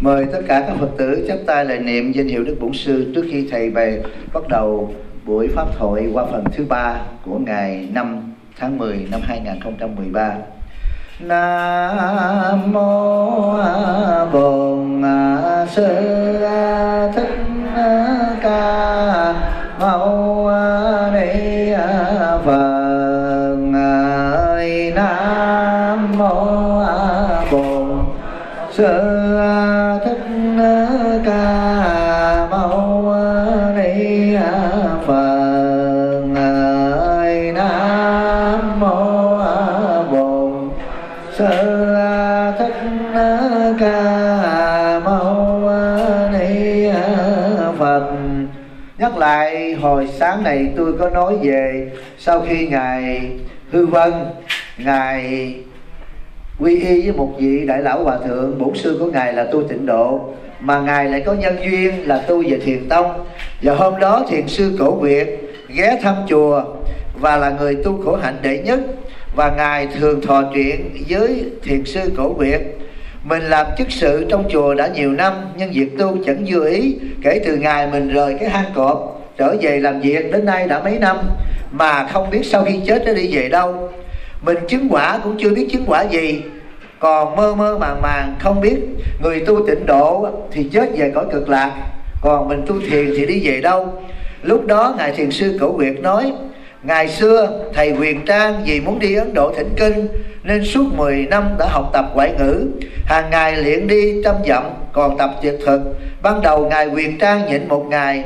Mời tất cả các Phật tử chắp tay lại niệm danh hiệu Đức Bổn Sư trước khi Thầy về bắt đầu buổi Pháp thoại qua phần thứ ba của ngày 5 tháng 10 năm 2013. Nam mô Bổn Sư Thích Ca Mâu Ni Phật. Nam mô Bổn Sư hồi sáng này tôi có nói về sau khi ngài hư vân, ngài quy y với một vị đại lão hòa thượng, bổn sư của ngài là tu tịnh độ, mà ngài lại có nhân duyên là tu về thiền tông. Và hôm đó thiền sư cổ nguyệt ghé thăm chùa và là người tu khổ hạnh đệ nhất, và ngài thường thọ chuyện với thiền sư cổ nguyệt. Mình làm chức sự trong chùa đã nhiều năm, nhưng việc tu chẳng vừa ý, kể từ ngày mình rời cái hang cọp trở về làm việc đến nay đã mấy năm, mà không biết sau khi chết nó đi về đâu. Mình chứng quả cũng chưa biết chứng quả gì. Còn mơ mơ màng màng, không biết người tu tịnh độ thì chết về cõi cực lạc, còn mình tu thiền thì đi về đâu. Lúc đó ngài thiền sư cửu nguyệt nói, ngày xưa, thầy quyền trang vì muốn đi ấn độ thỉnh kinh nên suốt 10 năm đã học tập ngoại ngữ. Hàng ngày luyện đi trăm dặm, còn tập tuyệt thực ban đầu ngài quyền trang nhịn một ngày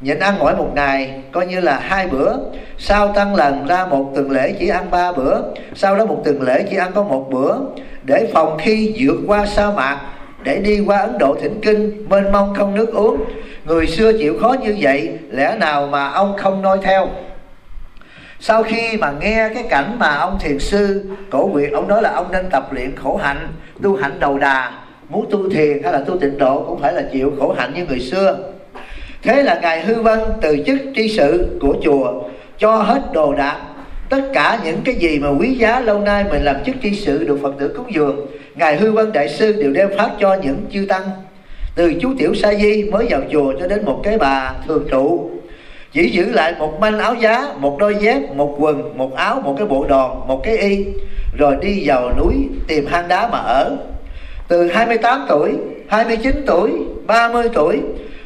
nhịn ăn mỗi một ngày, coi như là hai bữa. Sau tăng lần ra một tuần lễ chỉ ăn ba bữa. Sau đó một tuần lễ chỉ ăn có một bữa. Để phòng khi vượt qua sa mạc, để đi qua ấn độ thỉnh kinh, mênh mông không nước uống. Người xưa chịu khó như vậy, lẽ nào mà ông không noi theo? Sau khi mà nghe cái cảnh mà ông thiền sư, cổ nguyện ông nói là ông nên tập luyện khổ hạnh, tu hạnh đầu đà muốn tu thiền hay là tu tịnh độ cũng phải là chịu khổ hạnh như người xưa thế là ngài hư vân từ chức tri sự của chùa, cho hết đồ đạc, tất cả những cái gì mà quý giá lâu nay mình làm chức tri sự được phật tử cúng dường. Ngài hư vân đại sư đều đem phát cho những chư tăng, từ chú tiểu sa di mới vào chùa cho đến một cái bà thường trụ. Chỉ giữ lại một manh áo giá, một đôi dép, một quần, một áo, một cái bộ đòn, một cái y, rồi đi vào núi tìm hang đá mà ở. Từ 28 tuổi 29 tuổi 30 tuổi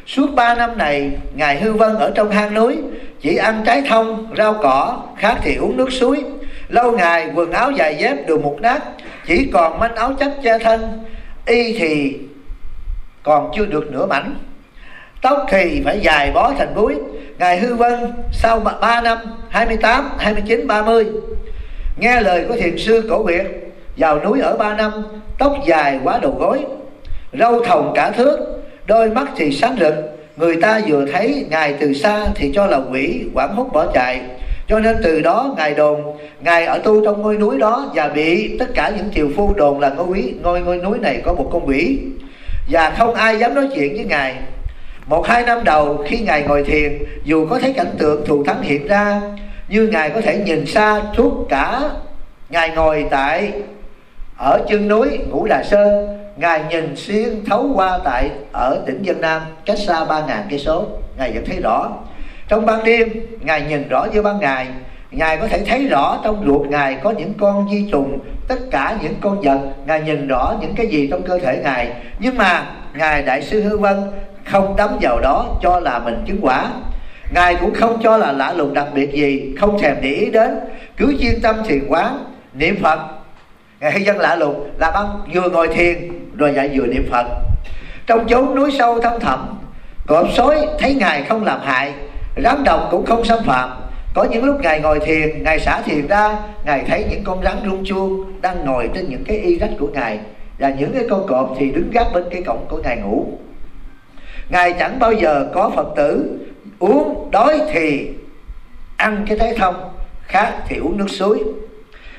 Suốt ba năm này Ngài Hư Vân ở trong hang núi Chỉ ăn trái thông, rau cỏ Khác thì uống nước suối. Lâu ngày quần áo dài dép đều mục nát Chỉ còn manh áo chất che thân Y thì còn chưa được nửa mảnh. Tóc thì phải dài bó thành búi. Ngài Hư Vân sau 3 năm 28, 29, 30 Nghe lời của thiền sư cổ biệt, Vào núi ở 3 năm Tóc dài quá đầu gối Râu thòng cả thước đôi mắt thì sáng rực, người ta vừa thấy ngài từ xa thì cho là quỷ, quảng hốt bỏ chạy. Cho nên từ đó ngài đồn, ngài ở tu trong ngôi núi đó và bị tất cả những triều phu đồn là ngôi quý, ngôi ngôi núi này có một con quỷ. Và không ai dám nói chuyện với ngài. Một hai năm đầu khi ngài ngồi thiền, dù có thấy cảnh tượng thù thắng hiện ra, như ngài có thể nhìn xa suốt cả ngài ngồi tại ở chân núi ngũ đà sơn ngài nhìn xuyên thấu qua tại ở tỉnh dân nam, cách xa ba ngàn cây số. Ngài vẫn thấy rõ. Trong ban đêm, ngài nhìn rõ như ban ngày. Ngài có thể thấy rõ trong ruột ngài có những con di trùng, tất cả những con vật. Ngài nhìn rõ những cái gì trong cơ thể ngài. Nhưng mà, ngài đại sư hư vân không đắm vào đó cho là mình chứng quả. Ngài cũng không cho là lạ lùng đặc biệt gì, không thèm để ý đến. Cứ chuyên tâm thiền quán, niệm phật. Ngài hay dân lạ lùng là băng vừa ngồi thiền rồi lại vừa niệm phật. Trong chốn núi sâu thâm thẳm cọp sói thấy ngài không làm hại, rắn độc cũng không xâm phạm. Có những lúc ngài ngồi thiền, ngài xả thiền ra, ngài thấy những con rắn rung chuông đang ngồi trên những cái y rách của ngài, và những cái con cọp thì đứng gác bên cái cổng của ngài ngủ. Ngài chẳng bao giờ có phật tử uống, đói thì ăn cái thế thông khác thì uống nước suối.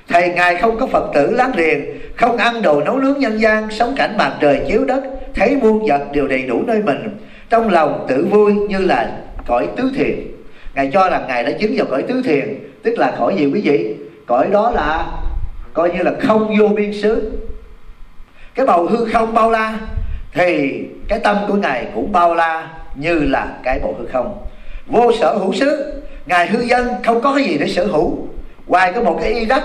Thầy ngài không có phật tử láng liền không ăn, đồ nấu nướng nhân gian, sống cảnh mặt trời chiếu đất, thấy muôn vật đều đầy đủ nơi mình. Trong lòng tự vui như là cõi tứ thiền. Ngài cho rằng ngài đã chứng vào cõi tứ thiền, tức là cõi gì quý vị? Cõi đó là coi như là không vô biên xứ. Cái bầu hư không bao la, thì cái tâm của ngài cũng bao la như là cái bộ hư không. Vô sở hữu xứ, ngài hư dân, không có cái gì để sở hữu. Ngoài có một cái y đất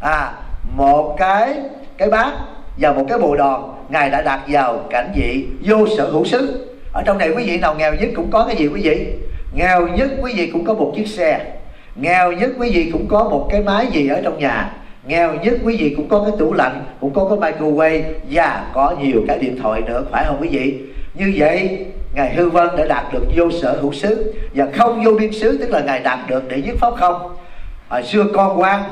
à một cái cái bát và một cái bồ đòn, ngài đã đạt vào cảnh vị vô sở hữu xứ. Ở trong này quý vị nào nghèo nhất cũng có cái gì quý vị? Nghèo nhất quý vị cũng có một chiếc xe. Nghèo nhất quý vị cũng có một cái máy gì ở trong nhà. Nghèo nhất quý vị cũng có cái tủ lạnh, cũng có cái microwave và có nhiều cái điện thoại nữa, phải không quý vị? Như vậy, ngài hư vân đã đạt được vô sở hữu xứ. Và không vô biên xứ, tức là ngài đạt được để dứt pháp không. Hồi xưa con quan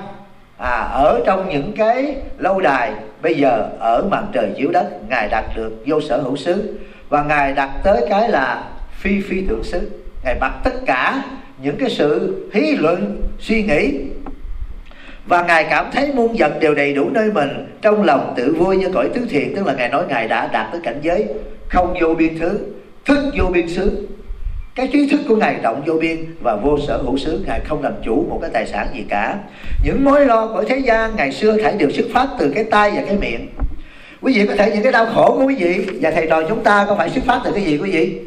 à, ở trong những cái lâu đài bây giờ ở mặt trời chiếu đất ngài đạt được vô sở hữu xứ. Và ngài đặt tới cái là phi phi tưởng xứ. Ngài bật tất cả những cái sự hí luận suy nghĩ. Và ngài cảm thấy muôn vật đều đầy đủ nơi mình trong lòng tự vui như cõi tứ thiện. Tức là ngài nói ngài đã đạt tới cảnh giới không vô biên thứ thức vô biên xứ cái trí thức của ngài rộng vô biên và vô sở hữu xứ. Ngài không làm chủ một cái tài sản gì cả. Những mối lo của thế gian ngày xưa thảy đều xuất phát từ cái tay và cái miệng. Quý vị có thể những cái đau khổ của quý vị và thầy trò chúng ta có phải xuất phát từ cái gì quý vị?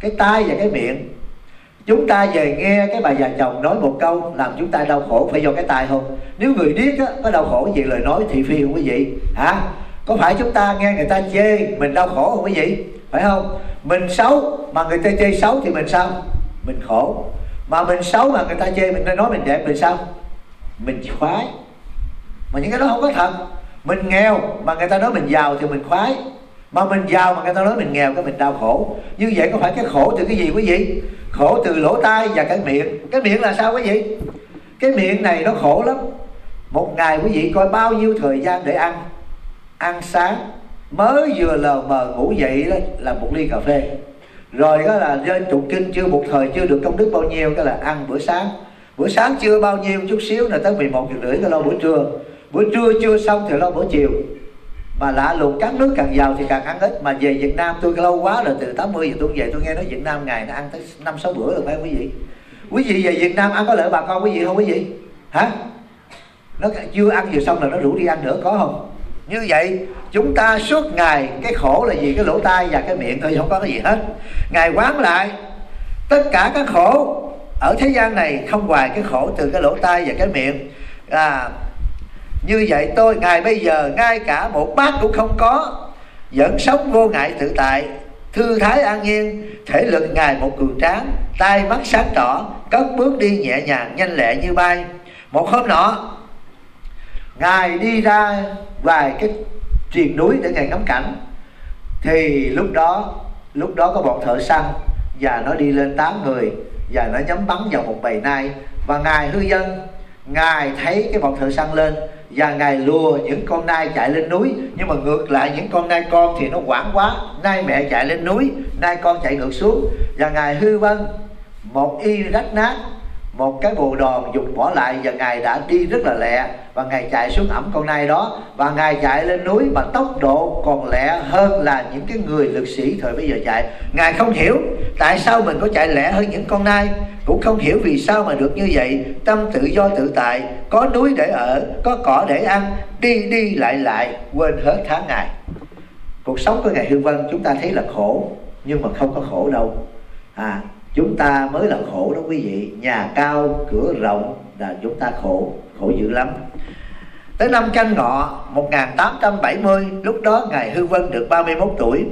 Cái tay và cái miệng. Chúng ta về nghe cái bà già chồng nói một câu làm chúng ta đau khổ. Phải do cái tai không? Nếu người điếc á, có đau khổ gì lời nói thị phi không quý vị? Hả? Có phải chúng ta nghe người ta chê mình đau khổ không quý vị? Phải không? Mình xấu mà người ta chê xấu thì mình sao? Mình khổ. Mà mình xấu mà người ta chê mình nói mình đẹp mình sao? Mình khoái. Mà những cái đó không có thật. Mình nghèo mà người ta nói mình giàu thì mình khoái. Mà mình giàu mà người ta nói mình nghèo cái mình đau khổ. Như vậy có phải cái khổ từ cái gì quý vị? Khổ từ lỗ tai và cái miệng. Cái miệng là sao quý vị? Cái miệng này nó khổ lắm. Một ngày quý vị coi bao nhiêu thời gian để ăn? Ăn sáng mới vừa lờ mờ ngủ dậy đó, là một ly cà phê. Rồi đó là lên tụng kinh chưa một thời, chưa được công đức bao nhiêu, cái là ăn bữa sáng. Bữa sáng chưa bao nhiêu, chút xíu là tới 11 giờ rưỡi, cái lo bữa trưa. Bữa trưa chưa xong thì lo bữa chiều. Mà lạ lùng, các nước càng giàu thì càng ăn ít. Mà về Việt Nam tôi lâu quá rồi, từ 80 giờ tôi về tôi nghe nói Việt Nam ngày nó ăn tới năm, sáu bữa rồi phải không quý vị? Quý vị về Việt Nam ăn có lợi bà con quý vị không quý vị? Hả? Nó chưa ăn vừa xong là nó rủ đi ăn nữa, có không? Như vậy, chúng ta suốt ngày, cái khổ là gì? Cái lỗ tai và cái miệng thôi, không có cái gì hết. Ngài quán lại, tất cả các khổ ở thế gian này không ngoài cái khổ từ cái lỗ tai và cái miệng. À như vậy tôi, ngài bây giờ, ngay cả một bát cũng không có, vẫn sống vô ngại tự tại. Thư thái an nhiên, thể lực ngài một cường tráng tay mắt sáng tỏ, cất bước đi nhẹ nhàng, nhanh lẹ như bay. Một hôm nọ ngài đi ra vài cái triền núi để ngài ngắm cảnh. Thì lúc đó lúc đó có bọn thợ săn và nó đi lên tám người và nó nhắm bắn vào một bầy nai. Và ngài hư dân, ngài thấy cái bọn thợ săn lên và ngài lùa những con nai chạy lên núi. Nhưng mà ngược lại, những con nai con thì nó quảng quá. Nai mẹ chạy lên núi, nai con chạy ngược xuống. Và ngài hư vân, một y rách nát một cái bồ đòn dùng bỏ lại và ngài đã đi rất là lẹ. Và ngài chạy xuống ẩm con nai đó. Và ngài chạy lên núi mà tốc độ còn lẹ hơn là những cái người lực sĩ thời bây giờ chạy. Ngài không hiểu tại sao mình có chạy lẹ hơn những con nai. Cũng không hiểu vì sao mà được như vậy. Tâm tự do tự tại. Có núi để ở, có cỏ để ăn. Đi đi, lại lại. Quên hết tháng ngày. Cuộc sống của ngài hương vân chúng ta thấy là khổ, nhưng mà không có khổ đâu. À chúng ta mới là khổ đó quý vị. Nhà cao, cửa rộng là chúng ta khổ khổ dữ lắm. Tới năm canh ngọ 1870 Lúc đó Ngài Hư Vân được 31 tuổi.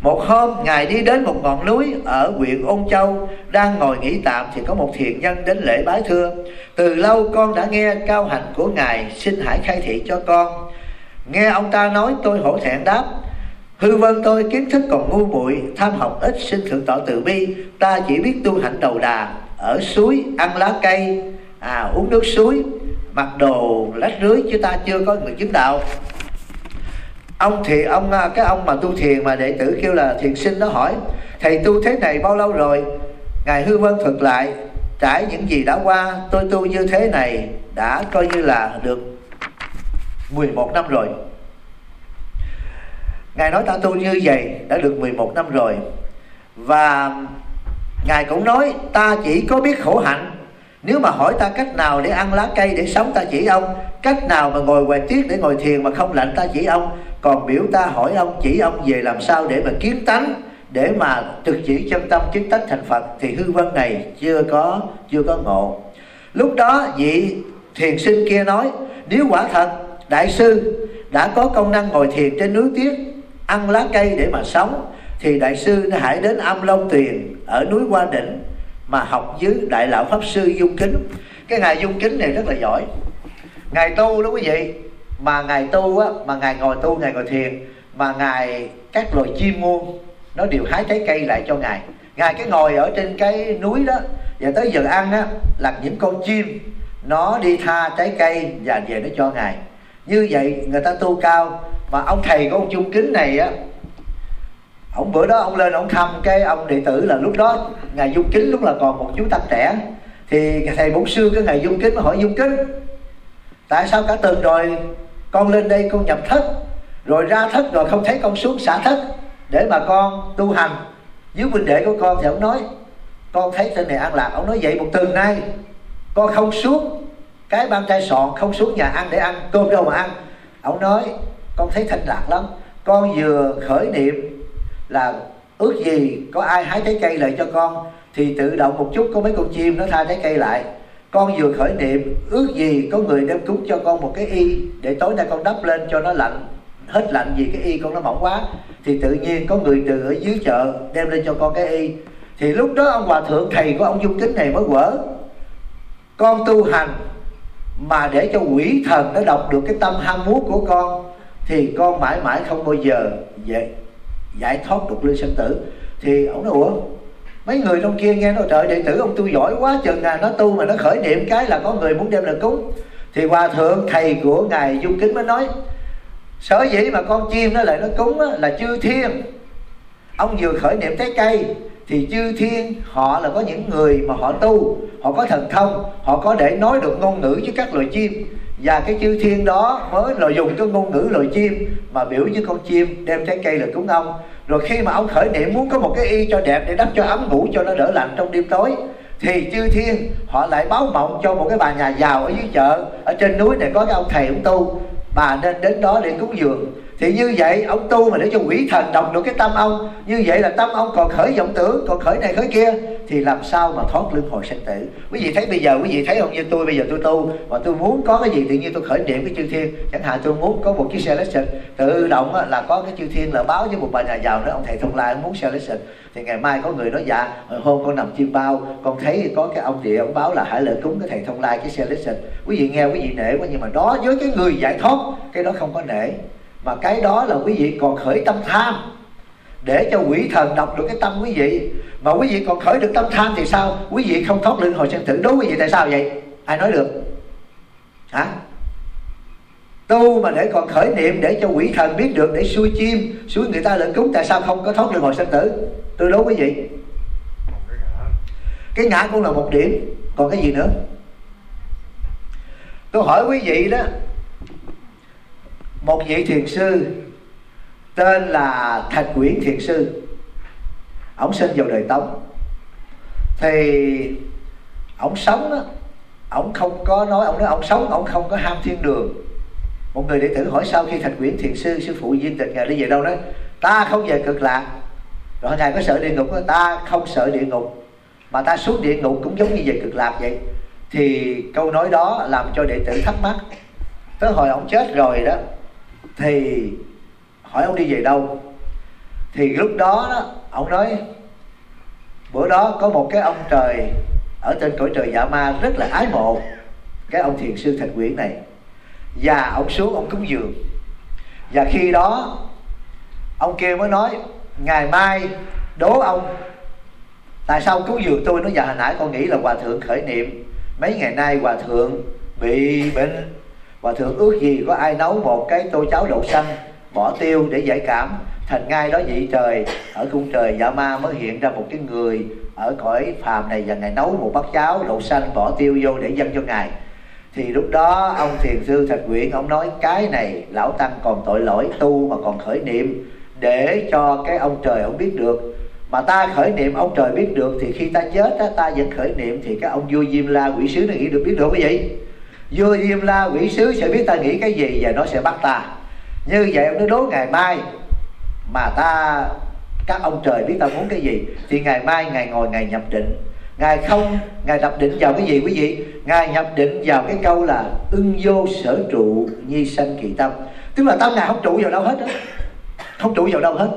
Một hôm, Ngài đi đến một ngọn núi Ở huyện Ôn Châu, Đang ngồi nghỉ tạm Thì có một thiền nhân đến lễ bái thưa. Từ lâu con đã nghe cao hạnh của Ngài, Xin hãy khai thị cho con. Nghe ông ta nói, tôi hổ thẹn đáp Hư vân tôi kiến thức còn ngu muội Tham học ít xin thượng tọa từ bi. Ta chỉ biết tu hạnh đầu đà Ở suối ăn lá cây à, Uống nước suối Mặc đồ lách rưới chứ ta chưa có người chứng đạo. Ông thì ông à, cái ông mà tu thiền mà đệ tử kêu là thiền sinh nó hỏi Thầy tu thế này bao lâu rồi? Ngài Hư Vân thuật lại Trải những gì đã qua tôi tu như thế này Đã coi như là được 11 năm rồi. Ngài nói ta tu như vậy đã được 11 năm rồi. Và Ngài cũng nói, ta chỉ có biết khổ hạnh. Nếu mà hỏi ta cách nào để ăn lá cây để sống, ta chỉ ông. Cách nào mà ngồi quẹt tiết để ngồi thiền mà không lạnh, ta chỉ ông. Còn biểu ta hỏi ông, chỉ ông về làm sao để mà kiến tánh, để mà thực chỉ chân tâm chứng tánh thành phật thì hư vân này chưa có chưa có ngộ. Lúc đó, vị thiền sinh kia nói, nếu quả thật, đại sư, đã có công năng ngồi thiền trên núi tuyết ăn lá cây để mà sống, thì đại sư hãy đến âm long tuyền ở núi hoa đỉnh mà học dưới đại lão pháp sư dung kính. Cái ngài dung kính này rất là giỏi. Ngài tu đó quý vị, mà ngài tu á, mà ngài ngồi tu ngài ngồi thiền, mà ngài các loài chim muôn nó đều hái trái cây lại cho ngài. Ngài cái ngồi ở trên cái núi đó, và tới giờ ăn á, là những con chim, nó đi tha trái cây và về nó cho ngài. Như vậy người ta tu cao mà ông thầy của ông trung kính này á, ông bữa đó ông lên ông thăm cái ông đệ tử là lúc đó ngài dung kính lúc là còn một chú tăng trẻ. Thì thầy bổn sư cái ngài dung kính mới hỏi dung kính, tại sao cả tuần rồi con lên đây con nhập thất, rồi ra thất rồi không thấy con xuống xả thất để mà con tu hành dưới huynh đệ của con? Thì ông nói, con thấy trên này an lạc. Ông nói, vậy một tuần nay con không xuống, cái ban trai sọn không xuống nhà ăn để ăn, cơm đâu mà ăn. Ông nói con thấy thanh lạc lắm. Con vừa khởi niệm là ước gì có ai hái trái cây lại cho con, thì tự động một chút có mấy con chim nó tha trái cây lại. Con vừa khởi niệm, ước gì có người đem cúng cho con một cái y để tối nay con đắp lên cho nó lạnh, hết lạnh vì cái y con nó mỏng quá. Thì tự nhiên có người từ ở dưới chợ đem lên cho con cái y. Thì lúc đó ông hòa thượng thầy của ông dung kính này mới quở, con tu hành mà để cho quỷ thần nó đọc được cái tâm ham muốn của con thì con mãi mãi không bao giờ giải, giải thoát được lưu sanh tử. Thì ông nói ủa mấy người trong kia nghe nói trời đệ tử ông tu giỏi quá chừng nào nó tu mà nó khởi niệm cái là có người muốn đem lời cúng. Thì hòa thượng thầy của ngài dung kính mới nói sở dĩ mà con chim nó lại nó cúng á, là chư thiên. Ông vừa khởi niệm trái cây thì chư thiên họ là có những người mà họ tu họ có thần thông họ có để nói được ngôn ngữ với các loài chim và cái chư thiên đó mới là dùng cái ngôn ngữ loài chim, mà biểu với con chim đem trái cây là cúng ông. Rồi khi mà ông khởi niệm muốn có một cái y cho đẹp để đắp cho ấm ngủ cho nó đỡ lạnh trong đêm tối, thì chư thiên, họ lại báo mộng cho một cái bà nhà giàu ở dưới chợ, ở trên núi này có cái ông thầy ông tu. Bà nên đến đó để cúng dường thì như vậy, ông tu mà để cho quỷ thần đọc được cái tâm ông, như vậy là tâm ông còn khởi vọng tưởng, còn khởi này khởi kia, thì làm sao mà thoát luân hồi sanh tử? Quý vị thấy bây giờ, quý vị thấy không? Như tôi bây giờ tôi tu mà tôi muốn có cái gì tự nhiên tôi khởi niệm cái chư thiên. Chẳng hạn tôi muốn có một chiếc xe lesson tự động là có cái chư thiên là báo với một bà nhà giàu đó ông thầy thông lai muốn xe lesson thì ngày mai có người nói dạ hôm con nằm chim bao, con thấy có cái ông địa ông báo là hãy lợi cúng cái thầy thông lai cái xe lesson quý vị nghe, quý vị nể quá, nhưng mà đó với cái người giải thoát, cái đó không có nể mà cái đó là quý vị còn khởi tâm tham. Để cho quỷ thần đọc được cái tâm quý vị. Mà quý vị còn khởi được tâm tham thì sao? Quý vị không thoát lên hồi sinh tử. Đúng quý vị tại sao vậy? Ai nói được? Hả? Tu mà để còn khởi niệm để cho quỷ thần biết được, để xui chim, xui người ta lệnh cúng tại sao không có thoát lên hồi sinh tử? Tôi đố quý vị. Cái ngã cũng là một điểm. Còn cái gì nữa? Tôi hỏi quý vị đó một vị thiền sư tên là thạch nguyễn thiền sư. Ông sinh vào đời tống. Thì ông sống á ông không có nói ông nói ông sống ông không có ham thiên đường. Một người đệ tử hỏi sau khi thạch quyển thiền sư sư phụ viên tịch ngài đi về đâu đó ta không về cực lạc. Rồi ngài có sợ địa ngục đó, ta không sợ địa ngục mà ta xuống địa ngục cũng giống như về cực lạc vậy. Thì câu nói đó làm cho đệ tử thắc mắc. Tới hồi ông chết rồi đó thì hỏi ông đi về đâu? Thì lúc đó, đó ông nói bữa đó có một cái ông trời ở trên cõi trời dạ ma rất là ái mộ. Cái ông thiền sư thạch quyển này. Và ông xuống ông cúng dường. Và khi đó ông kia mới nói ngày mai đố ông tại sao cúng dường tôi? Nó dạ hồi nãy con nghĩ là hòa thượng khởi niệm mấy ngày nay hòa thượng bị bệnh và thượng ước gì có ai nấu một cái tô cháo đậu xanh bỏ tiêu để giải cảm. Thành ngay đó vị trời ở cung trời dạ ma mới hiện ra một cái người ở cõi phàm này và ngài nấu một bát cháo đậu xanh bỏ tiêu vô để dâng cho ngài. Thì lúc đó ông thiền sư thạch quyện ông nói cái này lão tăng còn tội lỗi tu mà còn khởi niệm để cho cái ông trời ông biết được. Mà ta khởi niệm ông trời biết được thì khi ta chết á, ta vẫn khởi niệm thì cái ông vua diêm la quỷ sứ này nghĩ được biết được cái gì vua diêm la, quỷ sứ, sẽ biết ta nghĩ cái gì và nó sẽ bắt ta. Như vậy ông nói đố, ngày mai mà ta, các ông trời biết ta muốn cái gì, thì ngày mai ngài ngồi ngài nhập định. Ngài không, ngài nhập định vào cái gì quý vị? Ngài nhập định vào cái câu là ưng vô sở trụ nhi sanh kỳ tâm. Tức là tâm ngài không trụ vào đâu hết đó. không trụ vào đâu hết.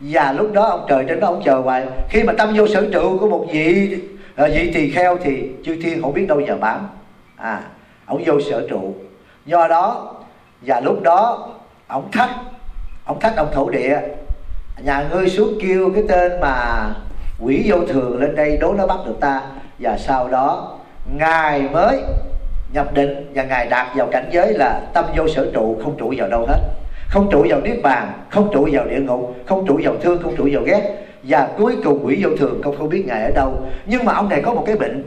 Và lúc đó ông trời trên đó ông chờ hoài, khi mà tâm vô sở trụ của một vị à, vị tỳ kheo thì chư thiên không biết đâu giờ bám. À ông vô sở trụ. Do đó, và lúc đó, ông thách ông thách ông thổ địa. Nhà ngươi xuống kêu cái tên mà quỷ vô thường lên đây đố nó bắt được ta. Và sau đó, ngài mới nhập định và ngài đạt vào cảnh giới là tâm vô sở trụ, không trụ vào đâu hết. Không trụ vào niết bàn, không trụ vào địa ngục, không trụ vào thương, không trụ vào ghét. Và cuối cùng quỷ vô thường, không không biết ngài ở đâu. Nhưng mà ông này có một cái bệnh.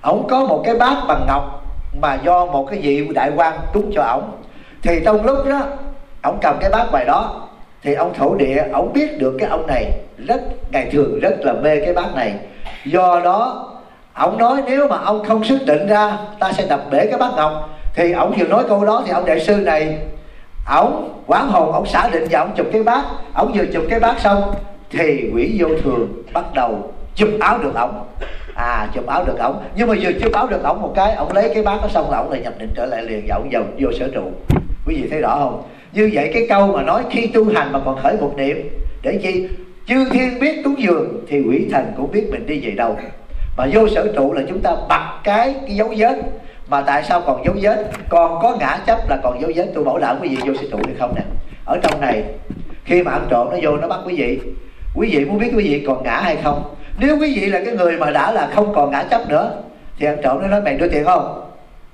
Ông có một cái bát bằng ngọc mà do một cái vị đại quan trúng cho ổng. Thì trong lúc đó, ổng cầm cái bát bài đó, thì ông thổ địa, ổng biết được cái ông này rất, ngày thường rất là mê cái bát này. Do đó, ổng nói nếu mà ông không xuất định ra, ta sẽ đập bể cái bát ngọc. Thì ổng vừa nói câu đó thì ông đại sư này, ổng quán hồn, ổng xả định và ổng chụp cái bát. Ổng vừa chụp cái bát xong, thì quỷ vô thường bắt đầu chụp áo được ổng à chụp áo được ổng. Nhưng mà vừa chụp áo được ổng một cái ổng lấy cái bát nó xong là ổng lại nhập định trở lại liền và ổng vào vô sở trụ. Quý vị thấy rõ không? Như vậy cái câu mà nói khi tu hành mà còn khởi một niệm để chi? Chư thiên biết cúng dường thì quỷ thần cũng biết mình đi về đâu. Mà vô sở trụ là chúng ta bật cái, cái dấu vết. Mà tại sao còn dấu vết? Còn có ngã chấp là còn dấu vết tôi bảo đảm quý vị vô sở trụ hay không nè? Ở trong này khi mà ăn trộm nó vô nó bắt quý vị. Quý vị muốn biết quý vị còn ngã hay không? Nếu quý vị là cái người mà đã là không còn ngã chấp nữa, thì ăn trộm nó nói, mày đưa tiền không?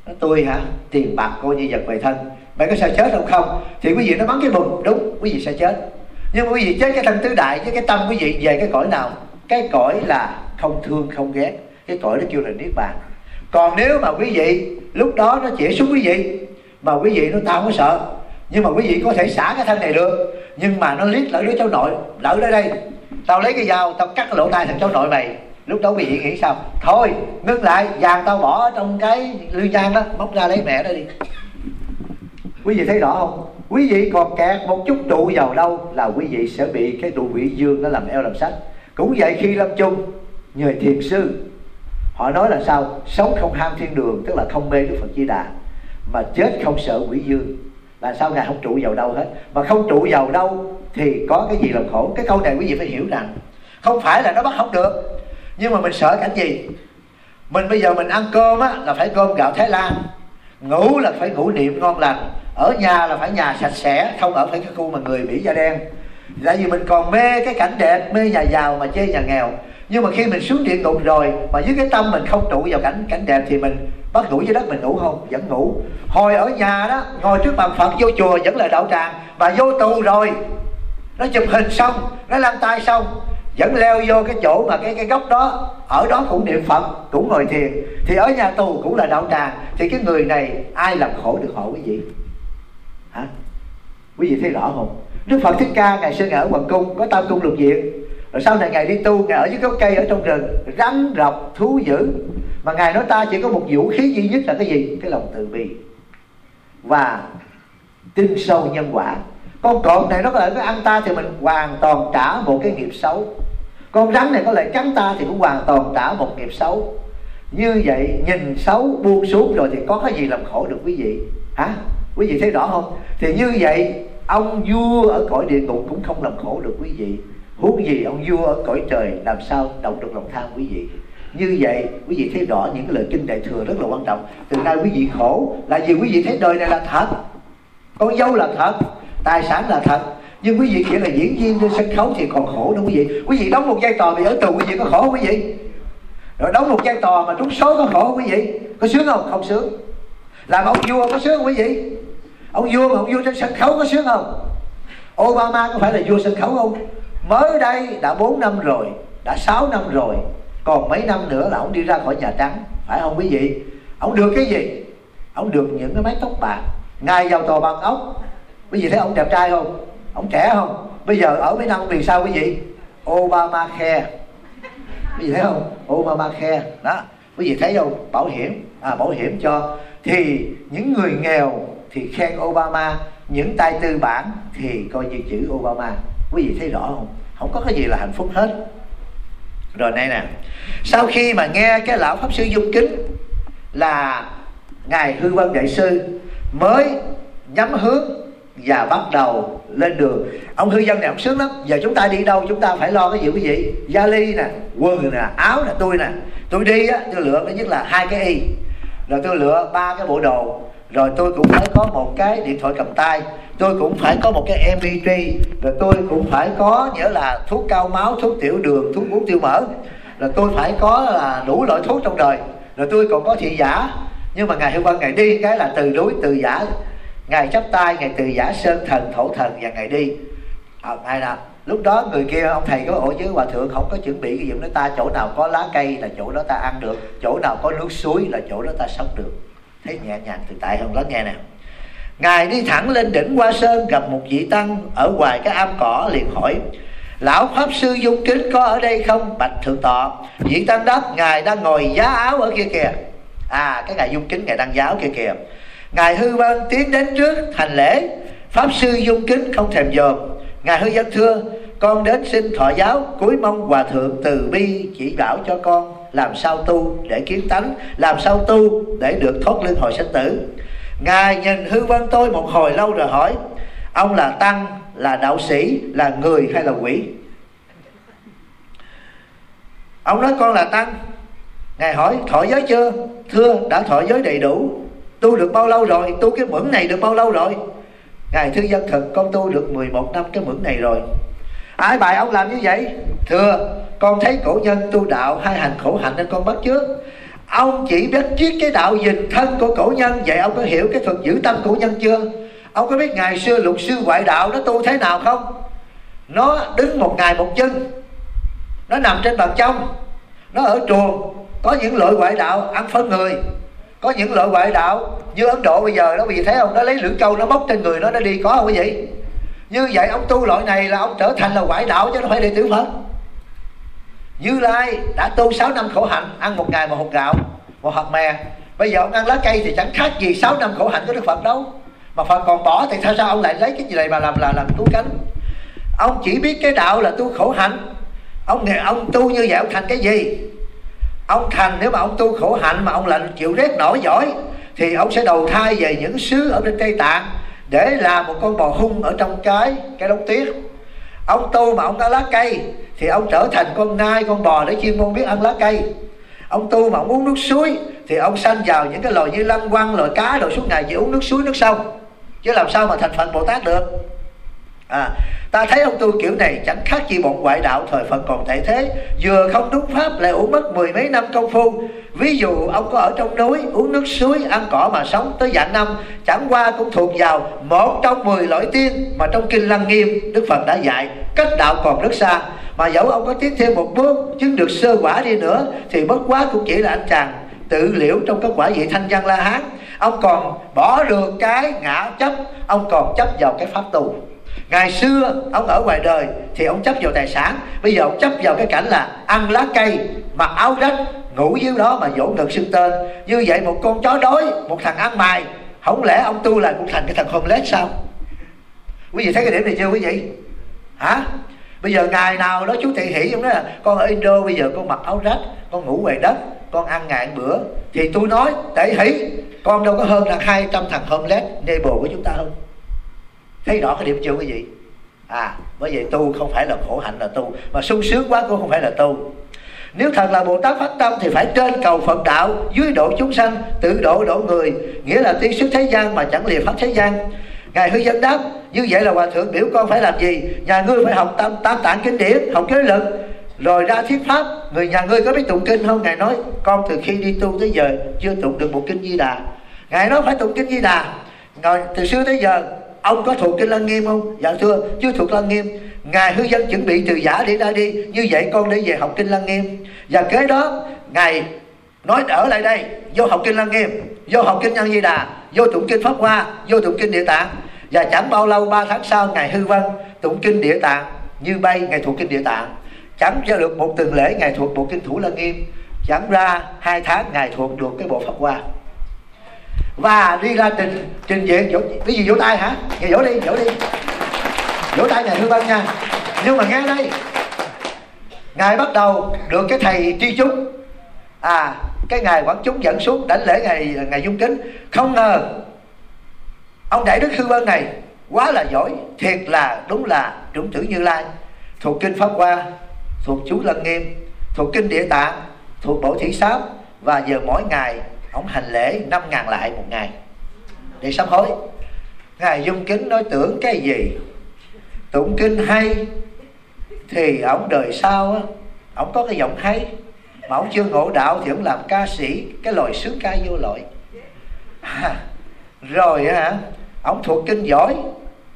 Nó, tôi hả? Tiền bạc coi như vật về thân. Mày có sợ chết không? Không. Thì quý vị nó bắn cái bùm, đúng, quý vị sẽ chết. Nhưng mà quý vị chết cái thân tứ đại với cái tâm quý vị về cái cõi nào? Cái cõi là không thương, không ghét. Cái cõi đó kêu là niết bàn. Còn nếu mà quý vị, lúc đó nó chỉ xuống quý vị, mà quý vị nó tao không có sợ. Nhưng mà quý vị có thể xả cái thân này được, nhưng mà nó liếc lỡ đứa cháu nội, lỡ ở đây tao lấy cái dao, tao cắt cái lỗ tai thằng cháu nội mày. Lúc đó bị vị nghĩ sao? Thôi, ngưng lại vàng tao bỏ trong cái lư nhang đó móc ra lấy mẹ đó đi. Quý vị thấy rõ không? Quý vị còn kẹt một chút trụ vào đâu là quý vị sẽ bị cái trụ quỷ dương nó làm eo làm sách. Cũng vậy khi lâm chung, nhờ thiền sư, họ nói là sao? Sống không ham thiên đường, tức là không mê đức phật di đà, mà chết không sợ quỷ dương. Là sao ngài không trụ vào đâu hết? Mà không trụ vào đâu thì có cái gì làm khổ? Cái câu này quý vị phải hiểu rằng, không phải là nó bắt không được. Nhưng mà mình sợ cảnh gì? Mình bây giờ mình ăn cơm á, là phải cơm gạo thái lan. Ngủ là phải ngủ niệm ngon lành. Ở nhà là phải nhà sạch sẽ, không ở phải cái khu mà người mỹ da đen. Tại vì mình còn mê cái cảnh đẹp, mê nhà giàu mà chê nhà nghèo. Nhưng mà khi mình xuống địa ngục rồi, mà với cái tâm mình không trụ vào cảnh cảnh đẹp thì mình bắt ngủ dưới đất mình ngủ không? Vẫn ngủ. Hồi ở nhà đó, ngồi trước bàn phật, vô chùa vẫn là đạo tràng. Mà vô tù rồi nó chụp hình xong, nó lăn tay xong, vẫn leo vô cái chỗ mà cái cái góc đó. Ở đó cũng niệm phật, cũng ngồi thiền. Thì ở nhà tù cũng là đạo tràng thì cái người này, ai làm khổ được khổ quý vị? Hả? Quý vị thấy rõ không? Đức phật thích ca ngày xưa ở hoàng cung, có tam cung lục diện. Rồi sau này ngài đi tu, ngài ở dưới gốc cây ở trong rừng, rắn rọc, thú dữ. Mà ngài nói ta chỉ có một vũ khí duy nhất là cái gì? Cái lòng từ bi. Và tin sâu nhân quả con cọp này nó có thể nó ăn ta thì mình hoàn toàn trả một cái nghiệp xấu. Con rắn này có thể cắn ta thì cũng hoàn toàn trả một nghiệp xấu. Như vậy, nhìn xấu, buông xuống rồi thì có cái gì làm khổ được quý vị? Hả? Quý vị thấy rõ không? Thì như vậy, ông vua ở cõi địa ngục cũng không làm khổ được quý vị. Huống gì ông vua ở cõi trời, làm sao động được lòng tham quý vị? Như vậy, quý vị thấy rõ những cái lời kinh đại thừa rất là quan trọng. Từ nay quý vị khổ. Là vì quý vị thấy đời này là thật. Con dâu là thật tài sản là thật, nhưng quý vị chỉ là diễn viên trên sân khấu thì còn khổ đâu quý vị. Quý vị đóng một vai trò bị ở tù quý vị có khổ không quý vị? Rồi đóng một vai trò mà trúng số có khổ không quý vị? Có sướng không? Không sướng. Làm ông vua có sướng không quý vị? Ông vua mà ông vua trên sân khấu có sướng không? Obama có phải là vua sân khấu không? Mới đây đã 4 năm rồi, đã 6 năm rồi, còn mấy năm nữa là ông đi ra khỏi nhà trắng, phải không quý vị? Ông được cái gì? Ông được những cái mái tóc bạc. Ngài vào tòa bằng ốc quý vị thấy ông đẹp trai không? Ông trẻ không? Bây giờ ở mấy năm vì sao quý vị? Obama khe quý vị thấy không? Obama khe đó. Quý vị thấy không? Bảo hiểm. À bảo hiểm cho. Thì những người nghèo thì khen Obama. Những tay tư bản thì coi như chữ Obama. Quý vị thấy rõ không? Không có cái gì là hạnh phúc hết. Rồi đây nè. Sau khi mà nghe cái lão pháp sư dung kính là ngài hư vân đại sư mới nhắm hướng và bắt đầu lên đường. Ông hư dân này ông sướng lắm. Giờ chúng ta đi đâu, chúng ta phải lo cái gì quý vị? Gia ly nè, quần nè, áo nè, tôi nè. Tôi đi á, tôi lựa thứ nhất là hai cái y. Rồi tôi lựa ba cái bộ đồ. Rồi tôi cũng phải có một cái điện thoại cầm tay. Tôi cũng phải có một cái mp3 rồi tôi cũng phải có nhớ là thuốc cao máu, thuốc tiểu đường, thuốc uống tiêu mỡ. Rồi tôi phải có là đủ loại thuốc trong đời. Rồi tôi còn có thị giả. Nhưng mà ngày hôm qua ngày đi, cái là từ núi từ giả ngày chắp tay ngày từ giả sơn thần thổ thần và ngày đi. À, hay là lúc đó người kia ông thầy có ổ chứ hòa thượng không có chuẩn bị cái gì nói ta chỗ nào có lá cây là chỗ đó ta ăn được chỗ nào có nước suối là chỗ đó ta sống được. Thấy nhẹ nhàng tự tại không lắng nghe nè. Ngài đi thẳng lên đỉnh hoa sơn gặp một vị tăng ở ngoài cái am cỏ liền hỏi lão pháp sư dung kính có ở đây không? Bạch thượng tọa. Vị tăng đáp ngài đang ngồi giá áo ở kia kìa. À cái ngài dung kính ngài đang giáo kia kìa ngài hư vân tiến đến trước hành lễ. Pháp sư dung kính không thèm dòm. Ngài hư dân thưa, con đến xin thọ giáo, cúi mong hòa thượng từ bi chỉ bảo cho con làm sao tu để kiến tánh, làm sao tu để được thoát linh hồi sinh tử. Ngài nhìn hư vân tôi một hồi lâu rồi hỏi, ông là tăng, là đạo sĩ, là người hay là quỷ? Ông nói, con là tăng. Ngài hỏi, thọ giới chưa? Thưa, đã thọ giới đầy đủ tu được bao lâu rồi? Tu cái mượn này được bao lâu rồi? Ngài thư dân thực con tu được 11 năm cái mượn này rồi. Ai bài ông làm như vậy? Thưa, con thấy cổ nhân tu đạo hai hành khổ hạnh nên con bắt trước ông chỉ biết triết cái đạo dình thân của cổ nhân, vậy ông có hiểu cái thuật giữ tâm cổ nhân chưa? Ông có biết ngày xưa lục sư ngoại đạo nó tu thế nào không? Nó đứng một ngày một chân. Nó nằm trên bàn trong. Nó ở chuồng có những loại ngoại đạo ăn phân người có những loại ngoại đạo như ấn độ bây giờ đó, quý vị thấy không? Nó lấy lưỡi câu, nó bốc trên người nó nó đi. Có không quý vị? Như vậy ông tu loại này là ông trở thành là ngoại đạo chứ không phải đệ tử phật như lai đã tu 6 năm khổ hạnh, ăn một ngày một hột gạo, một hạt mè. Bây giờ ông ăn lá cây thì chẳng khác gì 6 năm khổ hạnh của đức phật đâu. Mà phật còn bỏ thì sao sao ông lại lấy cái gì này mà làm là làm cứu cánh ông chỉ biết cái đạo là tu khổ hạnh. Ông ông tu như vậy, ông thành cái gì? Ông thành, nếu mà ông tu khổ hạnh mà ông lạnh chịu rét nổi giỏi, thì ông sẽ đầu thai về những xứ ở bên tây tạng, để làm một con bò hung ở trong cái cái đống tuyết ông tu mà ông có lá cây, thì ông trở thành con nai, con bò để chuyên môn biết ăn lá cây. Ông tu mà ông uống nước suối, thì ông sanh vào những cái loài như lăng quăng, loài cá, rồi suốt ngày chỉ uống nước suối, nước sông. Chứ làm sao mà thành phật bồ tát được? À, ta thấy ông tu kiểu này chẳng khác gì bọn ngoại đạo thời phật còn thể thế. Vừa không đúng pháp lại uống mất mười mấy năm công phu. Ví dụ ông có ở trong núi uống nước suối ăn cỏ mà sống tới dạng năm chẳng qua cũng thuộc vào một trong mười loại tiên mà trong kinh lăng nghiêm đức phật đã dạy cách đạo còn rất xa. Mà dẫu ông có tiến thêm một bước chứng được sơ quả đi nữa thì bất quá cũng chỉ là anh chàng tự liễu trong các quả vị thanh văn la hán. Ông còn bỏ được cái ngã chấp ông còn chấp vào cái pháp tu ngày xưa, ông ở ngoài đời thì ông chấp vào tài sản. Bây giờ ông chấp vào cái cảnh là ăn lá cây mặc áo rách, ngủ dưới đó mà dỗ ngực xưng tên. Như vậy một con chó đói, một thằng ăn mày, không lẽ ông tu lại cũng thành cái thằng homeless sao? Quý vị thấy cái điểm này chưa quý vị? Hả? Bây giờ ngày nào đó chú thị hỷ ông nói là, con ở indo bây giờ con mặc áo rách, con ngủ ngoài đất, con ăn ngàn bữa. Thì tôi nói tệ hỷ, con đâu có hơn là 200 thằng homeless neighbor của chúng ta không? Thấy rõ cái điểm chưa quý vị? À bởi vậy tu không phải là khổ hạnh là tu mà sung sướng quá cũng không phải là tu. Nếu thật là Bồ Tát phát tâm thì phải trên cầu Phật đạo Dưới độ chúng sanh Tự độ độ người. Nghĩa là tiên xuất thế gian mà chẳng lìa pháp thế gian. Ngài hư dân đáp Như vậy là Hòa Thượng biểu con phải làm gì? Nhà ngươi phải học tam, tam tạng kinh điển Học giới lực Rồi ra thuyết pháp Người nhà ngươi có biết tụng kinh không? Ngài nói Con từ khi đi tu tới giờ Chưa tụng được một kinh Di Đà. Ngài nói phải tụng kinh Di Đà. Rồi từ xưa tới giờ ông có thuộc kinh lăng nghiêm không? Dạ thưa chưa thuộc lăng nghiêm. Ngài hư dân chuẩn bị từ giả để ra đi. Như vậy con để về học kinh lăng nghiêm. Và kế đó, ngài nói ở lại đây, vô học kinh lăng nghiêm, vô học kinh nhân di đà, vô tụng kinh pháp hoa, vô tụng kinh địa tạng. Và chẳng bao lâu, ba tháng sau, ngài hư vân, tụng kinh địa tạng. Như bay, ngài thuộc kinh địa tạng. Chẳng cho được một tuần lễ, ngài thuộc bộ kinh thủ lăng nghiêm. Chẳng ra hai tháng, ngài thuộc được cái bộ pháp hoa và đi ra trình trình diện vỗ cái gì vỗ tay hả? Nghe vỗ đi vỗ đi. Vỗ tay nhà thương tân nha. Nhưng mà nghe đây. Ngài bắt đầu được cái thầy tri chúng. À cái ngài quảng chúng dẫn xuống đánh lễ ngày ngày dung kính. Không ngờ, ông đại đức hư vân này quá là giỏi, thiệt là đúng là trưởng tử như lai. Thuộc kinh pháp hoa, thuộc chú lân nghiêm, thuộc kinh địa tạng, thuộc bộ thủy sám và giờ mỗi ngày ông hành lễ năm ngàn lại một ngày. Để sám hối ngài dung kính nói tưởng cái gì? Tụng kinh hay thì ông đời sau á ông có cái giọng hay. Mà ông chưa ngộ đạo thì ông làm ca sĩ cái loại sướng ca vô loại à, rồi hả ông thuộc kinh giỏi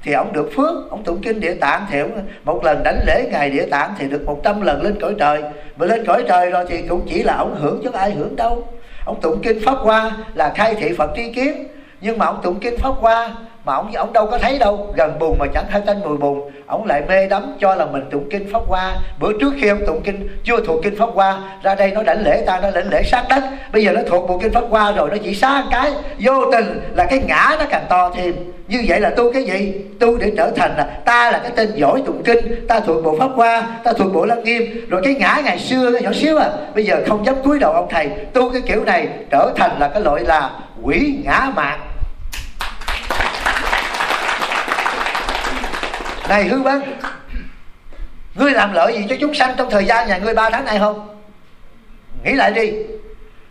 thì ông được phước. Ông tụng kinh địa tạng thì ông một lần đánh lễ ngày địa tạng thì được 100 lần lên cõi trời. Mà lên cõi trời rồi thì cũng chỉ là ông hưởng chứ ai hưởng đâu ông tụng kinh pháp hoa là khai thị phật tri kiến. Nhưng mà ông tụng kinh pháp hoa mà ông ông đâu có thấy đâu. Gần bùn mà chẳng thấy tên mùi bùn ông lại mê đắm cho là mình tụng kinh pháp hoa. Bữa trước khi ông tụng kinh, chưa thuộc kinh pháp hoa, ra đây nó đảnh lễ ta, nó đảnh lễ sát đất. Bây giờ nó thuộc bộ kinh pháp hoa rồi, nó chỉ xa cái. Vô tình là cái ngã nó càng to thêm. Như vậy là tu cái gì? Tu để trở thành là ta là cái tên giỏi tụng kinh. Ta thuộc bộ pháp hoa, ta thuộc bộ lăng nghiêm. Rồi cái ngã ngày xưa, cái nhỏ xíu à. Bây giờ không dám cúi đầu ông thầy. Tu cái kiểu này trở thành là cái loại là quỷ ngã mạng này hư vân ngươi làm lợi gì cho chúng sanh trong thời gian nhà ngươi ba tháng này không? Nghĩ lại đi.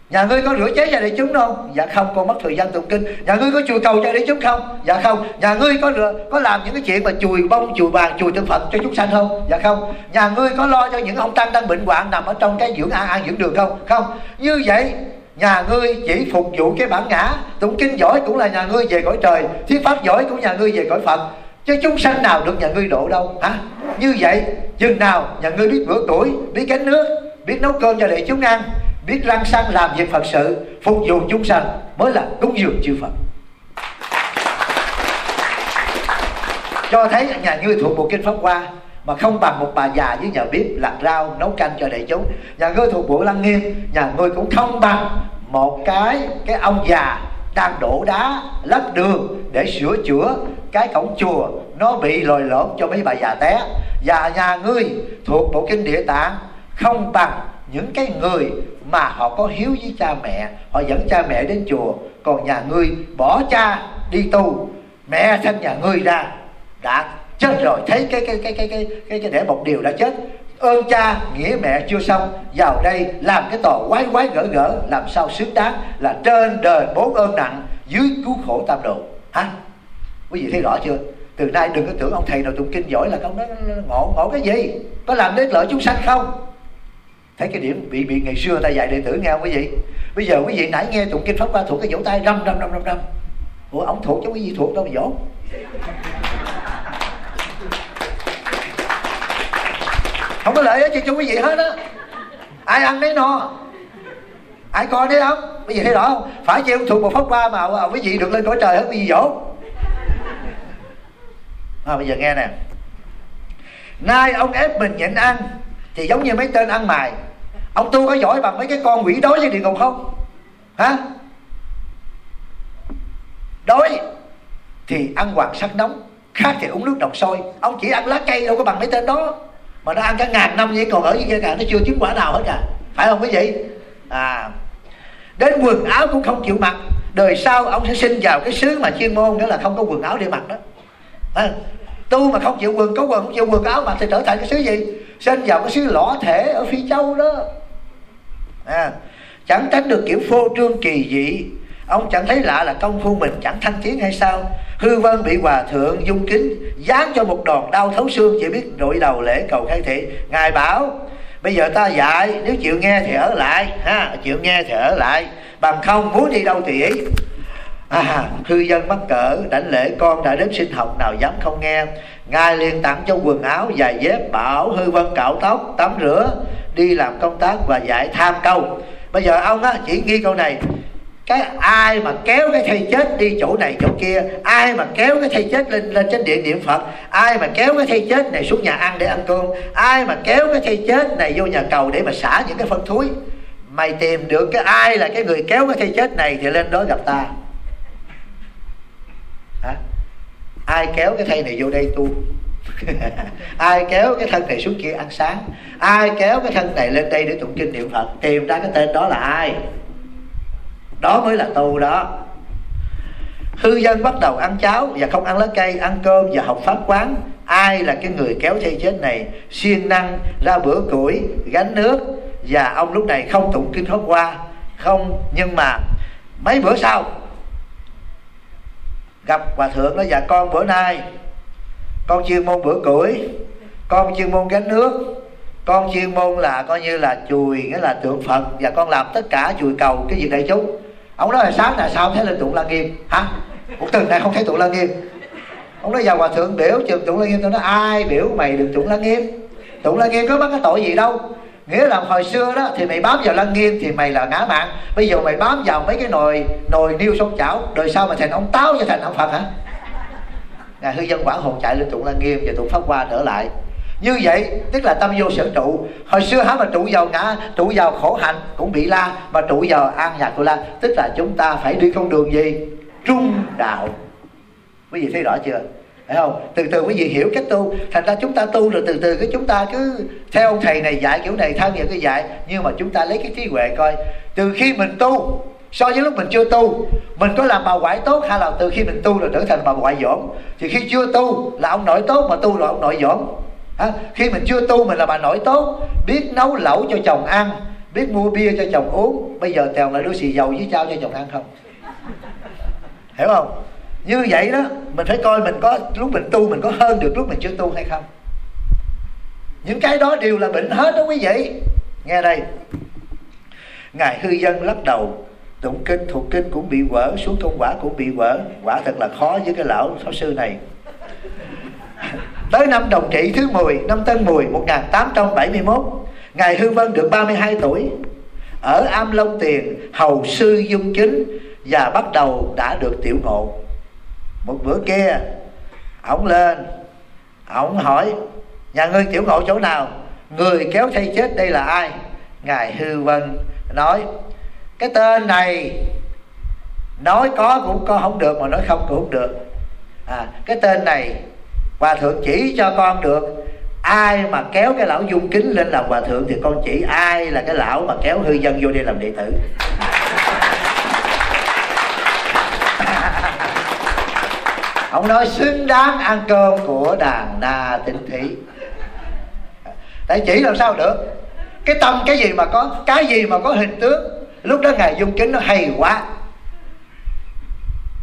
Nhà ngươi có rửa chế cho đại chúng không? Dạ không con mất thời gian tụng kinh. Nhà ngươi có chùi cầu cho đại chúng không? Dạ không. Nhà ngươi có rửa, có làm những cái chuyện mà chùi bông chùi vàng chùi tượng phật cho chúng sanh không? Dạ không. Nhà ngươi có lo cho những ông tăng đang bệnh hoạn nằm ở trong cái dưỡng an an dưỡng đường không? Không. Như vậy nhà ngươi chỉ phục vụ cái bản ngã. Tụng kinh giỏi cũng là nhà ngươi về cõi trời. Thuyết pháp giỏi cũng nhà ngươi về cõi phật chứ chúng sanh nào được nhà ngươi độ đâu, hả? Như vậy, chừng nào nhà ngươi biết rửa tuổi, biết gánh nước, biết nấu cơm cho đệ chúng ăn, biết răng xăng làm việc phật sự, phục vụ chúng sanh, mới là cúng dường chư phật. Cho thấy nhà ngươi thuộc bộ kinh pháp hoa, mà không bằng một bà già với nhà bếp lặt rau nấu canh cho đại chúng. Nhà ngươi thuộc bộ lăng nghiêm, nhà ngươi cũng không bằng một cái cái ông già đang đổ đá lấp đường để sửa chữa. Cái cổng chùa nó bị lồi lõm cho mấy bà già té. Và nhà ngươi thuộc bộ kinh địa tạng không bằng những cái người mà họ có hiếu với cha mẹ họ dẫn cha mẹ đến chùa. Còn nhà ngươi bỏ cha đi tu mẹ sanh nhà ngươi ra đã chết rồi. Thấy cái cái cái cái cái cái, cái để một điều đã chết ơn cha, nghĩa mẹ chưa xong. Vào đây làm cái tòa quái quái gỡ gỡ làm sao xứng đáng là trên đời bốn ơn nặng dưới cứu khổ tam độ hả? Quý vị thấy rõ chưa? Từ nay đừng có tưởng ông thầy nào tụng kinh giỏi là ông đó ngộ ngộ cái gì? Có làm đến lợi chúng sanh không? Thấy cái điểm bị bị ngày xưa người ta dạy đệ tử nghe không quý vị? Bây giờ quý vị nãy nghe tụng kinh pháp qua thuộc cái vỗ tay, râm râm râm râm râm. Ủa, ông thuộc cho quý vị thuộc đâu mà vỗ? Không có lợi gì cho quý vị hết á. Ai ăn đấy no ai coi đấy không? Quý vị thấy rõ không? Phải chỉ ông thuộc một phóng qua mà à, quý vị được lên cõi trời hết quý vị dỗ. À, bây giờ nghe nè. Nay ông ép mình nhịn ăn thì giống như mấy tên ăn mày, ông tu có giỏi bằng mấy cái con quỷ đói trên địa ngục không? Hả? Đói thì ăn hoàng sắc nóng khác thì uống nước đồng sôi ông chỉ ăn lá cây đâu có bằng mấy tên đó mà nó ăn cả ngàn năm vậy còn ở dưới cả nó chưa chứng quả nào hết cả phải không quý vị? À đến quần áo cũng không chịu mặc. Đời sau ông sẽ sinh vào cái xứ mà chuyên môn đó là không có quần áo để mặc đó. À, tu mà không chịu quần có quần không chịu quần áo mặc thì trở thành cái xứ gì? Sinh vào cái xứ lõ thể ở phi châu đó. À, chẳng tránh được kiểu phô trương kỳ dị ông chẳng thấy lạ là công phu mình chẳng thanh tiến hay sao? Hư vân bị hòa thượng dung kính dán cho một đòn đau thấu xương chỉ biết đội đầu lễ cầu khai thị. Ngài bảo bây giờ ta dạy nếu chịu nghe thì ở lại ha chịu nghe thì ở lại. Bằng không muốn đi đâu thì ý. À, hư dân mắc cỡ đảnh lễ con đã đến sinh học nào dám không nghe. Ngài liền tặng cho quần áo giày dép bảo hư vân cạo tóc tắm rửa đi làm công tác và dạy tham câu. Bây giờ ông á chỉ nghi câu này cái ai mà kéo cái thầy chết đi chỗ này chỗ kia, ai mà kéo cái thầy chết lên lên trên điện niệm phật, ai mà kéo cái thầy chết này xuống nhà ăn để ăn cơm, ai mà kéo cái thầy chết này vô nhà cầu để mà xả những cái phân thúi mày tìm được cái ai là cái người kéo cái thầy chết này thì lên đó gặp ta. Hả? Ai kéo cái thây này vô đây tu? Ai kéo cái thân này xuống kia ăn sáng? Ai kéo cái thân này lên đây để tụng kinh niệm phật? Tìm ra cái tên đó là ai? Đó mới là tu đó. Hư dân bắt đầu ăn cháo và không ăn lá cây, ăn cơm và học pháp quán. Ai là cái người kéo dây chết này? Siêng năng, ra bữa củi, gánh nước. Và ông lúc này không tụng kinh pháp qua không, nhưng mà mấy bữa sau, gặp hòa thượng nó dạ con, bữa nay con chuyên môn bữa củi, con chuyên môn gánh nước, con chuyên môn là coi như là chùi, nghĩa là tượng phật. Và con làm tất cả chùi cầu cái việc đại chúng ông nói là sáng là sao thấy lên tụng la nghiêm? Hả? Một tuần này không thấy tụng la nghiêm. Ông nói vào hòa thượng biểu trường tụng la nghiêm, tôi nói, ai biểu mày được tụng la nghiêm? Tụng la nghiêm có mắc cái tội gì đâu. Nghĩa là hồi xưa đó thì mày bám vào lăng nghiêm thì mày là ngã mạng. Bây giờ mày bám vào mấy cái nồi nồi niêu sông chảo, rồi sao mà thành ông táo cho thành ông phật hả? Ngài hư dân quảng hồn chạy lên tụng lăng nghiêm và tụng pháp hoa trở lại như vậy, tức là tâm vô sở trụ. Hồi xưa hả mà trụ vào ngã, trụ vào khổ hạnh cũng bị la, mà trụ vào an nhạc của la. Tức là chúng ta phải đi con đường gì? Trung đạo. Quý vị thấy rõ chưa? Phải không? Từ từ quý vị hiểu cách tu. Thành ra chúng ta tu rồi từ từ cái chúng ta cứ theo ông thầy này dạy, kiểu này tham những cái dạy. Nhưng mà chúng ta lấy cái trí huệ coi. Từ khi mình tu, so với lúc mình chưa tu, mình có làm bà quải tốt hay là từ khi mình tu rồi trở thành bà ngoại dỗm thì khi chưa tu là ông nội tốt mà tu rồi ông nội dỗm à, khi mình chưa tu mình là bà nội tốt biết nấu lẩu cho chồng ăn biết mua bia cho chồng uống. Bây giờ tèo lại đưa xì dầu với trao cho chồng ăn không? Hiểu không? Như vậy đó mình phải coi mình có lúc mình tu mình có hơn được lúc mình chưa tu hay không? Những cái đó đều là bệnh hết đó quý vị. Nghe đây. Ngài hư dân lắc đầu. Tụng kinh thuộc kinh cũng bị vỡ xuống thôn quả cũng bị vỡ quả thật là khó với cái lão pháp sư này tới năm đồng trị thứ 10 năm Tân Mùi 1871 ngài Hư Vân được 32 tuổi. Ở Am Long Tiền hầu sư dung chính và bắt đầu đã được tiểu ngộ. Một bữa kia ông lên ông hỏi nhà ngươi tiểu ngộ chỗ nào? Người kéo thay chết đây là ai? Ngài hư vân nói cái tên này nói có cũng có không được mà nói không cũng không được. À, cái tên này hòa thượng chỉ cho con được. Ai mà kéo cái lão dung kính lên làm hòa thượng thì con chỉ ai là cái lão mà kéo hư dân vô đi làm đệ tử. Ông nói xứng đáng ăn cơm của đàn đa tịnh thị tại chỉ làm sao được? Cái tâm cái gì mà có, cái gì mà có hình tướng? Lúc đó ngài dung kính nó hay quá.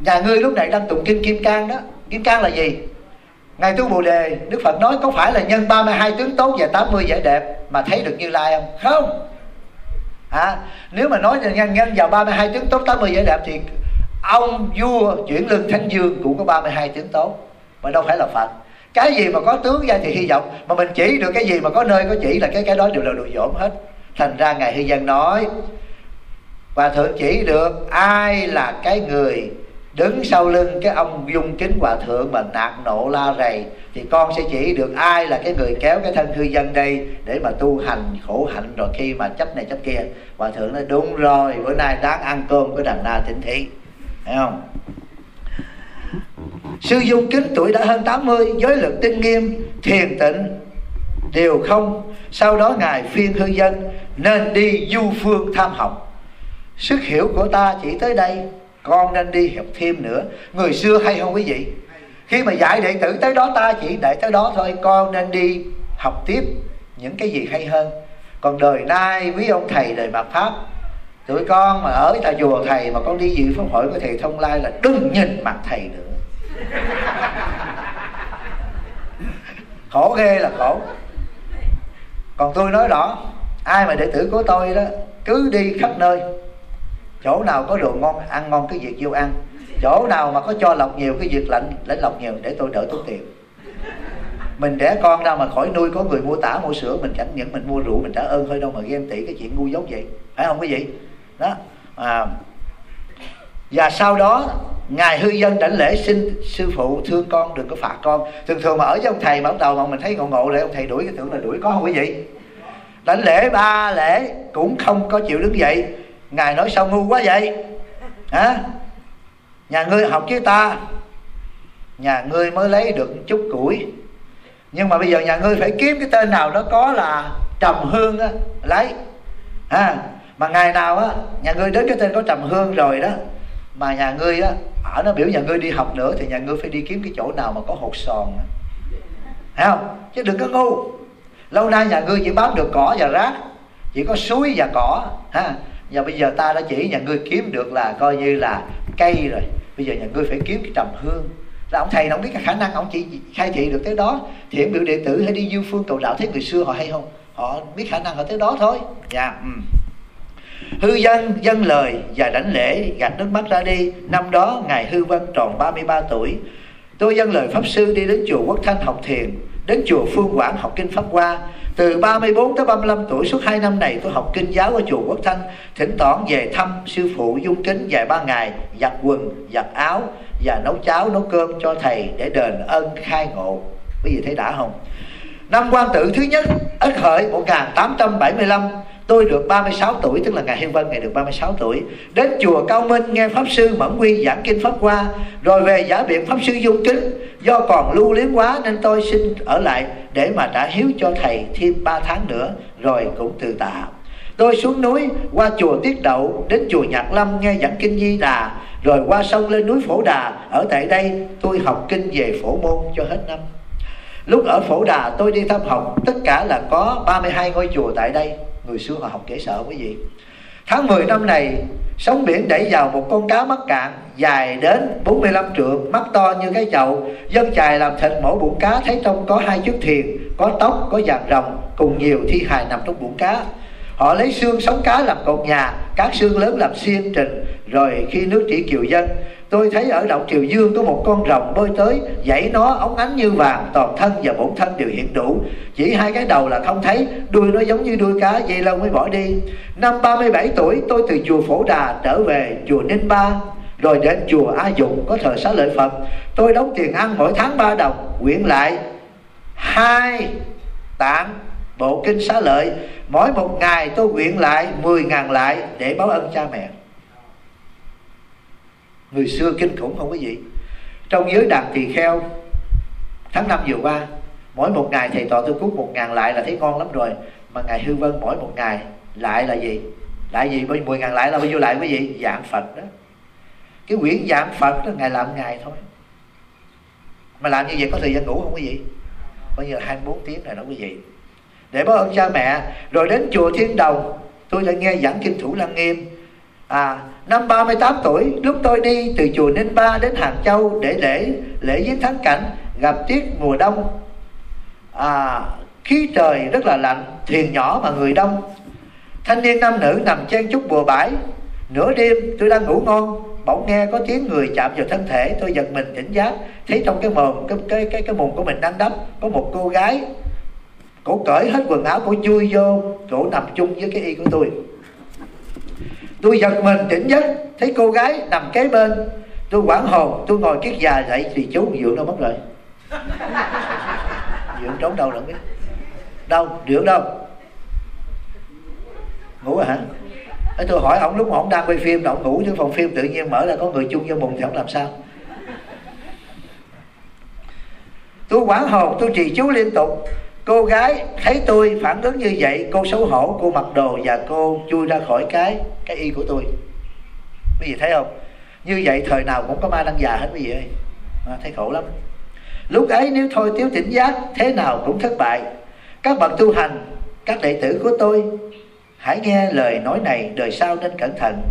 Nhà ngươi lúc này đang tụng kinh kim cang đó. Kim cang là gì? Ngài tu bồ đề đức phật nói có phải là nhân 32 tướng tốt và 80 vẻ đẹp mà thấy được như lai không? Không. À, nếu mà nói là nhân nhân vào 32 tướng tốt 80 vẻ đẹp thì ông vua chuyển lưng thánh dương cũng có 32 tướng tốt. Mà đâu phải là phật. Cái gì mà có tướng ra thì hy vọng. Mà mình chỉ được cái gì mà có nơi có chỉ là cái cái đó đều là đồ dỗm hết. Thành ra ngài hy dân nói và thượng chỉ được ai là cái người đứng sau lưng cái ông dung kính hòa thượng mà nạt nộ la rầy, thì con sẽ chỉ được ai là cái người kéo cái thân hư dân đây để mà tu hành khổ hạnh rồi khi mà chấp này chấp kia. Hòa thượng nói, đúng rồi, bữa nay đáng ăn cơm của đàn na thịnh thị. Thấy không? Sư dung kính tuổi đã hơn 80 giới lực tinh nghiêm, thiền tịnh, đều không. Sau đó ngài phiên hư dân nên đi du phương tham học. Sức hiểu của ta chỉ tới đây con nên đi học thêm nữa. Người xưa hay không quý vị? Khi mà dạy đệ tử tới đó, ta chỉ để tới đó thôi. Con nên đi học tiếp những cái gì hay hơn. Còn đời nay, quý ông thầy đời mạt pháp, tụi con mà ở tại chùa thầy mà con đi dự pháp hội của thầy thông lai là đừng nhìn mặt thầy nữa. Khổ ghê là khổ. Còn tôi nói rõ, ai mà đệ tử của tôi đó, cứ đi khắp nơi chỗ nào có đồ ngon ăn ngon cái việc vô ăn. Chỗ nào mà có cho lọc nhiều cái việc lạnh lấy lọc nhiều để tôi đỡ tốn tiền. Mình đẻ con ra mà khỏi nuôi có người mua tả mua sữa mình chẳng những mình mua rượu mình trả ơn thôi đâu mà ghen tị cái chuyện ngu dốt vậy. Phải không quý vị? Đó. À, và sau đó ngài hư dân đảnh lễ xin sư phụ thương con đừng có phạt con. Thường thường mà ở với ông thầy mà bắt đầu mà mình thấy ngộ ngộ lại ông thầy đuổi cái tưởng là đuổi có không quý vị đảnh lễ ba lễ cũng không có chịu đứng dậy ngài nói sao ngu quá vậy? Hả? Nhà ngươi học với ta nhà ngươi mới lấy được chút củi. Nhưng mà bây giờ nhà ngươi phải kiếm cái tên nào nó có là trầm hương á lấy. À, mà ngày nào á nhà ngươi đến cái tên có trầm hương rồi đó mà nhà ngươi á ở nó biểu nhà ngươi đi học nữa thì nhà ngươi phải đi kiếm cái chỗ nào mà có hột sòn thấy không? Chứ đừng có ngu. Lâu nay nhà ngươi chỉ bám được cỏ và rác chỉ có suối và cỏ ha và bây giờ ta đã chỉ nhà ngươi kiếm được là coi như là cây rồi. Bây giờ nhà ngươi phải kiếm cái trầm hương. Là ông thầy ông biết cái khả năng ông chỉ khai thị được tới đó. Thì hiện biểu đệ tử hay đi du phương cầu đạo thấy người xưa họ hay không? Họ biết khả năng họ tới đó thôi. Dạ yeah. ừ. Hư dân dân lời và đảnh lễ gạt nước mắt ra đi. Năm đó, Ngài Hư Vân tròn 33 tuổi. Tôi dân lời Pháp Sư đi đến chùa Quốc Thanh học thiền, Đến chùa Phương Quảng học kinh Pháp Hoa. Từ 34 tới 35 tuổi suốt 2 năm này tôi học kinh giáo ở chùa Quốc Thanh Thỉnh thoảng về thăm sư phụ dung kính vài ba ngày Giặt quần, giặt áo Và nấu cháo, nấu cơm cho thầy để đền ơn khai ngộ Quý vị thấy đã không? Năm quan tử thứ nhất, Ất Hợi 1875 Tôi được 36 tuổi, Tức là ngày Hiên Vân ngày được 36 tuổi. Đến chùa Cao Minh nghe Pháp Sư Mẫn Quy giảng kinh Pháp Hoa. Rồi về giả biện Pháp Sư Dung Kính. Do còn lưu luyến quá nên tôi xin ở lại Để mà trả hiếu cho thầy thêm 3 tháng nữa, Rồi cũng từ tạ. Tôi xuống núi, qua chùa Tiết Đậu, Đến chùa Nhạc Lâm nghe giảng kinh Di Đà. Rồi qua sông lên núi Phổ Đà. Ở tại đây tôi học kinh về phổ môn cho hết năm. Lúc ở Phổ Đà tôi đi thăm học Tất cả là có 32 ngôi chùa tại đây. Người xưa họ học kể sợ quý vị. Tháng 10 năm này Sóng biển đẩy vào một con cá mắc cạn Dài đến 45 trượng Mắt to như cái chậu Dân chài làm thịt mỗi bụng cá Thấy trong có hai chiếc thuyền Có tóc, có vàng rồng Cùng nhiều thi hài nằm trong bụng cá. Họ lấy xương sống cá làm cột nhà Các xương lớn làm xiên trình Rồi khi nước chỉ kiều dân Tôi thấy ở động Triều Dương có một con rồng bơi tới, Dãy nó ống ánh như vàng, Toàn thân và bổn thân đều hiện đủ. Chỉ hai cái đầu là không thấy, Đuôi nó giống như đuôi cá, Dây lâu mới bỏ đi. Năm 37 tuổi, tôi từ chùa Phổ Đà trở về chùa Ninh Ba. Rồi đến chùa A Dụng có thờ xá lợi Phật. Tôi đóng tiền ăn mỗi tháng 3 đồng, Quyện lại hai tạng bộ kinh xá lợi. Mỗi một ngày tôi quyện lại 10 ngàn lại để báo ân cha mẹ người xưa kinh khủng không quý vị trong giới đàn tỳ kheo, tháng năm vừa qua, mỗi một ngày thầy tọa tôi cút một ngàn lại là thấy ngon lắm rồi. Mà ngày hư vân mỗi một ngày lại là gì? Lại gì? Bao mười ngàn lại là bao nhiêu lại quý vị giảm phật đó. Cái quyển giảm phật đó ngày làm ngày thôi. Mà làm như vậy có thời gian ngủ không quý vị bao nhiêu 24 tiếng này đó quý vị để báo ơn cha mẹ. Rồi đến chùa thiên đồng, tôi đã nghe giảng kinh thủ lăng nghiêm. À năm 38 tuổi lúc tôi đi từ chùa Ninh Ba đến Hàng Châu để lễ lễ viếng thắng cảnh gặp tiết mùa đông. À, khí trời rất là lạnh thuyền nhỏ mà người đông. Thanh niên nam nữ nằm chen chúc bùa bãi. Nửa đêm tôi đang ngủ ngon bỗng nghe có tiếng người chạm vào thân thể tôi giật mình tỉnh giác thấy trong cái mồm cái cái cái cái mồm của mình đang đắp có một cô gái. Cổ cởi hết quần áo cổ chui vô cổ nằm chung với cái y của tôi tôi giật mình tỉnh giấc, thấy cô gái nằm kế bên. Tôi quảng hồn, tôi ngồi kiết già dậy thì chú dượng đâu mất rồi. Dượng trốn đâu rồi biết. Đâu dượng đâu? Ngủ rồi hả? Thế tôi hỏi, ông lúc mà ông đang quay phim là ông ngủ trong phòng phim tự nhiên mở ra có người chung vô mùng thì ông làm sao? Tôi quảng hồn, tôi trì chú liên tục cô gái thấy tôi phản ứng như vậy cô xấu hổ cô mặc đồ và cô chui ra khỏi cái cái y của tôi. Quý vị thấy không? Như vậy thời nào cũng có ma đang già hết quý vị ơi. À, thấy khổ lắm. Lúc ấy nếu thôi thiếu tỉnh giác thế nào cũng thất bại. Các bậc tu hành các đệ tử của tôi hãy nghe lời nói này đời sau nên cẩn thận.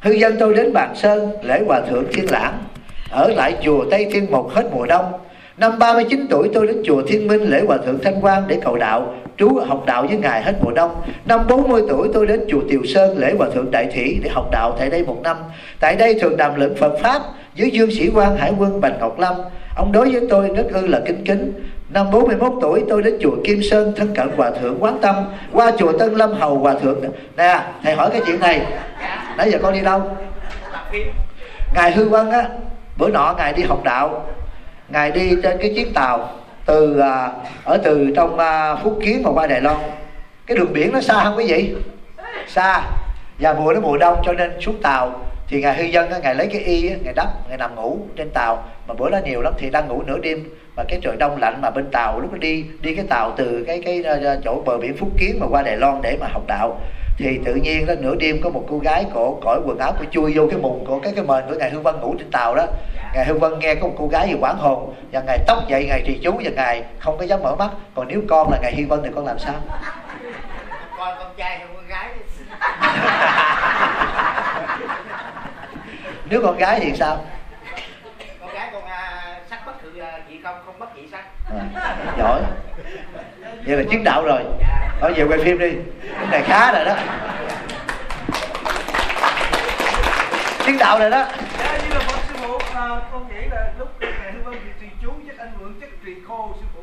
Hư dân tôi đến bàn sơn lễ hòa thượng thiên lãng. Ở lại chùa tây thiên mục hết mùa đông Năm 39 tuổi tôi đến chùa Thiên Minh lễ hòa thượng Thanh Quang để cầu đạo, trú học đạo với ngài hết mùa đông. Năm 40 tuổi tôi đến chùa Tiều Sơn lễ hòa thượng Đại Thủy để học đạo tại đây một năm. Tại đây thường đàm luận Phật pháp với Dương Sĩ Quan Hải Quân Bạch Ngọc Lâm. Ông đối với tôi rất ư là kính kính. Năm 41 tuổi tôi đến chùa Kim Sơn thân cận hòa thượng Quán Tâm, qua chùa Tân Lâm hầu hòa thượng. Nè, thầy hỏi cái chuyện này. Nãy giờ con đi đâu? Ngài Hư Vân á, bữa nọ ngài đi học đạo ngài đi trên cái chiếc tàu từ à, ở từ trong à, phúc kiến mà qua đài loan. Cái đường biển nó xa không quý vị xa. Và mùa nó mùa đông cho nên xuống tàu. Thì ngài hư dân á, ngài lấy cái y ngài đắp ngài nằm ngủ trên tàu. Mà bữa đó nhiều lắm thì đang ngủ nửa đêm. Mà cái trời đông lạnh mà bên tàu lúc đó đi đi cái tàu từ cái cái à, chỗ bờ biển phúc kiến mà qua đài loan để mà học đạo thì tự nhiên đó nửa đêm có một cô gái cổ cởi quần áo của chui vô cái mùng của cái cái mền của ngài hương vân ngủ trên tàu đó. Ngài hương vân nghe có một cô gái gì quảng hồn và ngài tóc dậy ngài trì chú và ngài không có dám mở mắt. Còn nếu con là ngài hương vân thì con làm sao? Con con trai hay con gái. Nếu con gái thì sao? Con gái con à, sắc bất à, chị không không bất chị sắc. À, giỏi. Vậy là chứng đạo rồi thôi về quay phim đi. Cái này khá rồi đó. Chứng đạo rồi đó. Dạ, như là Phật sư phụ, à, con nghĩ là lúc ngày hương vân thì trì chú chắc anh mượn chắc trì khô sư phụ.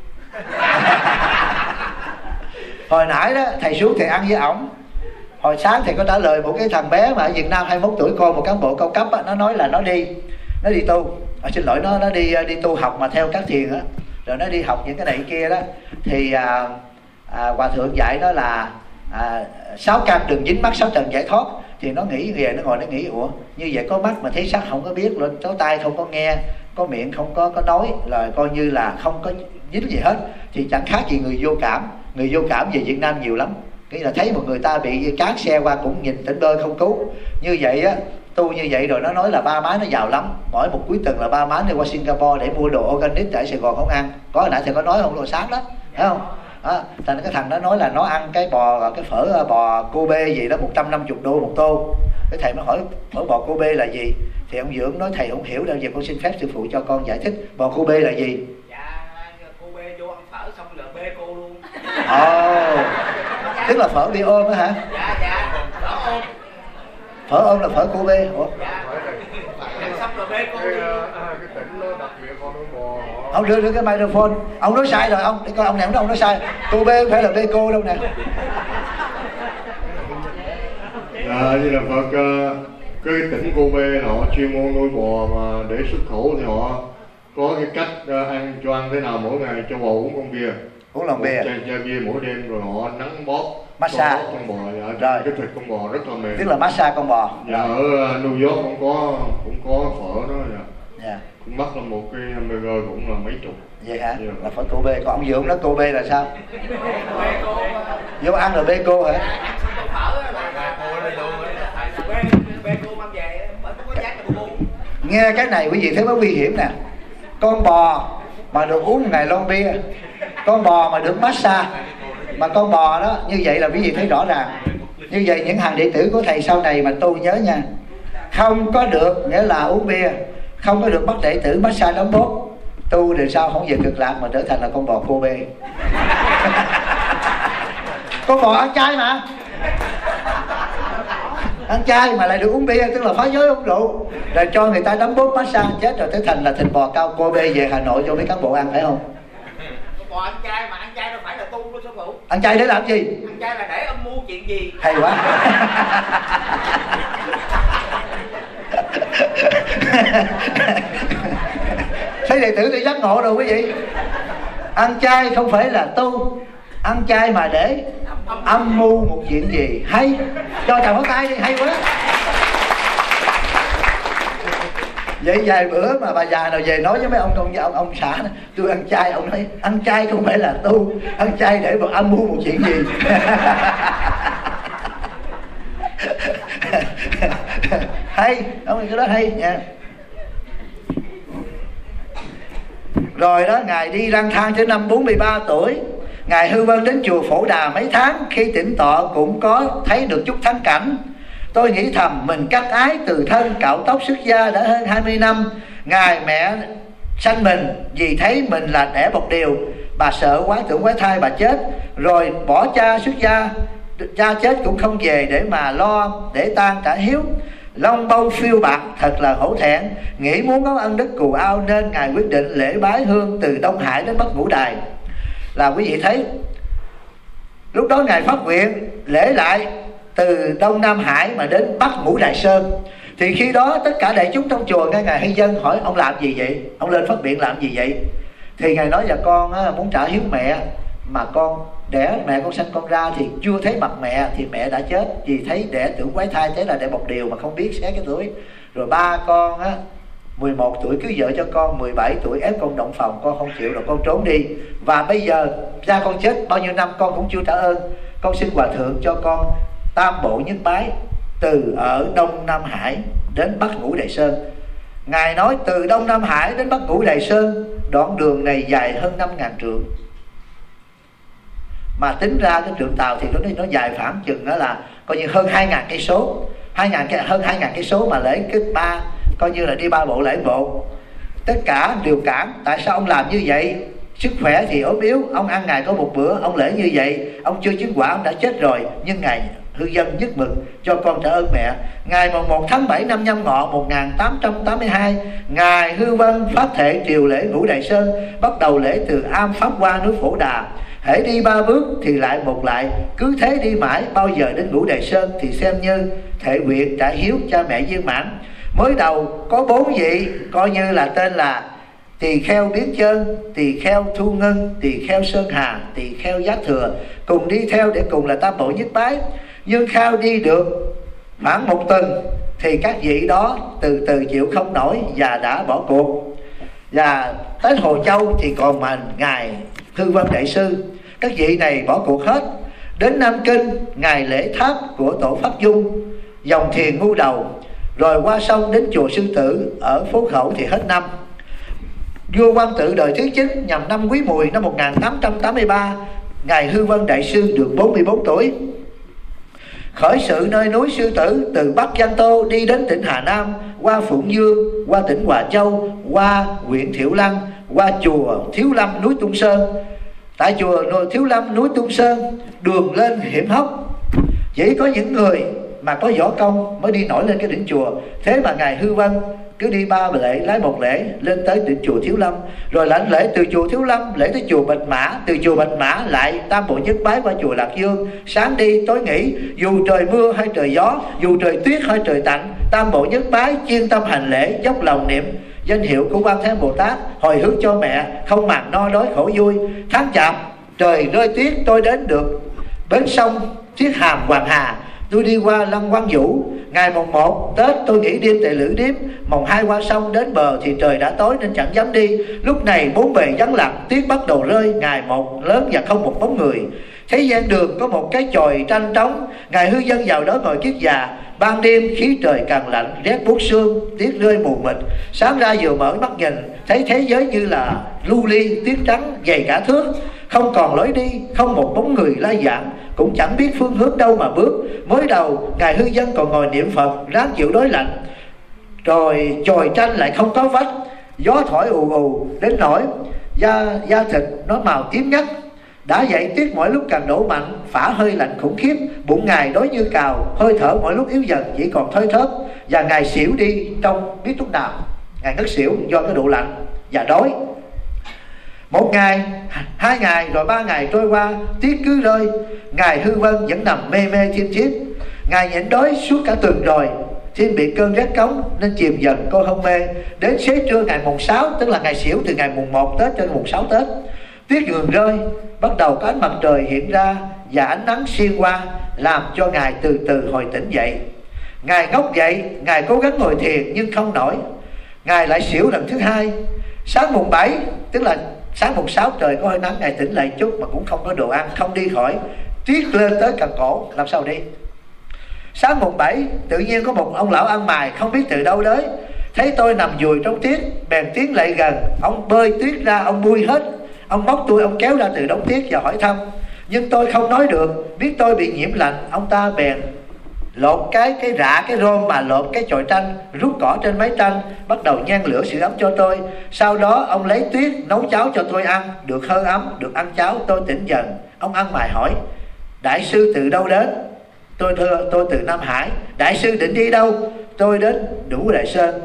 hồi nãy đó thầy xuống thầy ăn với ổng. Hồi sáng thầy có trả lời một cái thằng bé mà ở Việt Nam 21 tuổi con một cán bộ cao cấp á, nó nói là nó đi nó đi tu. À, xin lỗi nó nó đi đi tu học mà theo các thiền á. Rồi nó đi học những cái này kia đó. Thì à, à, hòa thượng dạy nó là à, sáu căn đừng dính mắt sáu trần giải thoát. Thì nó nghĩ về nó ngồi nó nghĩ ủa như vậy có mắt mà thấy sắc không có biết luôn có tai không có nghe có miệng không có có nói là coi như là không có dính gì hết. Thì chẳng khác gì người vô cảm. Người vô cảm về Việt Nam nhiều lắm. Nghĩa là thấy một người ta bị cán xe qua cũng nhìn tỉnh bơi không cứu. Như vậy á tu như vậy rồi nó nói là ba má nó giàu lắm. Mỗi một cuối tuần là ba má đi qua Singapore để mua đồ organic tại Sài Gòn không ăn. Có nãy thầy có nói không? Đồ sáng đó thấy không? Đó, thành cái thằng đó nói là nó ăn cái bò cái phở bò Kobe gì đó 150 đô một tô. Cái thầy mới hỏi phở bò Kobe là gì? Thì ông dưỡng nói thầy không hiểu đâu giờ con xin phép sư phụ cho con giải thích bò Kobe là gì? Dạ cô bê vô ăn phở xong là bê cô luôn. Ồ tức là phở bị ôm á hả? Dạ dạ phở ôm. Phở ôm là phở Kobe ủa? Dạ Ăn xong là bê cô cái, luôn à, cái tỉnh nó đặc biệt con nuôi bò họ ông đưa đưa cái microphone. Ông nói sai rồi ông để coi ông này ông nói ông nói sai. Cô bê không phải là bê cô đâu nè. À, như là Phật à, cái tỉnh Kobe họ chuyên môn nuôi bò mà để xuất khẩu thì họ có cái cách à, ăn cho ăn thế nào mỗi ngày cho bò uống con bia. Uống lòng bia. Chai, chai bia mỗi đêm rồi họ nắng bóp Massage. con bò dạ, Rồi. cái thịt con bò rất là mềm. Tức là massage con bò. Dạ, ở à, New York cũng có cũng có phở đó dạ. dạ cũng mắc là một cái hamburger cũng là mấy chục. Vậy hả? Là phở cô bê. Còn ông dưỡng nói cô bê là sao? Vô ăn là bê cô hả? Nghe cái này quý vị thấy nó nguy hiểm nè. Con bò mà được uống ngày lon bia con bò mà được massage mà con bò đó như vậy là quý vị thấy rõ ràng. Như vậy những hàng đệ tử của thầy sau này mà tu nhớ nha không có được nghĩa là uống bia không có được bắt đệ tử massage đóng bốt. Tu thì sao không về cực lạc mà trở thành là con bò cô bê? Con bò ăn chay mà. Ăn chay mà lại được uống bia tức là phá giới uống rượu. Rồi cho người ta đấm bốt massage chết rồi tới thành là thịt bò cao cô bê về hà nội cho mấy cán bộ ăn phải không? Con bò ăn chay mà ăn chay đâu phải là tu đâu sư phụ. Ăn chay để làm gì? Ăn chay là để âm mưu chuyện gì? Hay quá thấy đệ tử tôi giác ngộ rồi quý vị. Ăn chay không phải là tu ăn chay mà để âm mưu một chuyện gì hay. Cho chào pháo tay đi hay quá. Vậy vài bữa mà bà già nào về nói với mấy ông ông ông, ông xã tôi ăn chay ông nói ăn chay không phải là tu ăn chay để mà âm mưu một chuyện gì. hay, ông cái đó hay nha. Rồi đó, ngài đi lang thang tới năm 43 tuổi. Ngài hư vân đến chùa phổ đà mấy tháng. Khi tỉnh tọa cũng có thấy được chút thắng cảnh. Tôi nghĩ thầm, mình cắt ái từ thân, cạo tóc xuất gia đã hơn 20 năm. Ngài mẹ sanh mình vì thấy mình là đẻ một điều. Bà sợ quá tưởng quái thai, bà chết. Rồi bỏ cha xuất gia cha chết cũng không về để mà lo để tan trả hiếu. Long bông phiêu bạc thật là hổ thẹn. Nghĩ muốn có ân đức cù ao nên ngài quyết định lễ bái hương từ đông hải đến bắc vũ đài. Là quý vị thấy lúc đó ngài phát nguyện lễ lại từ đông nam hải mà đến bắc ngũ đài sơn. Thì khi đó tất cả đại chúng trong chùa nghe ngài hay dân hỏi ông làm gì vậy? Ông lên phát biện làm gì vậy? Thì ngài nói là con á, muốn trả hiếu mẹ mà con đẻ mẹ con sinh con ra thì chưa thấy mặt mẹ thì mẹ đã chết. Vì thấy đẻ tưởng quái thai thế là đẻ một điều mà không biết xé cái tuổi rồi ba con á 11 tuổi cưới vợ cho con 17 tuổi ép con động phòng, con không chịu rồi con trốn đi. Và bây giờ cha con chết, bao nhiêu năm con cũng chưa trả ơn. Con xin hòa thượng cho con tam bộ nhất bái, từ ở đông nam hải đến bắc ngũ đại sơn. Ngài nói từ đông nam hải đến bắc ngũ đại sơn, đoạn đường này dài hơn năm ngàn trượng mà tính ra cái trượng tàu thì nó nó dài khoảng chừng đó là coi như hơn hai ngàn cây số. Hai ngàn hơn hai ngàn cây số mà lễ cái ba, coi như là đi ba bộ lễ bộ. Tất cả đều cản tại sao ông làm như vậy? Sức khỏe thì ốm yếu, ông ăn ngày có một bữa, ông lễ như vậy. Ông chưa chứng quả, ông đã chết rồi. Nhưng ngày hư dân nhất mực cho con trả ơn mẹ. Ngày mùng 1 tháng 7 năm nhâm ngọ 1882 ngài hư vân phát thệ triều lễ ngũ đại sơn, bắt đầu lễ từ am pháp qua núi phổ đà hãy đi ba bước thì lại một lại, cứ thế đi mãi, bao giờ đến ngũ đại sơn thì xem như thể nguyện trả hiếu cha mẹ viên mãn. Mới đầu có bốn vị, coi như là tên là tỳ kheo biến chân tỳ kheo thu ngân, tỳ kheo sơn hà, tỳ kheo giác thừa. Cùng đi theo để cùng là tam bộ nhất bái. Nhưng khao đi được khoảng một tuần thì các vị đó từ từ chịu không nổi và đã bỏ cuộc. Và tới hồ châu thì còn mà ngài thư văn đại sư các vị này bỏ cuộc hết. Đến nam kinh, ngày lễ tháp của tổ pháp dung. Dòng thiền ngu đầu. Rồi qua sông đến chùa sư tử ở phố khẩu thì hết năm. Vua quan tự đời thứ 9 nhằm năm quý mùi năm 1883 ngài hư vân đại sư được 44 tuổi. Khởi sự nơi núi sư tử từ bắc giang tô đi đến tỉnh hà nam, qua phụng dương, qua tỉnh hòa châu, qua huyện thiệu lăng, qua chùa thiếu lâm, núi tung sơn tại chùa thiếu lâm, núi tung sơn, đường lên hiểm hóc. Chỉ có những người mà có võ công mới đi nổi lên cái đỉnh chùa. Thế mà ngài hư vân, cứ đi ba lễ, lái một lễ, lên tới đỉnh chùa thiếu lâm. Rồi lãnh lễ từ chùa thiếu lâm, lễ tới chùa bạch mã. Từ chùa bạch mã lại tam bộ nhất bái qua chùa lạc dương. Sáng đi, tối nghỉ, dù trời mưa hay trời gió, dù trời tuyết hay trời tạnh, tam bộ nhất bái chuyên tâm hành lễ, dốc lòng niệm danh hiệu của quan thế bồ tát hồi hướng cho mẹ, không màng no đói khổ vui. Tháng chạp, trời rơi tuyết, tôi đến được bến sông thiết hàm, hoàng hà. Tôi đi qua lăng quang vũ. Ngày mùng 1 tết, tôi nghỉ đêm tại lữ điếm. Mùng hai qua sông đến bờ thì trời đã tối nên chẳng dám đi. Lúc này bốn bề vắng lặng, tuyết bắt đầu rơi. Ngày một lớn và không một bóng người thế gian đường có một cái chòi tranh trống, ngài hư dân vào đó ngồi kiết già. Ban đêm khí trời càng lạnh, rét buốt xương tuyết rơi mù mịt. Sáng ra vừa mở mắt nhìn, thấy thế giới như là lưu ly, tuyết trắng, dày cả thước. Không còn lối đi, không một bóng người lai dạng. Cũng chẳng biết phương hướng đâu mà bước. Mới đầu, ngài hư dân còn ngồi niệm phật, ráng chịu đối lạnh. Rồi chòi tranh lại không có vách. Gió thổi ù ù đến nỗi, da da thịt nó màu tím ngắt đã dậy tuyết mỗi lúc càng đổ mạnh, phả hơi lạnh khủng khiếp, bụng ngài đói như cào, hơi thở mỗi lúc yếu dần, chỉ còn thoi thóp. Và ngài xỉu đi trong biết lúc nào? Ngài ngất xỉu do cái độ lạnh và đói. Một ngày, hai ngày rồi ba ngày trôi qua tuyết cứ rơi. Ngài hư vân vẫn nằm mê mê chim chiếp ngài nhịn đói suốt cả tuần rồi. Thiên bị cơn rét cống nên chìm dần, cô hôn mê. Đến xế trưa ngày mùng 6 tức là ngày xỉu từ ngày mùng 1 tết cho mùng 6 tết tuyết ngừng rơi bắt đầu có ánh mặt trời hiện ra và ánh nắng xuyên qua, làm cho ngài từ từ hồi tỉnh dậy. Ngài ngốc dậy, ngài cố gắng ngồi thiền nhưng không nổi. Ngài lại xỉu lần thứ hai. Sáng mùng 7 tức là sáng mùng 6 trời có hơi nắng, ngài tỉnh lại chút mà cũng không có đồ ăn, không đi khỏi. Tuyết lên tới cần cổ. Làm sao đi? Sáng mùng 7 tự nhiên có một ông lão ăn mài, không biết từ đâu tới thấy tôi nằm dùi trong tuyết bèn tiến lại gần. Ông bơi tuyết ra, ông bui hết ông móc tôi ông kéo ra từ đống tuyết và hỏi thăm. Nhưng tôi không nói được, biết tôi bị nhiễm lạnh. Ông ta bèn lột cái cái rạ cái rôm mà lột cái chồi tranh, rút cỏ trên máy tranh, bắt đầu nhan lửa sự ấm cho tôi. Sau đó, ông lấy tuyết nấu cháo cho tôi ăn. Được hơi ấm, được ăn cháo, tôi tỉnh dần. Ông ăn mài hỏi, đại sư từ đâu đến? Tôi thưa, tôi từ nam hải. Đại sư định đi đâu? Tôi đến đủ đại sơn.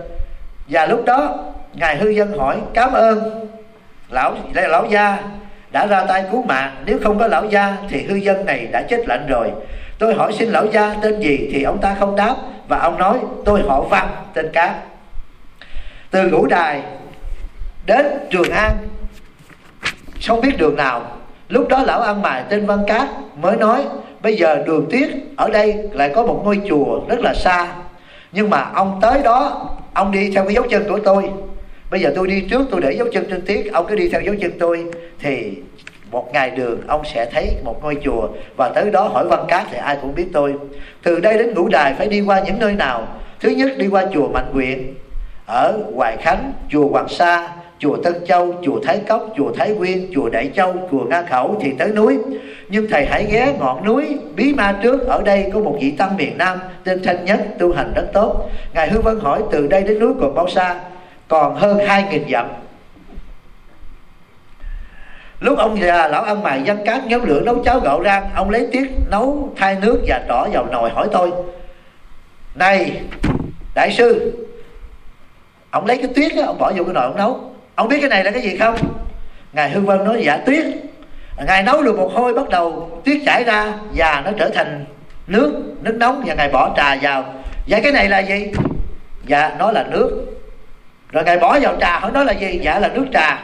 Và lúc đó, ngài hư dân hỏi, cảm ơn lão lão gia. Đã ra tay cứu mạng, nếu không có lão gia thì hư dân này đã chết lạnh rồi. Tôi hỏi xin lão gia tên gì thì ông ta không đáp, và ông nói, tôi họ văn, tên cát. Từ ngũ đài đến trường an, không biết đường nào. Lúc đó lão ăn mày tên văn cát mới nói, bây giờ đường tuyết ở đây lại có một ngôi chùa rất là xa. Nhưng mà ông tới đó, ông đi theo cái dấu chân của tôi bây giờ tôi đi trước tôi để dấu chân trên tiết ông cứ đi theo dấu chân tôi thì một ngày đường ông sẽ thấy một ngôi chùa và tới đó hỏi văn cát thì ai cũng biết tôi từ đây đến ngũ đài phải đi qua những nơi nào thứ nhất đi qua chùa mạnh nguyện ở hoài khánh chùa hoàng sa chùa Tân Châu, chùa Thái Cốc, chùa Thái Nguyên, chùa Đại Châu, chùa Nga Khẩu thì tới núi. Nhưng thầy hãy ghé ngọn núi Bí Ma trước, ở đây có một vị tăng miền Nam tên Thanh Nhất tu hành rất tốt. Ngài Hư Vân hỏi từ đây đến núi còn bao xa? Còn hơn hai nghìn dặm. Lúc ông già lão ăn mày dân cát nhóm lửa nấu cháo gạo rang Ông lấy tiết nấu thay nước và đỏ vào nồi hỏi tôi Này đại sư Ông lấy cái tuyết đó, ông bỏ vô cái nồi ông nấu. Ông biết cái này là cái gì không? Ngài hương vân nói dạ tuyết. Ngài nấu được một hôi bắt đầu tuyết chảy ra và nó trở thành nước nước nóng và ngài bỏ trà vào. Vậy cái này là gì? Dạ nó là nước rồi ngài bỏ vào trà hỏi nói là gì? Dạ là nước trà.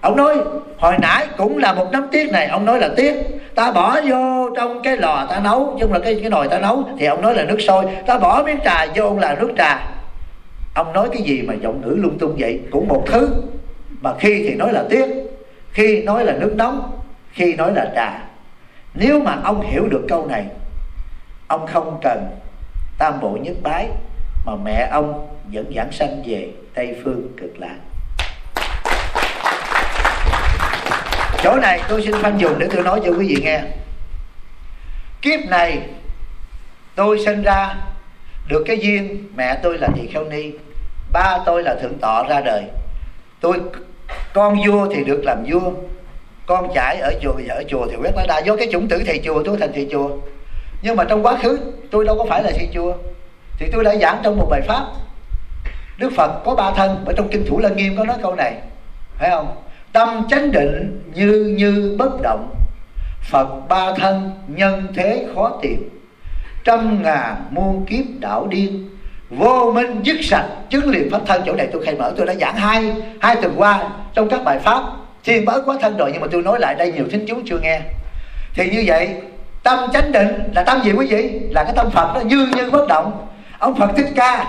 Ông nói, hồi nãy cũng là một nắm tiết này. Ông nói là tiết. Ta bỏ vô trong cái lò ta nấu chung là cái cái nồi ta nấu. Thì ông nói là nước sôi. Ta bỏ miếng trà vô là nước trà. Ông nói cái gì mà giọng ngữ lung tung vậy? Cũng một thứ. Mà khi thì nói là tuyết khi nói là nước nóng, khi nói là trà. Nếu mà ông hiểu được câu này, ông không cần tam bộ nhất bái, mà mẹ ông dẫn giảng sanh về tây phương cực lạc. Chỗ này tôi xin phân dùng để tôi nói cho quý vị nghe. Kiếp này tôi sinh ra được cái duyên mẹ tôi là thị kheo ni, ba tôi là thượng tọa ra đời. Tôi, con vua thì được làm vua, con trải ở chùa ở chùa thì quét lá đa. Do cái chủng tử thầy chùa, tôi thành thầy chùa. Nhưng mà trong quá khứ, tôi đâu có phải là thầy chùa. Thì tôi đã giảng trong một bài pháp đức phật có ba thân ở trong kinh thủ lăng nghiêm có nói câu này. Phải không? Tâm chánh định, như như bất động. Phật ba thân, nhân thế khó tìm. Trăm ngàn muôn kiếp đảo điên. Vô minh dứt sạch, chứng liền pháp thân. Chỗ này tôi khai mở, tôi đã giảng hai hai tuần qua trong các bài pháp. Thiên bớt quá thân rồi, nhưng mà tôi nói lại đây nhiều thính chúng chưa nghe. Thì như vậy, tâm chánh định là tâm gì quý vị? Là cái tâm phật nó như như bất động. Ông phật thích ca,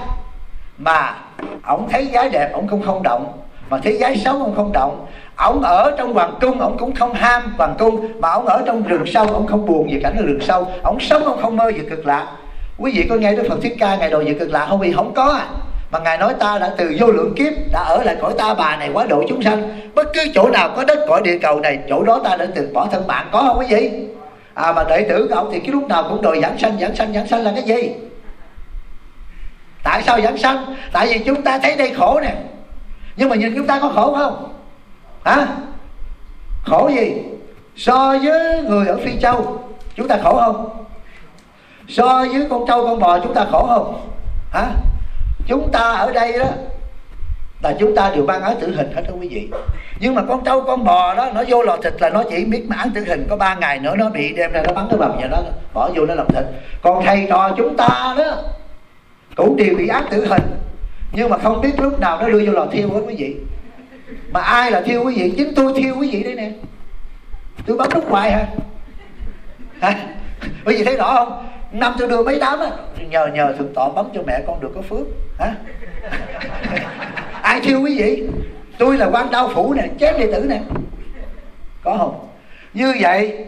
mà ông thấy gái đẹp, ông cũng không động. Mà thấy gái xấu, ông không động. Ông ở trong hoàng cung, ông cũng không ham hoàng cung. Mà ông ở trong rừng sâu, ông không buồn về cảnh ở rừng sâu. Ông sống, ông không mơ về cực lạc. Quý vị có nghe đức phật thích ca, ngày đầu về cực lạc không? Vì không có à. Mà ngài nói ta đã từ vô lượng kiếp đã ở lại cõi ta, bà này quá độ chúng sanh. Bất cứ chỗ nào có đất, cõi địa cầu này, chỗ đó ta đã từng bỏ thân mạng có không quý vị? À mà đệ tử của ông thì cái lúc nào cũng đòi giảng sanh giảng sanh giảng sanh là cái gì? Tại sao vẫn sân tại vì chúng ta thấy đây khổ nè. Nhưng mà nhìn chúng ta có khổ không? Hả? Khổ gì? So với người ở phi châu, chúng ta khổ không? So với con trâu con bò, chúng ta khổ không? Hả? Chúng ta ở đây đó là chúng ta đều ban án tử hình hết đó quý vị. Nhưng mà con trâu con bò đó, nó vô lò thịt là nó chỉ biết mà án tử hình, có ba ngày nữa nó bị đem ra nó bắn cái bầm nhà nó bỏ vô nó làm thịt. Còn thầy trò chúng ta đó cũng đều bị án tử hình. Nhưng mà không biết lúc nào nó đưa vô lò thiêu hết quý vị. Mà ai là thiêu quý vị? Chính tôi thiêu quý vị đấy nè. Tôi bấm nút hoài hả? Hả? Quý vị thấy rõ không? Năm tôi đưa mấy đám á, nhờ nhờ thượng tọa bấm cho mẹ con được có phước. Hả? Ai thiêu quý vị? Tôi là quan đau phủ nè, chém đệ tử nè. Có không? Như vậy,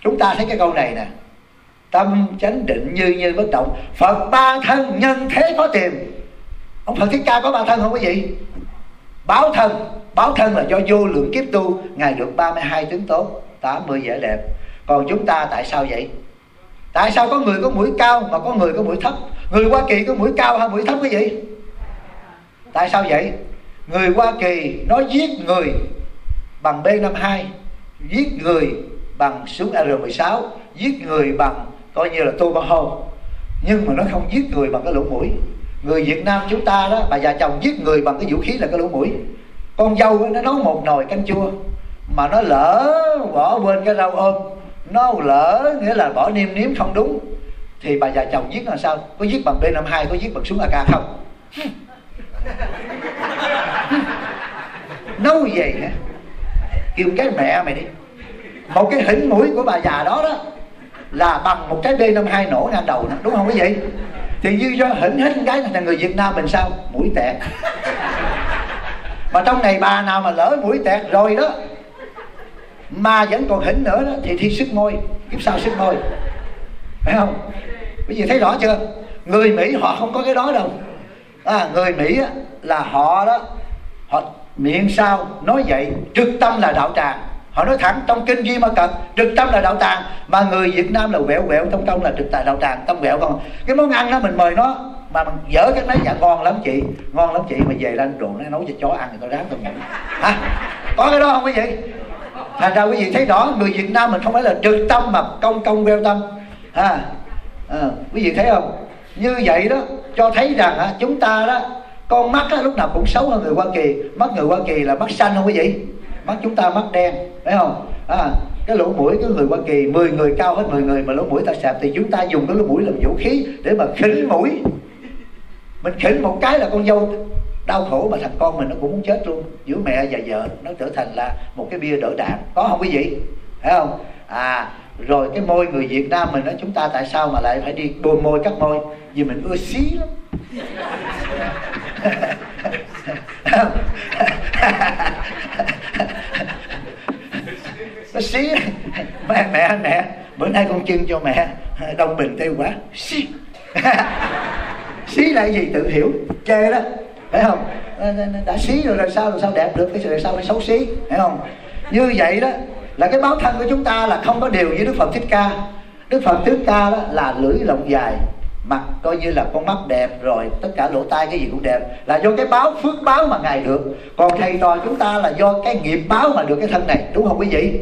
chúng ta thấy cái câu này nè tâm chánh định như như bất động. Phật ba thân nhân thế có tìm ông phật thích ca có ba thân không quý vị? Báo thân. Báo thân là do vô lượng kiếp tu, ngài được 32 tướng tốt 80 vẻ đẹp. Còn chúng ta tại sao vậy? Tại sao có người có mũi cao mà có người có mũi thấp? Người hoa kỳ có mũi cao hay mũi thấp cái gì tại sao vậy? Người hoa kỳ nó giết người bằng b 52 giết người bằng súng r 16 giết người bằng coi như là tomahawk nhưng mà nó không giết người bằng cái lỗ mũi. Người việt nam chúng ta đó, bà già chồng giết người bằng cái vũ khí là cái lỗ mũi. Con dâu nó nấu một nồi canh chua, mà nó lỡ bỏ quên cái rau ôm. Nó lỡ nghĩa là bỏ niêm nếm không đúng. Thì bà già chồng giết là sao? Có giết bằng b 52 có giết bằng súng ak không? Nấu về hả kêu cái mẹ mày đi. Một cái hỉnh mũi của bà già đó đó là bằng một trái b năm hai nổ ngang đầu nè đúng không quý vị? Thì như do hỉnh hết cái là người việt nam mình sao? Mũi tẹt. Mà trong này bà nào mà lỡ mũi tẹt rồi đó mà vẫn còn hỉnh nữa đó, thì thi sức môi kiếp sau sức môi phải không? Quý vị thấy rõ chưa? Người mỹ họ không có cái đó đâu. À, người mỹ là họ đó họ miệng sao nói vậy trực tâm là đạo tràng họ nói thẳng trong kinh duy ma cật trực tâm là đạo tràng mà người việt nam là quẹo quẹo trong trong là trực tại đạo tràng tâm quẹo không cái món ăn đó mình mời nó mà mình dở cái đấy dạ ngon lắm chị ngon lắm chị mà về lên đồ nó nấu cho chó ăn thì tao ráng tao nhận hả? Có cái đó không quý vị? Thành ra quý vị thấy rõ người việt nam mình không phải là trực tâm mà công công queo tâm. Ha à, ờ, quý vị thấy không? Như vậy đó cho thấy rằng à, chúng ta đó con mắt á, lúc nào cũng xấu hơn người hoa kỳ mắt người hoa kỳ là mắt xanh không quý vị? Mắt chúng ta mắt đen phải không? À, cái lỗ mũi của người hoa kỳ 10 người cao hết 10 người mà lỗ mũi ta sẹp thì chúng ta dùng cái lỗ mũi làm vũ khí để mà khỉnh mũi. Mình khỉnh một cái là con dâu đau khổ mà thằng con mình nó cũng muốn chết luôn. Giữa mẹ và vợ nó trở thành là một cái bia đỡ đạn. Có không quý vị? Phải không? À rồi cái môi người Việt Nam mình đó chúng ta tại sao mà lại phải đi bôi môi cắt môi? Vì mình ưa xí lắm nó xí mẹ mẹ mẹ. Bữa nay con chưng cho mẹ. Đông bình tây quá xí. Xí là gì? Tự hiểu. Chê đó. Phải không? Đã xí rồi là sao, rồi sao đẹp được? Cái sự sao phải xấu xí? Phải không? Như vậy đó, là cái báo thân của chúng ta là không có điều với đức phật thích ca. Đức phật thích ca đó là lưỡi lộng dài, mặt coi như là con mắt đẹp rồi, tất cả lỗ tai cái gì cũng đẹp. Là do cái báo, phước báo mà ngài được. Còn thầy trò chúng ta là do cái nghiệp báo mà được cái thân này. Đúng không quý vị?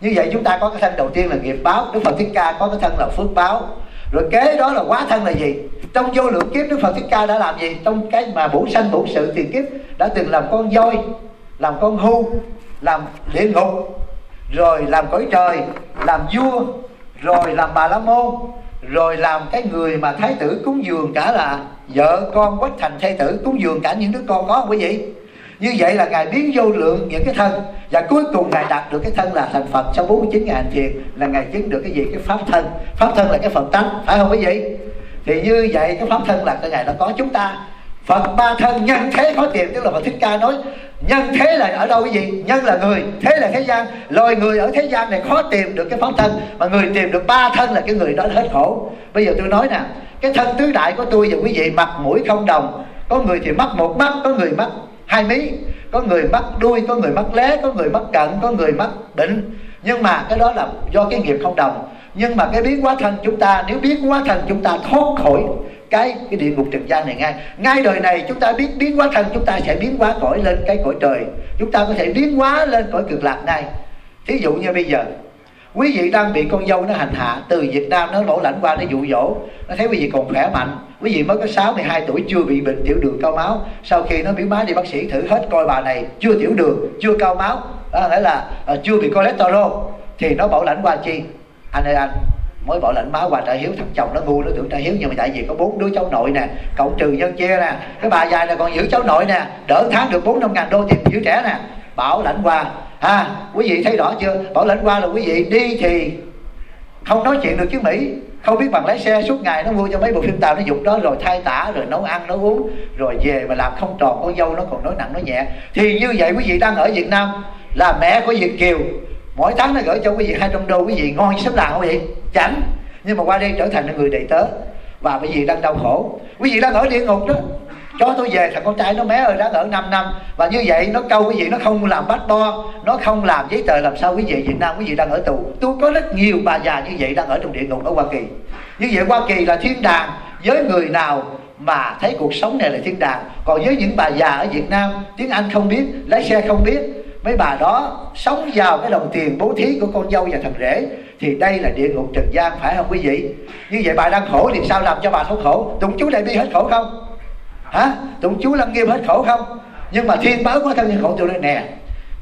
Như vậy chúng ta có cái thân đầu tiên là nghiệp báo, đức phật thích ca có cái thân là phước báo. Rồi kế đó là quá thân là gì? Trong vô lượng kiếp đức phật thích ca đã làm gì? Trong cái mà bổn sanh bổn sự tiền kiếp đã từng làm con voi, làm con hưu làm địa ngục, rồi làm cõi trời, làm vua, rồi làm bà la môn, rồi làm cái người mà thái tử cúng dường cả là vợ con quách thành thái tử cúng dường cả những đứa con có không quý vị như vậy là ngài biến vô lượng những cái thân, và cuối cùng ngài đạt được cái thân là thành phật. Sau 49 ngàn thiền là ngài chứng được cái gì? Cái pháp thân. Pháp thân là cái phật tánh, phải không quý vị? Thì như vậy cái pháp thân là cái ngài đã có chúng ta. Phật ba thân, nhân thế khó tìm Tức là Phật Thích Ca nói, Nhân thế là ở đâu cái gì? Nhân là người, Thế là thế gian. Loài người ở thế gian này khó tìm được cái pháp thân, Mà người tìm được ba thân là cái người đó hết khổ. Bây giờ tôi nói nè, Cái thân tứ đại của tôi và quý vị, mặt mũi không đồng. Có người thì mắc một mắt, Có người mắc hai mí Có người mắc đuôi, Có người mắc lé Có người mắc cận, Có người mắc định Nhưng mà cái đó là do cái nghiệp không đồng. Nhưng mà cái biến hóa thân chúng ta, nếu biến hóa thân chúng ta thoát khỏi cái cái địa ngục trần gian này ngay. Ngay đời này chúng ta biết biến hóa thân chúng ta sẽ biến hóa cõi lên cái cõi trời. Chúng ta có thể biến hóa lên cõi cực lạc ngay. Thí dụ như bây giờ quý vị đang bị con dâu nó hành hạ từ Việt Nam nó lỗ lãnh qua nó dụ dỗ. Nó thấy quý vị còn khỏe mạnh. Quý vị mới có 6 12 tuổi chưa bị bệnh tiểu đường cao máu. Sau khi nó biến má đi bác sĩ thử hết coi bà này chưa tiểu đường chưa cao máu. Đó nghĩa là uh, chưa bị cholesterol. Thì nó bảo lãnh qua chi? Anh ơi anh mới bảo lãnh máu qua trả hiếu thằng chồng nó ngu nó tưởng trả hiếu nhưng mà tại vì có bốn đứa cháu nội nè cộng trừ nhân chia nè. Cái bà già này còn giữ cháu nội nè đỡ tháng được bốn năm ngàn đô tiền giữ trẻ nè. Bảo lãnh qua ha, quý vị thấy rõ chưa? Bảo lãnh qua là quý vị đi thì không nói chuyện được chứ mỹ. Không biết bằng lái xe suốt ngày nó mua cho mấy bộ phim tàu nó dục đó rồi thay tả, rồi nấu ăn, nấu uống, rồi về mà làm không tròn, con dâu nó còn nói nặng, nói nhẹ. Thì như vậy quý vị đang ở việt nam là mẹ của việt kiều. Mỗi tháng nó gửi cho quý vị 200 đô, quý vị ngon như sấm không quý vị chẳng nhưng mà qua đây trở thành người đầy tớ. Và quý vị đang đau khổ. Quý vị đang ở địa ngục đó cho tôi về thằng con trai nó mé ơi đã ở 5 năm. Và như vậy nó câu quý vị nó không làm bát bo, nó không làm giấy tờ làm sao quý vị Việt Nam quý vị đang ở tù. Tôi có rất nhiều bà già như vậy đang ở trong địa ngục ở Hoa Kỳ. Như vậy Hoa Kỳ là thiên đàng với người nào mà thấy cuộc sống này là thiên đàng. Còn với những bà già ở Việt Nam, tiếng Anh không biết, lái xe không biết, mấy bà đó sống vào cái đồng tiền bố thí của con dâu và thằng rể, thì đây là địa ngục trần gian, phải không quý vị? Như vậy bà đang khổ thì sao làm cho bà không khổ? Tụng chú đại bi hết khổ không? Hả? Tụng chú lăng nghiêm hết khổ không? Nhưng mà thiên báo có thân nhân khổ tôi nói, nè,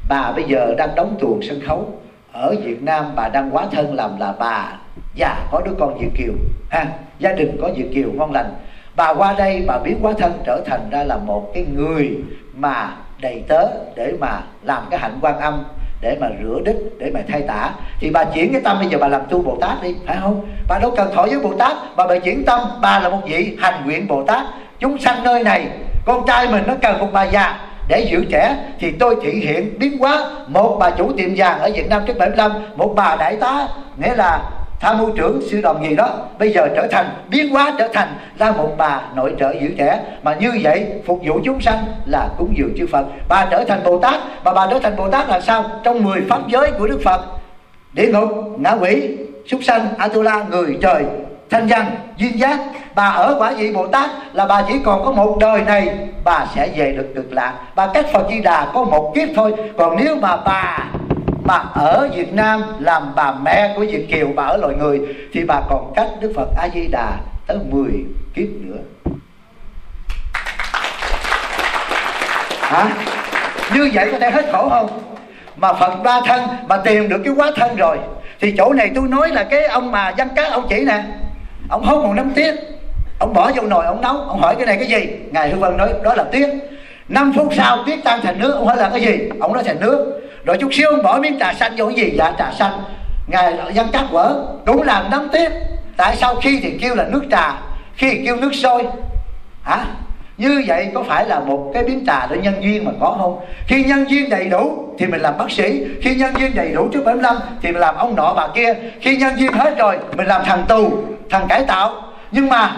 bà bây giờ đang đóng tuồng sân khấu. Ở Việt Nam bà đang quá thân làm là bà, già có đứa con Việt Kiều. Ha, gia đình có Việt Kiều, ngon lành. Bà qua đây bà biến quá thân trở thành ra là một cái người mà đầy tớ để mà làm cái hạnh quan âm, để mà rửa đích, để mà thay tả. Thì bà chuyển cái tâm bây giờ bà làm tu bồ tát đi, phải không? Bà đâu cần thọ với bồ tát, mà bà chuyển tâm bà là một vị hành nguyện bồ tát chúng sanh nơi này, con trai mình nó cần một bà già. Để giữ trẻ thì tôi thị hiện biến hóa. Một bà chủ tiệm vàng ở Việt Nam trước 75 một bà đại tá, nghĩa là tham mưu trưởng sư đoàn gì đó, bây giờ trở thành, biến hóa trở thành ra một bà nội trợ giữ trẻ. Mà như vậy, phục vụ chúng sanh là cúng dường chư Phật. Bà trở thành Bồ Tát, mà bà trở thành Bồ Tát là sao? Trong 10 pháp giới của Đức Phật. Địa ngục ngã quỷ, súc sanh atula người trời thanh văn, duyên giác. Bà ở quả vị bồ tát là bà chỉ còn có một đời này, bà sẽ về được cực lạc. Bà cách phật di đà có một kiếp thôi. Còn nếu mà bà mà ở Việt Nam làm bà mẹ của Việt Kiều, bà ở loài người, thì bà còn cách Đức Phật A Di Đà tới 10 kiếp nữa. Hả? Như vậy có thể hết khổ không? Mà Phật ba thân, mà tìm được cái quá thân rồi, thì chỗ này tôi nói là cái ông mà văn cát ông chỉ nè ông hốt một nắm tiết ông bỏ vô nồi, ông nấu. Ông hỏi cái này cái gì? Ngài hương vân nói, đó là tiết 5 phút sau tiết tan thành nước, ông hỏi là cái gì? Ông nói thành nước. Rồi chút xíu, ông bỏ miếng trà xanh vô cái gì? Dạ trà xanh. Ngài văn cắt vỡ. Cũng làm nắm tiết tại sao khi thì kêu là nước trà, khi thì kêu nước sôi? Hả? Như vậy có phải là một cái biến trà để nhân duyên mà có không? Khi nhân duyên đầy đủ thì mình làm bác sĩ. Khi nhân duyên đầy đủ trước 75 thì mình làm ông nọ bà kia. Khi nhân duyên hết rồi, mình làm thằng tù, thằng cải tạo. Nhưng mà,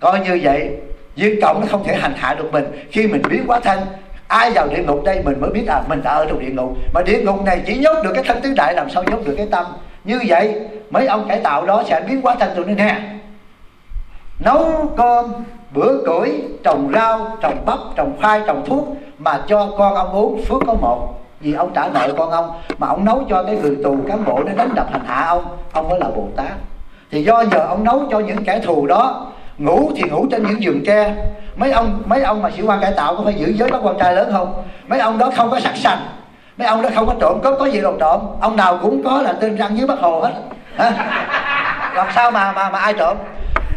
coi như vậy duyên cộng nó không thể hành hạ được mình. Khi mình biến quá thân, ai vào địa ngục đây mình mới biết à mình đã ở trong địa ngục. Mà địa ngục này chỉ nhốt được cái thân tứ đại, làm sao nhốt được cái tâm? Như vậy, mấy ông cải tạo đó sẽ biến quá thân tụi nó nè. Nấu cơm bữa củi trồng rau, trồng bắp, trồng khoai, trồng thuốc mà cho con ông uống phước có một. Vì ông trả nợ con ông, mà ông nấu cho cái người tù, cán bộ nó đánh đập hành hạ ông ông mới là bồ tát. Thì do giờ ông nấu cho những kẻ thù đó, ngủ thì ngủ trên những giường tre. Mấy ông mấy ông mà sĩ quan cải tạo có phải giữ giới bắt quan trai lớn không? Mấy ông đó không có sạch sành mấy ông đó không có trộm cướp, có gì đâu trộm. Ông nào cũng có là tên răng dưới bắt hồ hết. Hả? Làm sao mà mà mà ai trộm?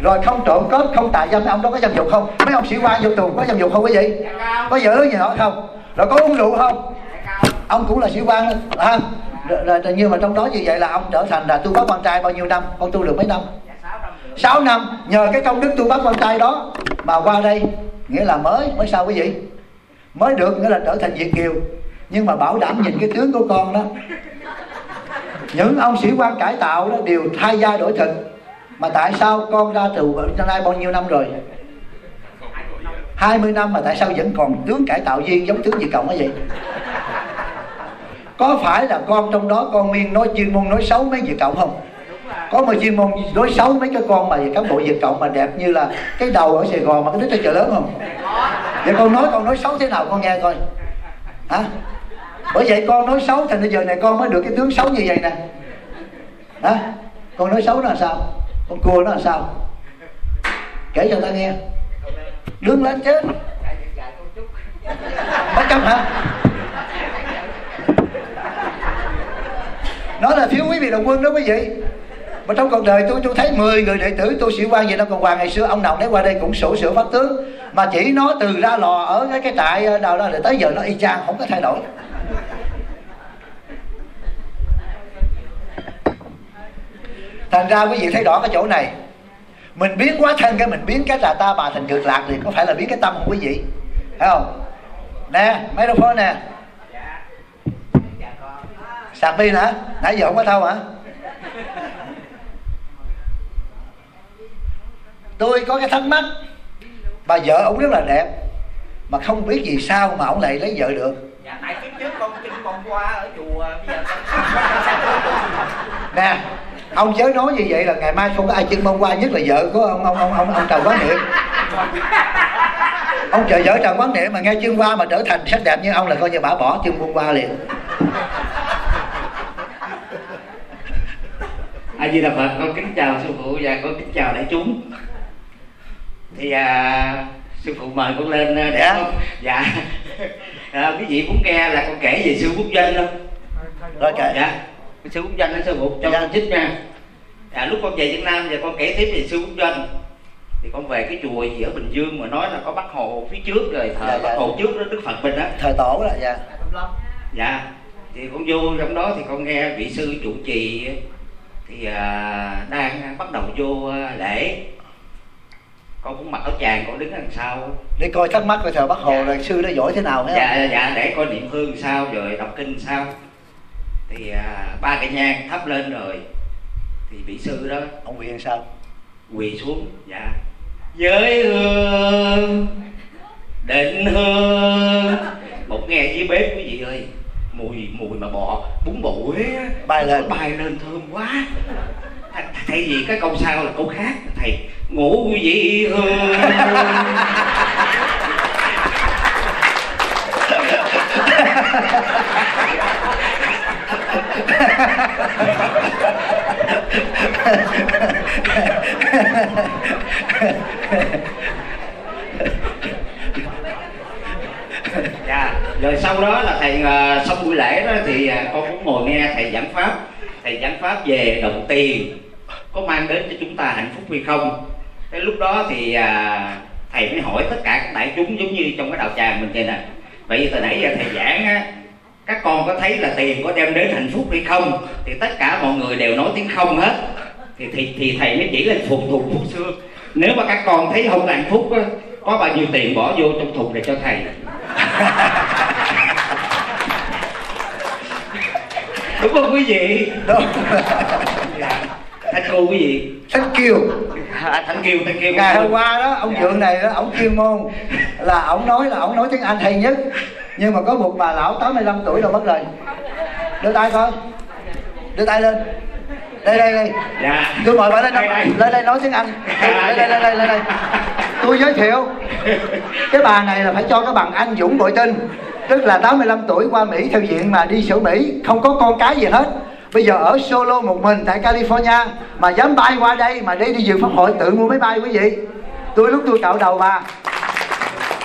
Rồi không trộm cướp không tà dâm mấy ông đó có dâm dục không? Mấy ông sĩ quan vô tù có dâm dục không cái gì? Có giữ gì họ không? Rồi có uống rượu không? Ông cũng là sĩ quan ha rồi, rồi, rồi nhưng mà trong đó như vậy là ông trở thành là tu bắt quan trai bao nhiêu năm? Con tu được mấy năm? 6 năm. Nhờ cái công đức tu bắt quan trai đó mà qua đây nghĩa là mới mới sao quý vị mới được nghĩa là trở thành việt kiều. Nhưng mà bảo đảm nhìn cái tướng của con đó những ông sĩ quan cải tạo đó đều thay da đổi thịt mà tại sao con ra tù trong nay bao nhiêu năm rồi? 20 năm mà tại sao vẫn còn tướng cải tạo viên giống tướng Việt Cộng ấy vậy? Có phải là con trong đó con miên nói chuyên môn nói xấu mấy Việt Cộng không? Có mà chuyên môn nói xấu mấy cái con mà cán bộ Việt Cộng mà đẹp như là cái đầu ở Sài Gòn mà cái đứa trên chợ lớn không? Vậy con nói con nói xấu thế nào con nghe coi. Hả? Bởi vậy con nói xấu thành bây giờ này con mới được cái tướng xấu như vậy nè. Hả? Con nói xấu là sao? Con cua nó là sao? Kể cho ta nghe. Đứng lên chứ. Bắt cóc hả? Nó là thiếu quý vị đồng quân đó quý vị. Mà trong cuộc đời tôi tôi thấy 10 người đệ tử tôi sĩ quan gì đâu còn hoàng ngày xưa, ông nào đấy qua đây cũng sổ sửa pháp tướng. Mà chỉ nó từ ra lò ở cái cái trại ờ, nào đó là tới giờ nó y chang, không có thay đổi. Thành ra quý vị thấy rõ cái chỗ này. Mình biến quá thân cái mình biến cái là ta bà thành cực lạc thì có phải là biến cái tâm của quý vị? Phải không? Nè microphone nè. Sạc pin hả? Nãy giờ không có thâu hả? Tôi có cái thắc mắc. Bà vợ ông rất là đẹp mà không biết gì sao mà ông lại lấy vợ được. Dạ tại kiếp trước con chân con qua ở chùa bây giờ nè ông chớ nói như vậy là ngày mai không có ai chân mong qua nhất là vợ của ông ông ông ông, ông trần quán niệm. Ông chờ vợ trần quán niệm mà nghe chân qua mà trở thành sắc đẹp như ông là coi như bà bỏ chân mong qua liền. A di đà phật con kính chào sư phụ và con kính chào đại chúng. Thì à, sư phụ mời con lên à, để Dạ. con dạ. À, quý vị muốn nghe là con kể về sư quốc doanh không? Rồi kệ dạ sư quốc doanh đó sư phụ cho Dạ. con chích nha. Dạ lúc con về việt nam và con kể tiếp về sư quốc doanh. Thì con về cái chùa gì ở bình dương mà nói là có bắc hồ phía trước rồi. Thờ Dạ, bắc dạ. hồ trước đó đức phật mình đó thời tổ đó dạ. Dạ. Thì con vô trong đó thì con nghe vị sư trụ trì thì à, đang bắt đầu vô à, lễ. Con cũng mặc áo chàng con đứng đằng sau. Để coi thắc mắc coi thờ bác hồ Dạ. là sư đó giỏi thế nào thấy không? dạ dạ. Để coi niệm hương sao rồi đọc kinh sao thì à, ba cái nhang thắp lên rồi thì vị sư đó ông quyền sao? quỳ xuống dạ. Giới hương định hương. Một nghe dưới bếp quý vị ơi mùi mùi mà bò bún bò Huế á, Bay lên. bay lên thơm quá. Th- thay vì cái câu sau là câu khác thầy ngủ vị hương dạ rồi sau đó là thầy uh, xong buổi lễ đó thì uh, con cũng ngồi nghe thầy giảng pháp. Thầy giảng pháp về đồng tiền. Có mang đến cho chúng ta hạnh phúc hay không? Cái lúc đó thì uh, thầy mới hỏi tất cả các đại chúng giống như trong cái đạo tràng mình vậy nè. Vậy từ nãy giờ thầy giảng á các con có thấy là tiền có đem đến hạnh phúc hay không? Thì tất cả mọi người đều nói tiếng không hết. Thì thì, thì thầy mới chỉ lên phục thùng phúc xưa. nếu mà các con thấy không hạnh phúc á, có bao nhiêu tiền bỏ vô trong thùng để cho thầy? Đúng không quý vị? Đúng. Dạ. thách cô quý vị. Thank you à, thanh kiều kiều. Ngày hôm qua đó ông Dạ. dượng này đó ông chuyên môn. Là ông nói là ông nói tiếng anh hay nhất. Nhưng mà có một bà lão 85 tuổi đâu mất rồi. Đưa tay coi đưa tay lên. Đây đây đây. Dạ. Tôi mời bà lên đây, đây, lên đây nói tiếng anh. Lên đây lên đây lên đây tôi giới thiệu. Cái bà này là phải cho cái bằng anh dũng bội tinh, tức là 85 tuổi, qua Mỹ, theo diện mà đi sửa Mỹ, không có con cái gì hết. Bây giờ ở solo một mình tại California, mà dám bay qua đây mà để đi dự pháp hội, tự mua máy bay quý vị. Tôi lúc tôi cạo đầu bà,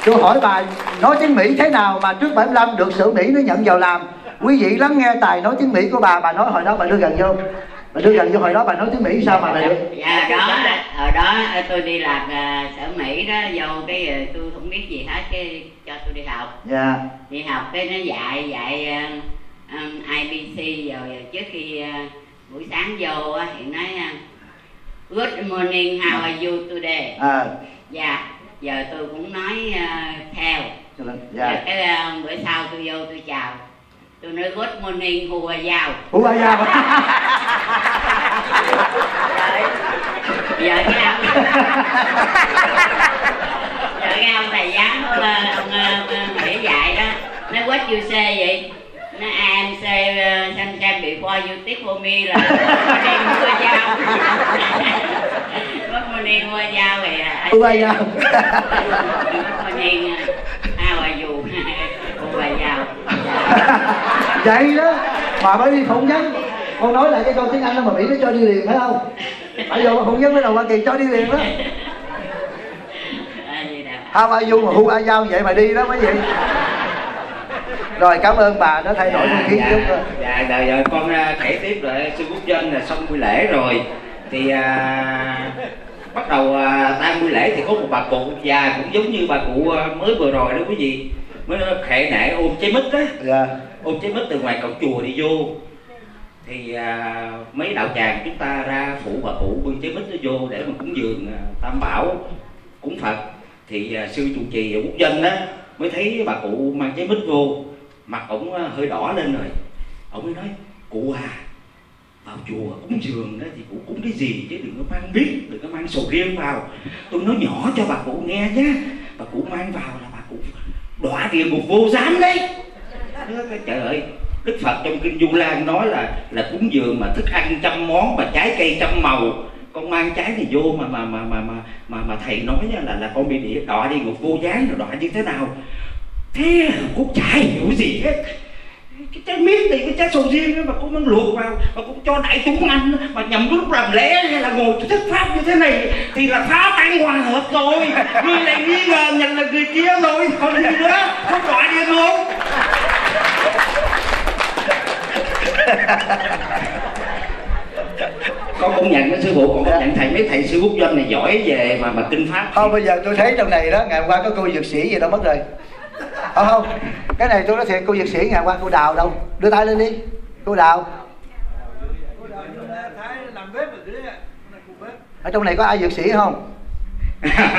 tôi hỏi bà, nói tiếng Mỹ thế nào mà trước 75 được sửa Mỹ? Nó nhận vào làm. Quý vị lắng nghe tài nói tiếng Mỹ của bà bà nói hồi đó bà đưa gần vô bà đưa gần vô hồi đó bà nói tiếng Mỹ sao mà bà được? Dạ đó. Ở đó tôi đi làm à, sở mỹ đó vô cái à, tôi không biết gì hết cái cho tôi đi học. Dạ. Đi học cái nó dạy dạy à, um, IBC rồi trước khi à, buổi sáng vô á, thì nói à, Good morning, how are you today? à. Dạ, giờ tôi cũng nói à, theo. Dạ. dạ cái à, bữa sau tôi vô tôi chào tôi nói good morning who are you ủa bà già giờ cái ông giờ cái ông thầy giáo ông, ờ, ông, ông để dạy đó. Nói what you say vậy. Nó em say uh, sometime before you take for me là morning qua giao good morning qua giao vậy à. Ủa bà già morning how are you qua giao vậy đó. Bà mới đi phỏng vấn con nói lại cái câu tiếng anh đó mà mỹ nó cho đi liền phải không? Bây giờ mà phỏng vấn mới đầu hoa kỳ cho đi liền đó. À, ba đâu. how are you mà hu a giao vậy mà đi đó mấy vị rồi cảm ơn bà đã thay đổi không khí dạ, chút thôi. dạ, dạ, con à, kể tiếp rồi sư quốc dân là xong buổi lễ rồi. Thì à, bắt đầu à, tan buổi lễ thì có một bà cụ già cũng giống như bà cụ à, mới vừa rồi đó quý vị mới khệ nệ ôm trái mít á. Dạ. Ôm trái mít từ ngoài cổng chùa đi vô. Thì à, mấy đạo tràng chúng ta ra phụ bà cụ bưng trái mít nó vô để mà cúng dường à, tam bảo cúng phật. Thì à, sư trụ trì ở quốc dân á mới thấy bà cụ mang trái mít vô. Mặt ổng à, hơi đỏ lên rồi. Ổng mới nói cụ à vào chùa cúng dường đó thì cụ cúng cái gì chứ? Đừng có mang biết đừng có mang sầu riêng vào. Tôi nói nhỏ cho bà cụ nghe nhé bà cụ mang vào là bà cụ đọa địa ngục vô gián đấy. Trời ơi Đức Phật trong kinh Du Lan nói là là cúng dường mà thức ăn trăm món mà trái cây trăm màu. Con mang trái thì vô mà mà mà mà mà mà, mà thầy nói là là con bị địa đọa đi ngục vô gián rồi đọa như thế nào? Thế cũng chả hiểu gì hết cái trái miết thì cái trái sầu riêng đó mà cũng mang luộc vào mà cũng cho đại chúng ăn mà nhầm lúc làm lễ hay là ngồi thuyết pháp như thế này thì là phá tan hòa hợp rồi. Người này nghi ngờ nhận là người kia rồi còn gì nữa? Không đọa địa ngục con công nhận với sư phụ con công nhận thầy mấy thầy sư quốc doanh này giỏi về mà mà kinh pháp. Không bây giờ tôi thấy trong này đó ngày hôm qua có cô dược sĩ gì đâu mất rồi không không. Cái này tôi nói thiệt cô dược sĩ ngày qua cô đào đâu? Đưa tay lên đi. Cô đào. Ở trong này có ai dược sĩ không?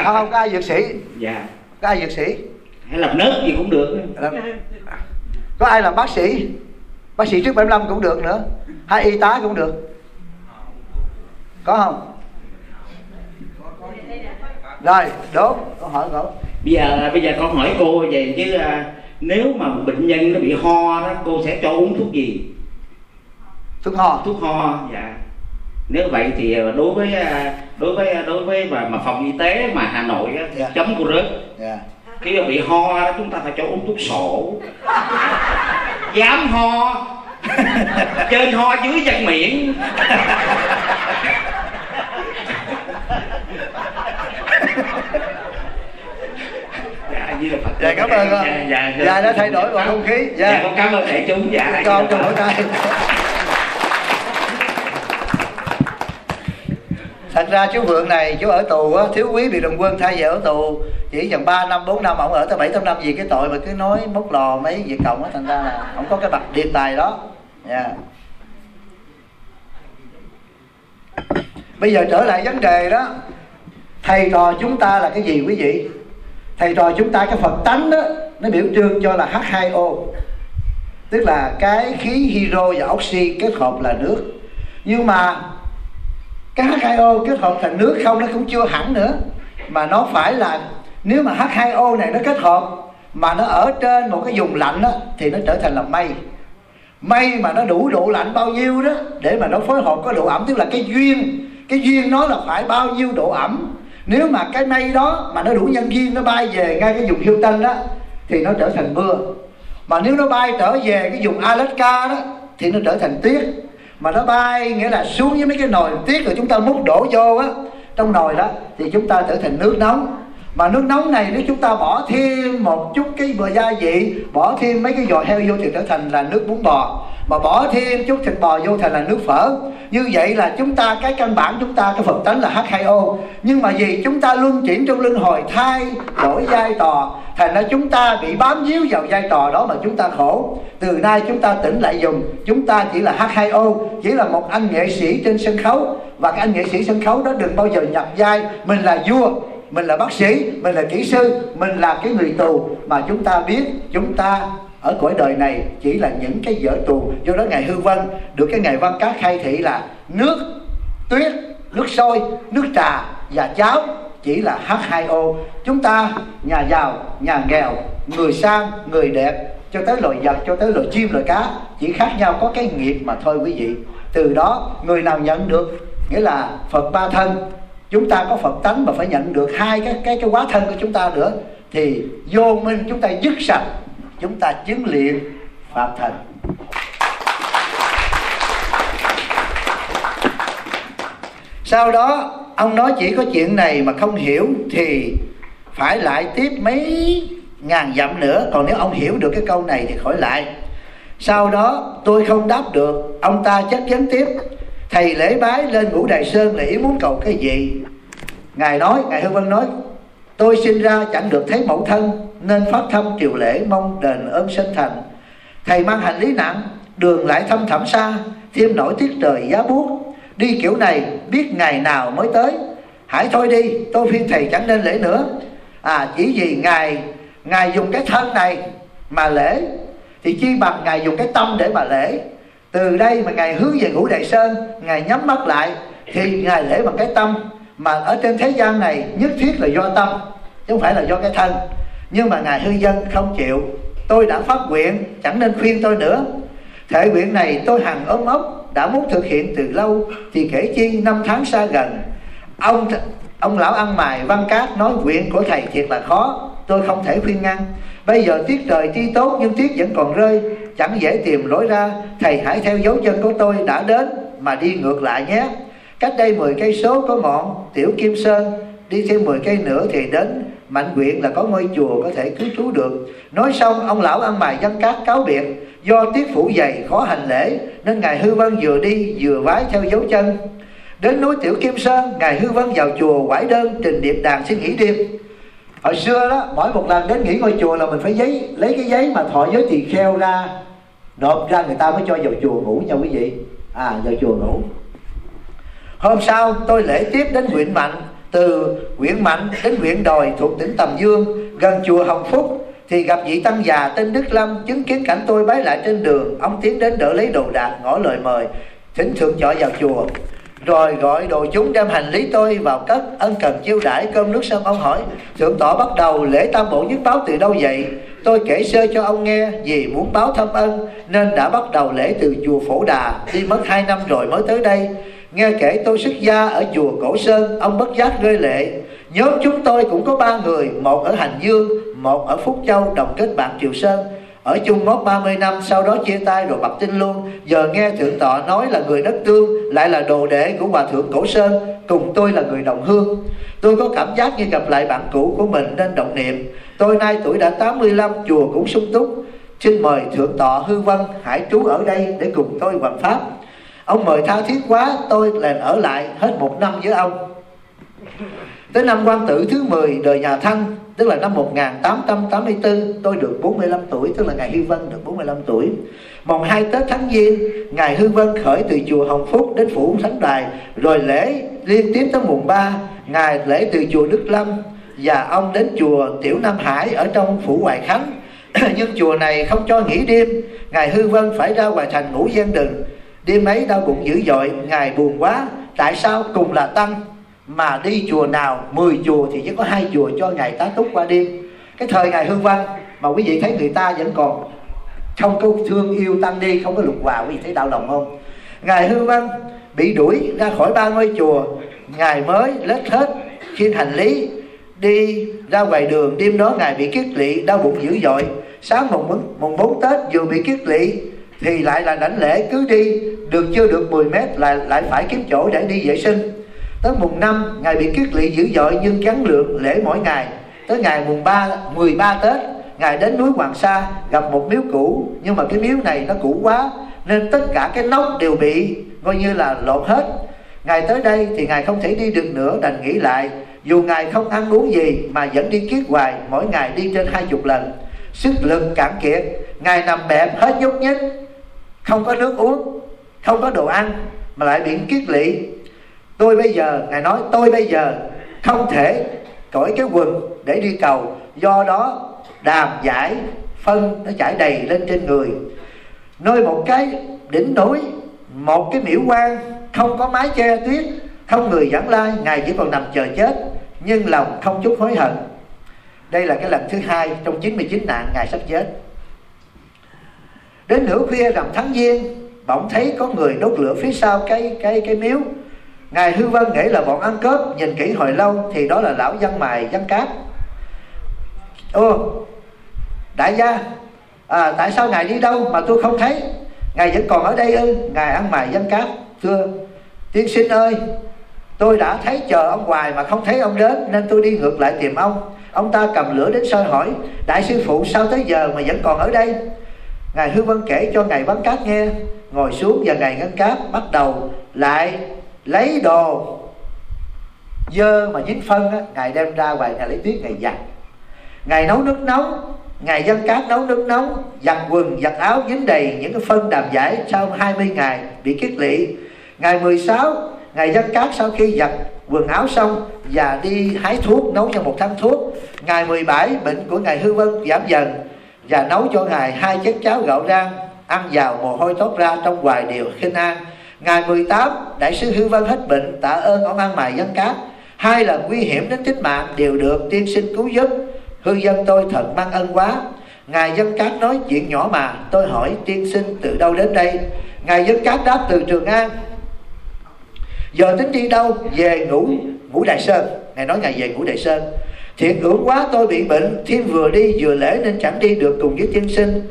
Không không có ai dược sĩ? Dạ. Có ai dược sĩ? Hay làm nớt gì cũng được. Làm- có ai làm bác sĩ? Bác sĩ trước 75 cũng được nữa. Hay y tá cũng được. Có không rồi đố câu hỏi cậu bây giờ bây giờ con hỏi cô về chứ à, nếu mà một bệnh nhân nó bị ho đó cô sẽ cho uống thuốc gì? Thuốc ho. Thuốc ho dạ. Nếu vậy thì à, đối với à, đối với đối với mà, mà phòng y tế mà Hà Nội á, thì Dạ. chấm cô rớt. Dạ. Khi mà bị ho đó chúng ta phải cho uống thuốc sổ. Dám ho. Trên ho dưới chân miệng dạ dạ cảm ơn con. Dạ, dạ, dạ. Đã thay đổi bầu không khí. Dạ, dạ. con cảm ơn đại chúng. Dạ cho ông cho hỏi tay. Thật ra chú vượng này chú ở tù á thiếu quý bị đồng quân thay về ở tù. Chỉ chừng 3 năm 4 năm ổng ở tới 7 8 năm vì cái tội mà cứ nói móc lò mấy việc cộng á thành ra là ổng có cái bậc điệp tài đó. Dạ. Bây giờ trở lại vấn đề đó. Thầy trò chúng ta là cái gì quý vị thầy trò chúng ta cái phật tánh đó nó biểu trưng cho là H2O tức là cái khí hydro và oxy kết hợp là nước. Nhưng mà cái H2O kết hợp thành nước không nó cũng chưa hẳn nữa. Mà nó phải là nếu mà H2O này nó kết hợp mà nó ở trên một cái vùng lạnh đó, thì nó trở thành là mây. Mây mà nó đủ độ lạnh bao nhiêu đó để mà nó phối hợp có độ ẩm. Tức là cái duyên cái duyên nó là phải bao nhiêu độ ẩm nếu mà cái mây đó mà nó đủ nhân duyên, nó bay về ngay cái vùng Houston đó, thì nó trở thành mưa. Mà nếu nó bay trở về cái vùng Alaska đó, thì nó trở thành tuyết. Mà nó bay, nghĩa là xuống với mấy cái nồi tuyết rồi chúng ta múc đổ vô á, trong nồi đó, thì chúng ta trở thành nước nóng mà nước nóng này nếu chúng ta bỏ thêm một chút cái bờ gia vị, bỏ thêm mấy cái giò heo vô thì trở thành là nước bún bò. Mà bỏ thêm chút thịt bò vô thành là nước phở. Như vậy là chúng ta, cái căn bản chúng ta, cái phật tánh là H2O nhưng mà vì chúng ta luân chuyển trong linh hồi thay đổi giai trò thành ra chúng ta bị bám víu vào vai trò đó mà chúng ta khổ. Từ nay chúng ta tỉnh lại dùng, chúng ta chỉ là H2O chỉ là một anh nghệ sĩ trên sân khấu. Và cái anh nghệ sĩ sân khấu đó đừng bao giờ nhập vai, mình là vua mình là bác sĩ, mình là kỹ sư, mình là cái người tù. Mà chúng ta biết, chúng ta ở cõi đời này chỉ là những cái vở tù do đó ngài hư vân, được cái ngài văn cát khai thị là nước, tuyết, nước sôi, nước trà và cháo chỉ là H2O chúng ta, nhà giàu, nhà nghèo, người sang, người đẹp, cho tới loài vật, cho tới loài chim, loài cá, chỉ khác nhau, có cái nghiệp mà thôi quý vị. Từ đó, người nào nhận được? Nghĩa là Phật ba thân chúng ta có Phật tánh mà phải nhận được hai cái cái cái quá thân của chúng ta nữa, thì vô minh chúng ta dứt sạch, chúng ta chứng liền phạm thành sau đó, ông nói chỉ có chuyện này mà không hiểu thì phải lại tiếp mấy ngàn dặm nữa. Còn nếu ông hiểu được cái câu này thì khỏi lại. Sau đó, tôi không đáp được. Ông ta chất vấn tiếp thầy lễ bái lên ngũ đài sơn là ý muốn cầu cái gì? Ngài nói, ngài hương vân nói, tôi sinh ra chẳng được thấy mẫu thân, nên phát thăm triều lễ mong đền ơn sinh thành. Thầy mang hành lý nặng, đường lại thăm thẳm xa, thêm nổi tiết trời giá buốt. Đi kiểu này, biết ngày nào mới tới. Hãy thôi đi, tôi phiên thầy chẳng nên lễ nữa. À chỉ vì ngài ngài dùng cái thân này mà lễ, thì chi bằng ngài dùng cái tâm để mà lễ? Từ đây mà ngài hướng về ngũ đại sơn, ngài nhắm mắt lại, thì ngài lễ bằng cái tâm. Mà ở trên thế gian này, nhất thiết là do tâm, chứ không phải là do cái thân. Nhưng mà ngài hư dân không chịu. Tôi đã phát nguyện, chẳng nên khuyên tôi nữa. Thể nguyện này tôi hằng ốm ốc, đã muốn thực hiện từ lâu, thì kể chi năm tháng xa gần. Ông ông lão ăn mài văn cát nói nguyện của thầy thiệt là khó, tôi không thể khuyên ngăn. Bây giờ tiết trời tuy tốt, nhưng tiết vẫn còn rơi chẳng dễ tìm lối ra. Thầy hãy theo dấu chân của tôi đã đến mà đi ngược lại nhé. Cách đây 10 cây số có ngọn, tiểu kim sơn. Đi thêm 10 cây nữa thì đến. Mạnh quyện là có ngôi chùa có thể cứu trú được. Nói xong, ông lão ăn bài dân cát cáo biệt. Do tiết phủ dày, khó hành lễ, nên ngài hư vân vừa đi, vừa vái theo dấu chân. Đến núi tiểu kim sơn, ngài hư vân vào chùa quải đơn trình điệp đàn xin nghỉ đêm hồi xưa đó, mỗi một lần đến nghỉ ngôi chùa là mình phải giấy, lấy cái giấy mà thọ giới tỳ kheo ra. Nộp ra người ta mới cho vào chùa ngủ nha quý vị. À vào chùa ngủ. Hôm sau, tôi lễ tiếp đến huyện mạnh. Từ huyện mạnh đến huyện đồi thuộc tỉnh tầm dương, gần chùa hồng phúc, thì gặp vị tăng già tên đức lâm chứng kiến cảnh tôi bái lại trên đường. Ông tiến đến đỡ lấy đồ đạc, ngỏ lời mời, thỉnh thượng cho vào chùa rồi gọi đồ chúng đem hành lý tôi vào cất. Ân cần chiêu đãi cơm nước xong, ông hỏi, thượng tỏ bắt đầu lễ tam bổ nhất báo từ đâu vậy? Tôi kể sơ cho ông nghe, vì muốn báo thâm ân, nên đã bắt đầu lễ từ chùa phổ đà. Đi mất hai năm rồi mới tới đây. Nghe kể tôi xuất gia ở chùa cổ sơn, ông bất giác rơi lệ. Nhóm chúng tôi cũng có ba người, một ở hành dương, một ở phúc châu, đồng kết bạn triều sơn ở chung ngót 30 năm, sau đó chia tay rồi bập tin luôn. Giờ nghe thượng tọa nói là người đất tương, lại là đồ đệ của hòa thượng cổ sơn. Cùng tôi là người đồng hương. Tôi có cảm giác như gặp lại bạn cũ của mình nên động niệm. Tôi nay tuổi đã 85 chùa cũng sung túc. Xin mời thượng tọa hư vân, hãy trú ở đây để cùng tôi hoàn pháp. Ông mời tha thiết quá, tôi liền ở lại hết một năm với ông. Tới năm quan tử thứ 10 đời nhà Thanh tức là năm 1884 tôi được 45 tuổi. Tức là ngày Hư Vân được 45 tuổi. Mồng hai Tết tháng Giêng ngày Hư Vân khởi từ chùa Hồng Phúc đến phủ Thánh Đài. Rồi lễ liên tiếp tới mùng 3 ngày lễ từ chùa Đức Lâm và ông đến chùa Tiểu Nam Hải ở trong phủ Hoài Khánh. Nhưng chùa này không cho nghỉ đêm. Ngài Hư Vân phải ra ngoài thành ngủ gian đừng đêm ấy đau bụng dữ dội ngài buồn quá. Tại sao cùng là tăng? Mà đi chùa nào 10 chùa thì chỉ có hai chùa cho ngài tá túc qua đêm. Cái thời ngài hương văn, mà quý vị thấy người ta vẫn còn không có thương yêu tăng đi không có lục hòa, quý vị thấy đau lòng không? Ngài hương văn bị đuổi ra khỏi ba ngôi chùa. Ngài mới, lết hết, khiên hành lý, đi ra ngoài đường. Đêm đó ngài bị kiết lỵ, đau bụng dữ dội. Sáng mùng bốn mùng bốn tết vừa bị kiết lỵ, thì lại là đảnh lễ, cứ đi. Được chưa được 10 mét, lại lại phải kiếm chỗ để đi vệ sinh tới mùng năm, ngài bị kiết lỵ dữ dội nhưng gắn lượng lễ mỗi ngày. Tới ngày mùng ba 13 tết, ngài đến núi hoàng sa gặp một miếu cũ. Nhưng mà cái miếu này nó cũ quá, nên tất cả cái nóc đều bị coi như là lộn hết. Ngài tới đây thì ngài không thể đi được nữa, đành nghĩ lại. Dù ngài không ăn uống gì mà vẫn đi kiết hoài, mỗi ngày đi trên hai chục lần. Sức lực cạn kiệt, ngài nằm bẹp hết nhúc nhích. Không có nước uống, không có đồ ăn, mà lại bị kiết lỵ tôi bây giờ, ngài nói, tôi bây giờ không thể cởi cái quần để đi cầu. Do đó, đàm giải phân nó chảy đầy lên trên người. Nơi một cái đỉnh núi, một cái miễu quan, không có mái che tuyết, không người dẫn lai, ngài chỉ còn nằm chờ chết, nhưng lòng không chút hối hận. Đây là cái lần thứ hai trong 99 nạn ngài sắp chết. Đến nửa khuya rằm tháng giêng, bỗng thấy có người đốt lửa phía sau cái cái cái miếu ngài hư vân nghĩ là bọn ăn cướp nhìn kỹ hồi lâu thì đó là lão dân mài dân cát. Ô đại gia à, tại sao ngài đi đâu mà tôi không thấy? Ngài vẫn còn ở đây ư? Ngài ăn mài dân cát thưa. Tiên sinh ơi tôi đã thấy chờ ông hoài mà không thấy ông đến nên tôi đi ngược lại tìm ông. Ông ta cầm lửa đến soi hỏi đại sư phụ sao tới giờ mà vẫn còn ở đây? Ngài hư vân kể cho ngài văn cát nghe. Ngồi xuống và ngài ngân cát bắt đầu lại lấy đồ dơ mà dính phân á, ngài đem ra ngoài ngài lấy tuyết ngài giặt. Ngài nấu nước nóng ngài dân cát nấu nước nóng giặt quần giặt áo dính đầy những cái phân đàm giải sau 20 ngày bị kiết lỵ. Ngày 16 ngài dân cát sau khi giặt quần áo xong và đi hái thuốc nấu cho một tháng thuốc. Ngày 17 bệnh của ngài hư vân giảm dần và nấu cho ngài hai chén cháo gạo rang ăn vào mồ hôi tốt ra trong hoài điều khinh an ngày 18 đại sư hư văn hết bệnh, tạ ơn ông ăn mài dân cát. Hai lần nguy hiểm đến tính mạng đều được tiên sinh cứu giúp. Hư dân tôi thật mang ơn quá. Ngài dân cát nói chuyện nhỏ mà, tôi hỏi tiên sinh từ đâu đến đây? Ngài dân cát đáp từ trường an. Giờ tính đi đâu? Về ngủ ngủ đại sơn. Ngài nói ngài về ngủ đại sơn. Thiện hưởng quá, tôi bị bệnh, thiên vừa đi, vừa lễ nên chẳng đi được cùng với tiên sinh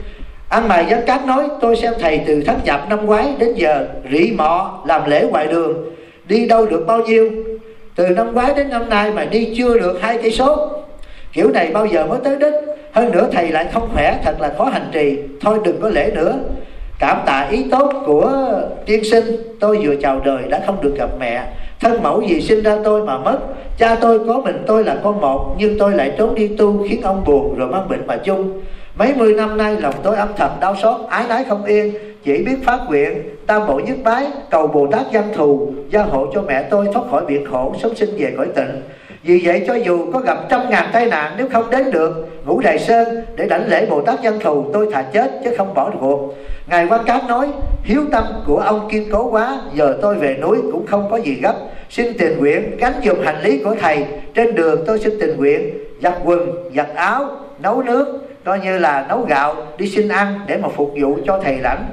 ăn mày dân cát nói, tôi xem thầy từ tháng chạp năm ngoái đến giờ rỉ mọ, làm lễ ngoài đường. Đi đâu được bao nhiêu? Từ năm ngoái đến năm nay mà đi chưa được hai cây số. Kiểu này bao giờ mới tới đích? Hơn nữa thầy lại không khỏe, thật là khó hành trì. Thôi đừng có lễ nữa. Cảm tạ ý tốt của tiên sinh. Tôi vừa chào đời đã không được gặp mẹ. Thân mẫu vì sinh ra tôi mà mất. Cha tôi có mình tôi là con một, nhưng tôi lại trốn đi tu khiến ông buồn rồi mang bệnh mà chung mấy mươi năm nay lòng tôi âm thầm đau xót, ái nái không yên. Chỉ biết phát nguyện, tam bộ nhất bái, cầu bồ tát văn thù, gia hộ cho mẹ tôi thoát khỏi biển khổ sống sinh về cõi tịnh. Vì vậy cho dù có gặp trăm ngàn tai nạn, nếu không đến được, ngũ đài sơn để đảnh lễ bồ tát dân thù, tôi thà chết chứ không bỏ được cuộc. Ngài quan cát nói, hiếu tâm của ông kiên cố quá giờ tôi về núi cũng không có gì gấp. Xin tình nguyện gánh dùng hành lý của thầy. Trên đường tôi xin tình nguyện, giặt quần, giặt áo, nấu nước coi như là nấu gạo, đi xin ăn để mà phục vụ cho thầy lãnh.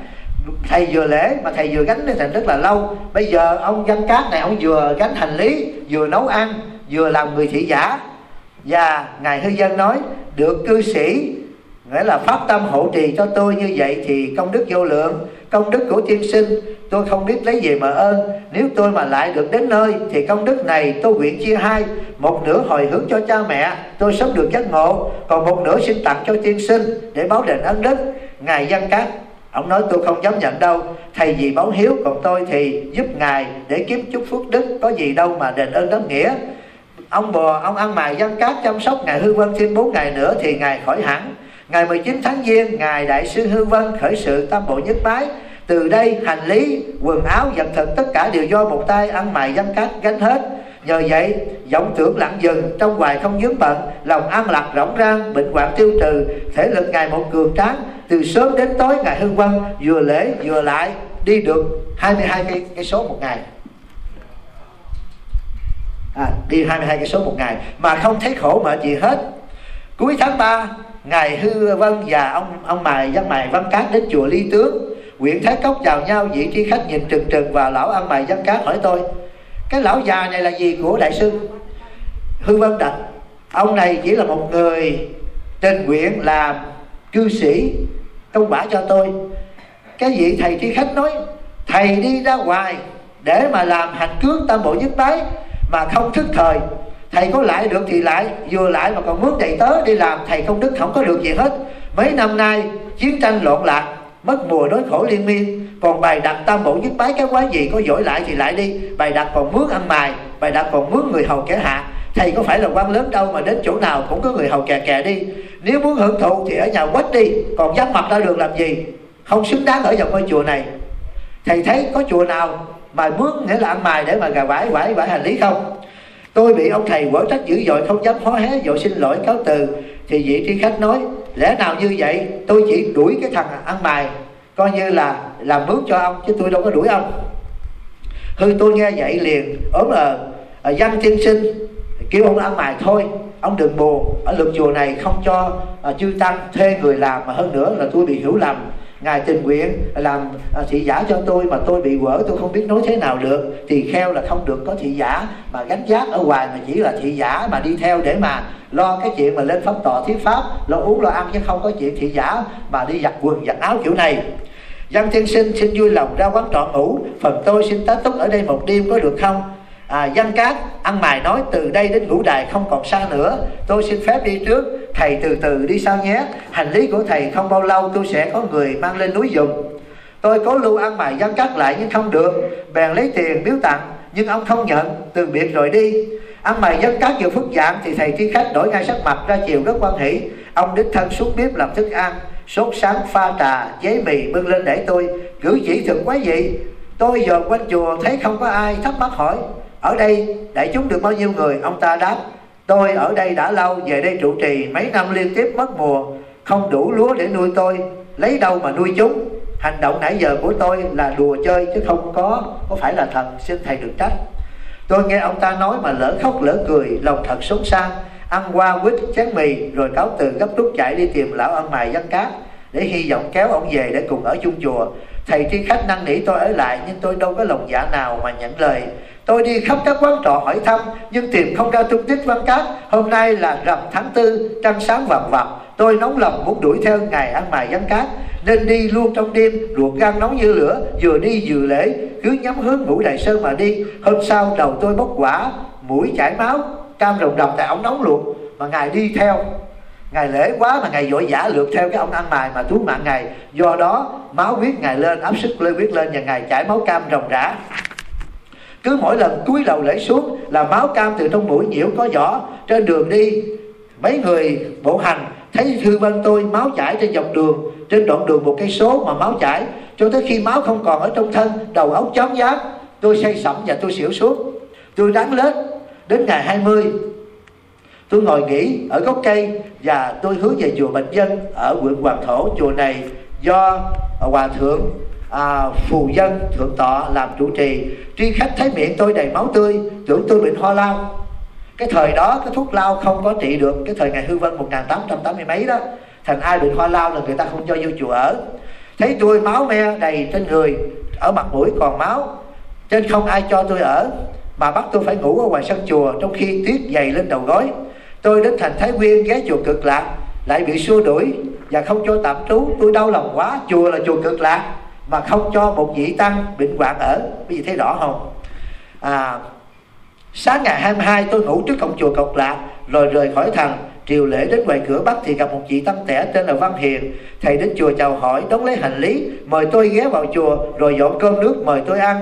Thầy vừa lễ mà thầy vừa gánh thành rất là lâu. Bây giờ ông văn cát này, ông vừa gánh hành lý, vừa nấu ăn, vừa làm người thị giả. Và ngài hư dân nói, được cư sĩ, nghĩa là pháp tâm hộ trì cho tôi như vậy thì công đức vô lượng công đức của tiên sinh. Tôi không biết lấy gì mà ơn. Nếu tôi mà lại được đến nơi, thì công đức này tôi nguyện chia hai. Một nửa hồi hướng cho cha mẹ, tôi sống được giác ngộ. Còn một nửa xin tặng cho tiên sinh để báo đền ân đức. Ngài văn cát, ông nói tôi không dám nhận đâu. Thầy vì báo hiếu, còn tôi thì giúp ngài để kiếm chút phước đức. Có gì đâu mà đền ơn đáp nghĩa. Ông bò ông ăn mài văn cát chăm sóc ngài hư vân thêm bốn ngày nữa thì ngài khỏi hẳn ngày 19 tháng giêng ngài đại sư hư vân khởi sự tam bộ nhất bái. Từ đây hành lý quần áo vật thực tất cả đều do một tay ăn mày văn cát gánh hết. Nhờ vậy vọng tưởng lặng dừng trong hoài không dướng bận lòng an lạc rộng rang bệnh hoạn tiêu trừ. Thể lực ngày một cường tráng từ sớm đến tối ngài hưng vân vừa lễ vừa lại đi được 22 cây, cây số một ngày. À, đi 22 cây số một ngày mà không thấy khổ mệt gì hết. Cuối tháng 3 ngài hư vân và ông ông mài văn mài văn cát đến chùa ly tướng. Nguyễn thái cốc chào nhau, vị tri khách nhìn trừng trừng và lão ăn mài văn cát hỏi tôi, cái lão già này là gì của đại sư? Hư vân đặt ông này chỉ là một người tình nguyện làm cư sĩ, công bả cho tôi. Cái vị thầy tri khách nói, thầy đi ra ngoài để mà làm hành cước tam bộ nhất bái mà không thức thời thầy có lại được thì lại vừa lại mà còn mướn đầy tớ đi làm, thầy công đức không có được gì hết. Mấy năm nay, chiến tranh loạn lạc, mất mùa đối khổ liên miên. Còn bài đặt tam bộ nhất bái cái quái gì, có giỏi lại thì lại đi. Bài đặt còn mướn ăn mài, bài đặt còn mướn người hầu kẻ hạ. Thầy có phải là quan lớn đâu mà đến chỗ nào cũng có người hầu kè kè đi. Nếu muốn hưởng thụ thì ở nhà quách đi, còn dắt mặt ra đường làm gì? Không xứng đáng ở dòng ngôi chùa này. Thầy thấy có chùa nào mà mướn nghĩa là ăn mài để mà gà vải vải vải hành lý không? Tôi bị ông thầy quở trách dữ dội không dám hó hé dội xin lỗi cáo từ. Thì vị tri khách nói lẽ nào như vậy tôi chỉ đuổi cái thằng ăn bài coi như là làm mướn cho ông chứ tôi đâu có đuổi ông. Hư tôi nghe vậy liền ốm ờ. À, văn tiên sinh kêu ông ăn bài thôi ông đừng buồn ở lượt chùa này không cho à, chư tăng thuê người làm mà hơn nữa là tôi bị hiểu lầm ngài tình nguyện làm à, thị giả cho tôi mà tôi bị quở, tôi không biết nói thế nào được. Thì kheo là không được có thị giả, mà gánh giác ở ngoài mà chỉ là thị giả mà đi theo để mà lo cái chuyện mà lên pháp tọa thuyết pháp, lo uống, lo ăn chứ không có chuyện thị giả mà đi giặt quần, giặt áo kiểu này. Văn tiên sinh xin vui lòng ra quán trọ ngủ Phần tôi xin tá túc ở đây một đêm có được không? À, Văn Cát ăn mài nói từ đây đến ngũ đài không còn xa nữa. Tôi xin phép đi trước. Thầy từ từ đi sau nhé. Hành lý của thầy không bao lâu tôi sẽ có người mang lên núi dùng Tôi có lưu ăn mài Văn Cát lại nhưng không được. Bèn lấy tiền biếu tặng Nhưng ông không nhận. Từ biệt rồi đi. Ăn mày dân Cát vừa phức giảm Thì thầy tri khách đổi ngay sắc mặt ra chiều rất quan hỷ. Ông đích thân xuống bếp làm thức ăn. Sốt sáng pha trà giấy mì bưng lên để tôi. Cử chỉ thực quái gì tôi dòm quanh chùa thấy không có ai thắc mắc hỏi ở đây đại chúng được bao nhiêu người? Ông ta đáp, tôi ở đây đã lâu, về đây trụ trì mấy năm liên tiếp mất mùa, không đủ lúa để nuôi tôi. Lấy đâu mà nuôi chúng? Hành động nãy giờ của tôi là đùa chơi chứ không có có phải là thật? Xin thầy đừng trách. Tôi nghe ông ta nói mà lỡ khóc, lỡ cười, lòng thật sống sang. Ăn qua quýt, chén mì, rồi cáo từ gấp rút chạy đi tìm lão ăn mày văn cát, để hy vọng kéo ông về để cùng ở chung chùa. Thầy tri khách năn nỉ tôi ở lại, nhưng tôi đâu có lòng dạ nào mà nhận lời tôi đi khắp các quán trọ hỏi thăm, nhưng tìm không ra tung tích văn cát. Hôm nay là rằm tháng tư, trăng sáng vàng vặt tôi nóng lòng muốn đuổi theo ngày ăn mày văn cát. Nên đi luôn trong đêm ruột gan nóng như lửa, vừa đi vừa lễ. Cứ nhắm hướng mũi đại sơn mà đi. Hôm sau đầu tôi bốc quả, mũi chảy máu, cam rồng rập tại ống nóng luộc. Mà ngài đi theo. Ngày lễ quá mà ngày vội vã lượt theo cái ông ăn mài mà cứu mạng ngài. Do đó, máu huyết ngài lên, áp sức lên huyết lên và ngài chảy máu cam rồng rã cứ mỗi lần cúi đầu lễ xuống là máu cam từ trong mũi nhiễu có vỏ trên đường đi, mấy người bộ hành thấy thư văn tôi máu chảy trên dọc đường. Trên đoạn đường một cây số mà máu chảy, cho tới khi máu không còn ở trong thân, đầu óc chóng váng. Tôi say sẩm và tôi xỉu suốt. Tôi đáng lết. Đến ngày 20 tôi ngồi nghỉ ở gốc cây và tôi hướng về chùa Bạch Dân ở quận Hoàng Thổ, chùa này do hòa thượng à, phù dân thượng tọa làm chủ trì. Tri khách thấy miệng tôi đầy máu tươi tưởng tôi bệnh ho lao. Cái thời đó cái thuốc lao không có trị được. Cái thời ngày hư vân 1880 mấy đó thành ai bệnh ho lao là người ta không cho vô chùa ở. Thấy tôi máu me đầy trên người ở mặt mũi còn máu trên không ai cho tôi ở mà bắt tôi phải ngủ ở ngoài sân chùa trong khi tuyết dày lên đầu gối. Tôi đến thành thái nguyên ghé chùa cực lạc lại bị xua đuổi và không cho tạm trú. Tôi đau lòng quá chùa là chùa cực lạc mà không cho một vị tăng bệnh hoạn ở. Bây giờ thấy rõ không? À, sáng ngày 22 tôi ngủ trước cổng chùa Cộc lạc rồi rời khỏi thành. Triều lễ đến ngoài cửa bắc thì gặp một vị tăng trẻ tên là văn hiền. Thầy đến chùa chào hỏi đóng lấy hành lý mời tôi ghé vào chùa rồi dọn cơm nước mời tôi ăn.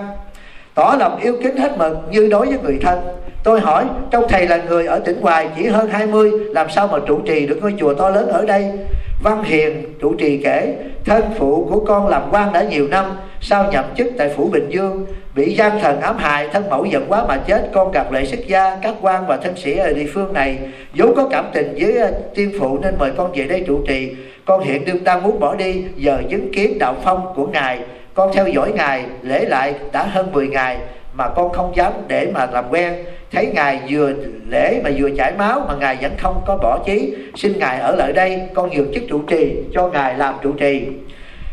Tỏ lòng yêu kính hết mực như đối với người thân. Tôi hỏi trong thầy là người ở tỉnh hoài chỉ hơn 20 làm sao mà trụ trì được ngôi chùa to lớn ở đây? Văn hiền trụ trì kể, thân phụ của con làm quan đã nhiều năm sau nhậm chức tại phủ bình dương? Bị gian thần ám hại, thân mẫu giận quá mà chết, con gặp lệ sức gia, các quan và thân sĩ ở địa phương này. Vốn có cảm tình với ờ, tiên phụ nên mời con về đây trụ trì. Con hiện đương ta muốn bỏ đi, giờ chứng kiến đạo phong của ngài. Con theo dõi ngài, lễ lại đã hơn 10 ngày mà con không dám để mà làm quen. Thấy ngài vừa lễ mà vừa chảy máu mà ngài vẫn không có bỏ chí, xin ngài ở lại đây, con nhường chức trụ trì cho ngài làm trụ trì.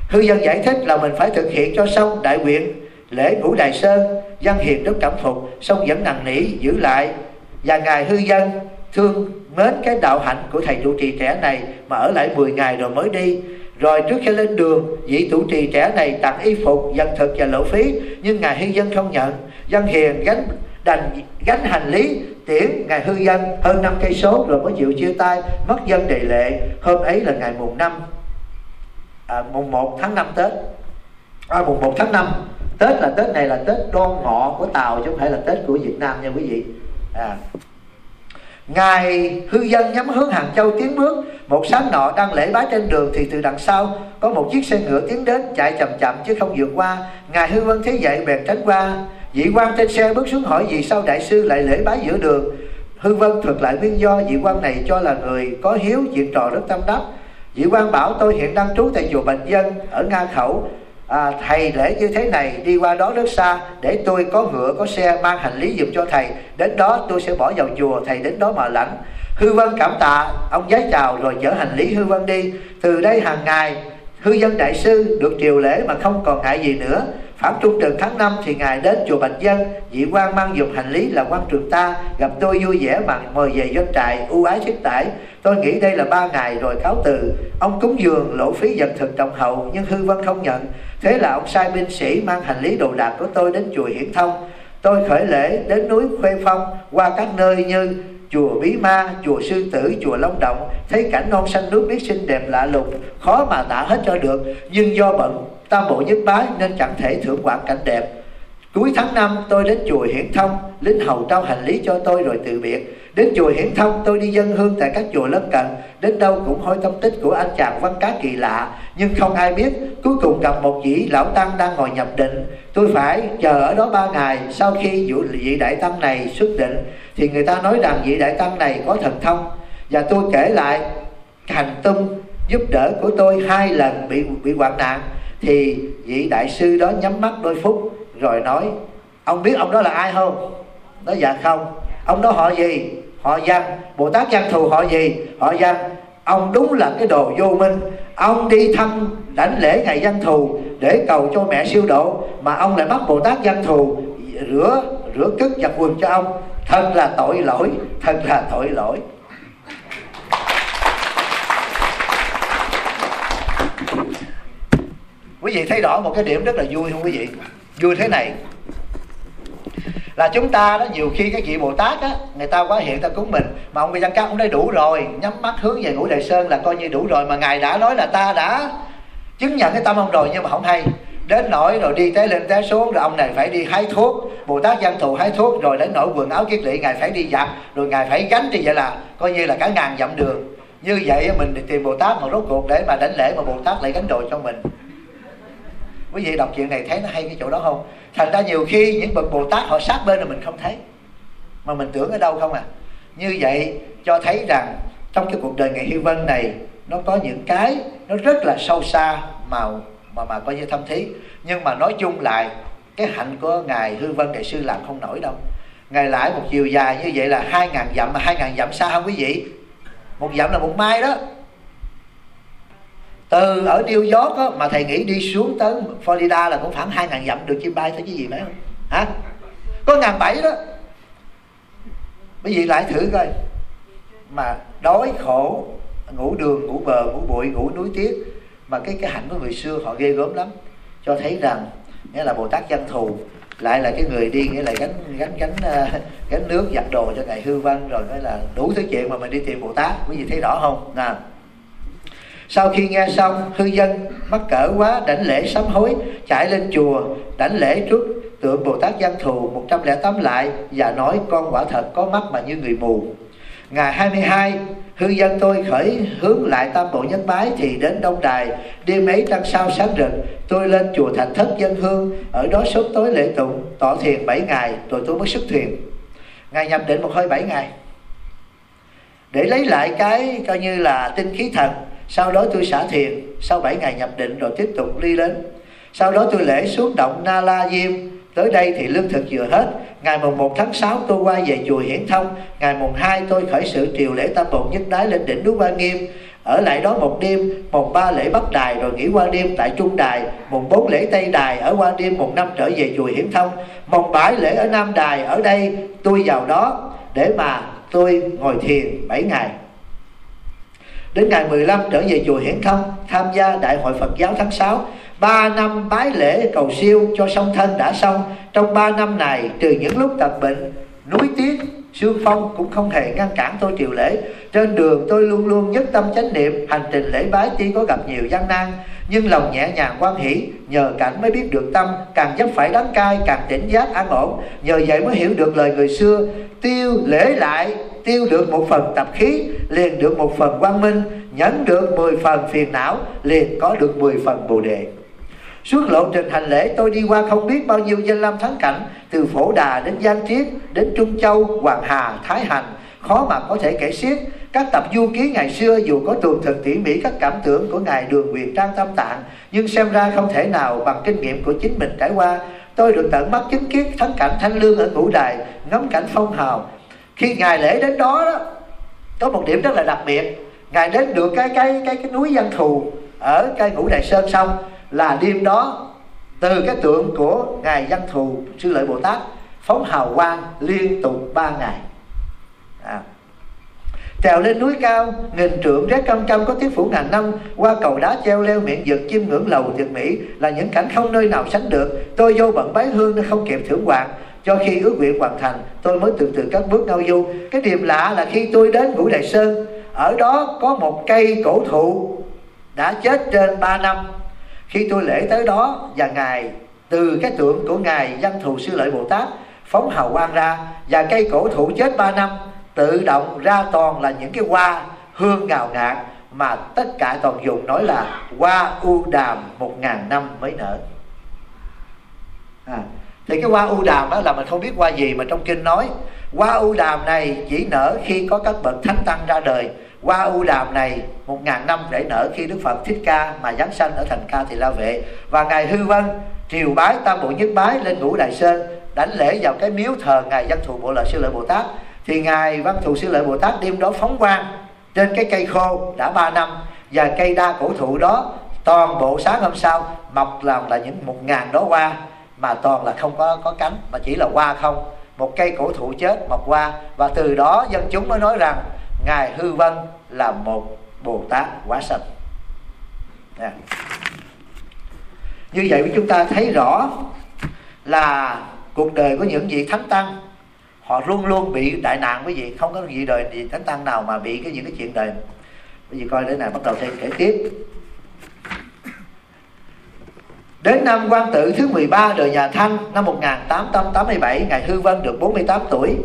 Hư dân giải thích là mình phải thực hiện cho xong đại nguyện, lễ ngũ đại sơn dân hiền rất cảm phục xong vẫn nằng nỉ giữ lại. Và ngài hư dân thương mến cái đạo hạnh của thầy trụ trì trẻ này mà ở lại 10 ngày rồi mới đi. Rồi trước khi lên đường, vị trụ trì trẻ này tặng y phục, dân thực và lộ phí, nhưng ngài hư dân không nhận dân hiền gánh đành gánh hành lý tiễn ngài hư dân hơn năm cây số rồi mới chịu chia tay mất dân đầy lệ. Hôm ấy là ngày mùng năm à, mùng 1 tháng 5 Tết. À, mùng 1 tháng 5 Tết là Tết này là Tết đoan ngọ của Tàu chứ không phải là Tết của Việt Nam nha quý vị. À. Ngài hư dân nhắm hướng Hàng Châu tiến bước. Một sáng nọ đang lễ bái trên đường Thì từ đằng sau có một chiếc xe ngựa tiến đến Chạy chậm chậm chứ không vượt qua. Ngài hư vân thấy vậy bèn tránh qua. Vị quan trên xe bước xuống hỏi vì sao đại sư lại lễ bái giữa đường? Hư vân thuật lại nguyên do vị quan này cho là người có hiếu diện trò rất tâm đắc. Vị quan bảo tôi hiện đang trú tại chùa Bạch Dân ở Nga Khẩu. À, thầy lễ như thế này đi qua đó rất xa. Để tôi có ngựa có xe mang hành lý dùm cho thầy. Đến đó tôi sẽ bỏ vào chùa thầy đến đó mà lãnh. Hư vân cảm tạ ông giái chào rồi chở hành lý hư vân đi. Từ đây hàng ngày hư dân đại sư được triều lễ mà không còn ngại gì nữa. Phạm Trung Trần tháng 5 thì Ngài đến chùa Bạch Dân. Vị quan mang dùng hành lý là quan trường ta. Gặp tôi vui vẻ mà mời về doanh trại, ưu ái xếp tải. Tôi nghĩ đây là ba ngày rồi cáo từ. Ông cúng dường lỗ phí dần thực trọng hậu, Nhưng Hư Vân không nhận. Thế là ông sai binh sĩ mang hành lý đồ đạc của tôi đến chùa Hiển Thông. Tôi khởi lễ đến núi Khuê Phong, Qua các nơi như chùa Bí Ma, chùa Sư Tử, chùa Long Động Thấy cảnh non xanh nước biếc xinh đẹp lạ lùng Khó mà tả hết cho được. Nhưng do bận tam bộ nhất bái nên chẳng thể thưởng quản cảnh đẹp. Cuối tháng 5 tôi đến chùa Hiển Thông linh hầu trao hành lý cho tôi rồi từ biệt đến chùa Hiển Thông, tôi đi dân hương tại các chùa lân cận. Đến đâu cũng hỏi tâm tích của anh chàng văn cá kỳ lạ. Nhưng không ai biết, cuối cùng gặp một vị lão tăng đang ngồi nhập định. Tôi phải chờ ở đó ba ngày, sau khi vị đại tăng này xuất định, thì người ta nói rằng vị đại tăng này có thần thông. Và tôi kể lại hành tung giúp đỡ của tôi hai lần bị bị hoạn nạn. Thì vị đại sư đó nhắm mắt đôi phút, rồi nói, ông biết ông đó là ai không? Nói dạ không. Ông đó họ gì? Họ danh bồ tát danh thù họ gì? Họ danh ông đúng là cái đồ vô minh. Ông đi thăm đảnh lễ ngày danh thù để cầu cho mẹ siêu độ, mà ông lại bắt bồ tát danh thù, rửa rửa cất giặt quần cho ông. Thật là tội lỗi, thật là tội lỗi. Quý vị thấy rõ một cái điểm rất là vui không quý vị? Vui thế này là chúng ta đó, nhiều khi cái vị bồ tát á, người ta quá hiện ta cúng mình, mà ông bị dân cao ông đây đủ rồi, nhắm mắt hướng về ngũ đại sơn là coi như đủ rồi, mà ngài đã nói là ta đã chứng nhận cái tâm ông rồi, nhưng mà không hay. Đến nỗi rồi đi té lên té xuống, rồi ông này phải đi hái thuốc, bồ tát dân thù hái thuốc, rồi đến nỗi quần áo kiết lỵ, ngài phải đi giặt, rồi ngài phải gánh thì vậy là coi như là cả ngàn dặm đường. Như vậy mình đi tìm bồ tát mà rốt cuộc để mà đánh lễ mà bồ tát lại gánh đồ cho mình quý vị đọc chuyện này thấy nó hay cái chỗ đó không? Thành ra nhiều khi những bậc bồ tát họ sát bên rồi mình không thấy. Mà mình tưởng ở đâu không à? Như vậy cho thấy rằng trong cái cuộc đời ngày hy vân này, nó có những cái nó rất là sâu xa mà mà mà coi như thâm thí. Nhưng mà nói chung lại, cái hạnh của ngài hư vân đại sư làm không nổi đâu. Ngài lại một chiều dài như vậy là hai ngàn dặm, mà hai ngàn dặm xa không quý vị? Một dặm là một mai đó từ ở New York đó, mà thầy nghĩ đi xuống tới Florida là cũng khoảng hai ngàn dặm được chim bay thấy cái gì phải không? Hả? Có ngàn bảy đó. Bởi vì lại thử coi. Mà đói khổ ngủ đường ngủ bờ ngủ bụi ngủ núi tiếc. Mà cái cái hạnh của người xưa họ ghê gớm lắm. Cho thấy rằng nghĩa là bồ tát dân thù lại là cái người đi nghĩa là gánh gánh gánh ờ, gánh nước giặt đồ cho ngài hư văn rồi mới là đủ thứ chuyện mà mình đi tìm bồ tát. Quý vị thấy rõ không? Nào sau khi nghe xong hư dân mắc cỡ quá, đảnh lễ sám hối, chạy lên chùa, đảnh lễ trước tượng bồ tát văn thù 108 lại và nói, con quả thật có mắt mà như người mù. Ngày 22 hư dân tôi khởi hướng lại tam bộ nhất bái thì đến đông đài. Đêm ấy trăng sao sáng rực, tôi lên chùa thành thất dân hương, ở đó suốt tối lễ tụng, tọa thiền 7 ngày rồi tôi mới xuất thuyền. Ngài nhập định một hơi 7 ngày. Để lấy lại cái coi như là tinh khí thần sau đó tôi xả thiền, sau 7 ngày nhập định rồi tiếp tục đi đến. Sau đó tôi lễ xuống động na la diêm tới đây thì lương thực vừa hết. Ngày mùng 1 tháng 6 tôi quay về chùa Hiển Thông. Ngày mùng 2 tôi khởi sự triều lễ tam bộ nhất đái lên đỉnh núi Quan Nghiêm. Ở lại đó một đêm, mùng ba lễ bắc đài rồi nghỉ qua đêm tại trung đài. Mùng bốn lễ tây đài, ở qua đêm mùng năm trở về chùa hiển thông. Mùng bảy lễ ở nam đài, ở đây tôi vào đó để mà tôi ngồi thiền 7 ngày đến ngày 15 trở về chùa hiển thông, tham gia đại hội phật giáo tháng 6 ba năm bái lễ cầu siêu cho song thân đã xong. Trong ba năm này, trừ những lúc tập bệnh núi tiếc Sương Phong cũng không hề ngăn cản tôi triều lễ. Trên đường tôi luôn luôn nhất tâm chánh niệm, Hành trình lễ bái tuy có gặp nhiều gian nan, Nhưng lòng nhẹ nhàng quan hỷ, Nhờ cảnh mới biết được tâm, Càng dấp phải đắng cay, càng tỉnh giác an ổn. Nhờ vậy mới hiểu được lời người xưa, Tiêu lễ lại, Tiêu được một phần tập khí, Liền được một phần quang minh, Nhẫn được 10 phần phiền não, Liền có được 10 phần bồ đề. Suốt lộ trình hành lễ tôi đi qua không biết bao nhiêu danh lam thắng cảnh Từ Phổ Đà đến Giang Triết Đến Trung Châu, Hoàng Hà, Thái Hành. Khó mà có thể kể xiết. Các tập du ký ngày xưa dù có tường thực tỉ mỉ các cảm tưởng của Ngài Đường Quyền Trang Tâm Tạng Nhưng xem ra không thể nào bằng kinh nghiệm của chính mình trải qua. Tôi được tận mắt chứng kiến thắng cảnh thanh lương ở ngũ đài Ngắm cảnh phong hào. Khi Ngài lễ đến đó, đó Có một điểm rất là đặc biệt. Ngài đến được cái cái cái, cái núi Văn Thù Ở cái ngũ đài sơn xong là đêm đó, từ cái tượng của ngài văn thù, sư lợi bồ tát, phóng hào quang liên tục ba ngày. À. trèo lên núi cao, nghìn trượng rét căm căm có tiếng phủ ngàn năm, qua cầu đá treo leo miệng giật chim ngưỡng lầu tuyệt mỹ, là những cảnh không nơi nào sánh được. Tôi vô bận bái hương nên không kịp thưởng hoàng cho khi ước nguyện hoàn thành, tôi mới từ từ các bước ngao du. Cái điểm lạ là khi tôi đến ngũ đại sơn, ở đó có một cây cổ thụ đã chết trên 3 năm khi tôi lễ tới đó và ngài từ cái tượng của ngài văn thù sư lợi bồ tát phóng hào quang ra và cây cổ thụ chết ba năm tự động ra toàn là những cái hoa hương ngào ngạt mà tất cả toàn dùng nói là hoa u đàm một ngàn năm mới nở. À, thì cái hoa u đàm đó là mình không biết hoa gì mà trong kinh nói hoa u đàm này chỉ nở khi có các bậc thánh tăng ra đời qua u đàm này, một ngàn năm để nở khi Đức Phật Thích Ca mà giáng sanh ở thành Ca Thì La Vệ. Và ngài Hư Vân, triều bái tam bộ nhất bái lên ngũ đại sơn, đánh lễ vào cái miếu thờ ngài văn thù bộ lợi sư lợi bồ tát. Thì ngài văn thù sư lợi bồ tát đêm đó phóng quang trên cái cây khô đã ba năm, và cây đa cổ thụ đó toàn bộ sáng hôm sau mọc làm là những một ngàn đó hoa, mà toàn là không có có cánh, mà chỉ là hoa không. Một cây cổ thụ chết mọc hoa và từ đó dân chúng mới nói rằng ngài hư vân là một bồ tát quả sanh. Yeah. như vậy chúng ta thấy rõ là cuộc đời của những vị thánh tăng, họ luôn luôn bị đại nạn quý vị. Không có gì đời gì thánh tăng nào mà bị cái những cái chuyện đời. Quý vị coi đến này, bắt đầu thêm kể tiếp. Đến năm quan tự thứ 13 đời nhà Thanh, năm 1887 Ngài Hư Vân được 48 tuổi.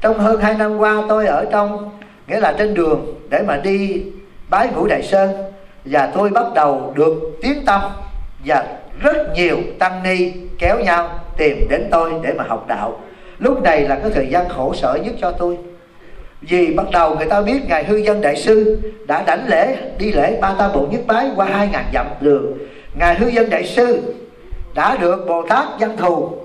Trong hơn 2 năm qua, tôi ở trong Nghĩa là trên đường để mà đi bái ngũ Đại Sơn. Và tôi bắt đầu được tiến tâm Và rất nhiều tăng ni kéo nhau tìm đến tôi để mà học đạo. Lúc này là cái thời gian khổ sở nhất cho tôi. Vì bắt đầu người ta biết ngài hư dân đại sư đã đảnh lễ, đi lễ ba ta bộ nhất bái qua hai ngàn dặm đường. Ngài hư dân đại sư đã được bồ tát văn thù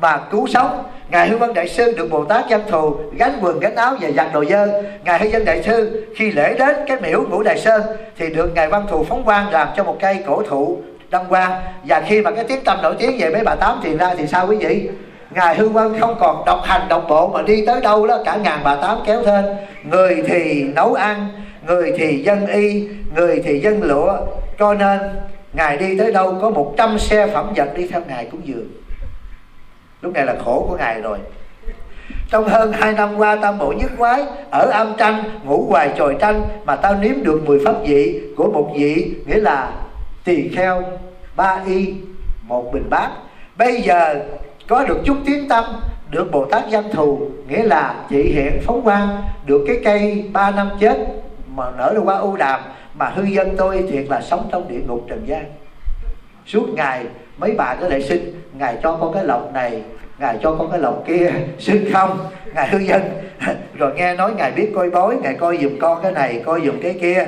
mà cứu sống. Ngài hư vân đại sư được bồ tát dân thù gánh quần, gánh áo và giặt đồ dơ. Ngài hư dân đại sư, khi lễ đến cái miễu ngũ đại sơn thì được ngài văn thù phóng quang làm cho một cây cổ thụ đăng quang và khi mà cái tiếng tâm nổi tiếng về mấy bà tám thì ra thì sao quý vị? Ngài hư vân không còn độc hành, độc bộ mà đi tới đâu đó, cả ngàn bà tám kéo thêm. Người thì nấu ăn, người thì dân y, người thì dân lụa. Cho nên, ngài đi tới đâu có một trăm xe phẩm vật đi theo ngài cũng dường lúc này là khổ của ngài rồi. Trong hơn hai năm qua tam bộ nhất quái, ở âm tranh ngủ hoài trồi tranh mà tao nếm được mười pháp vị của một vị, nghĩa là tỳ kheo ba y, một bình bát bây giờ có được chút tiếng tâm, được bồ tát danh thù, nghĩa là chỉ hiện phóng quang, được cái cây ba năm chết, mà nở ra qua u đàm, mà hư dân tôi thiệt là sống trong địa ngục trần gian suốt ngày mấy bà cứ lại xin ngài cho con cái lộc này, ngài cho con cái lộc kia xin không? Ngài hư dân. Rồi nghe nói ngài biết coi bói, ngài coi giùm con cái này, coi giùm cái kia.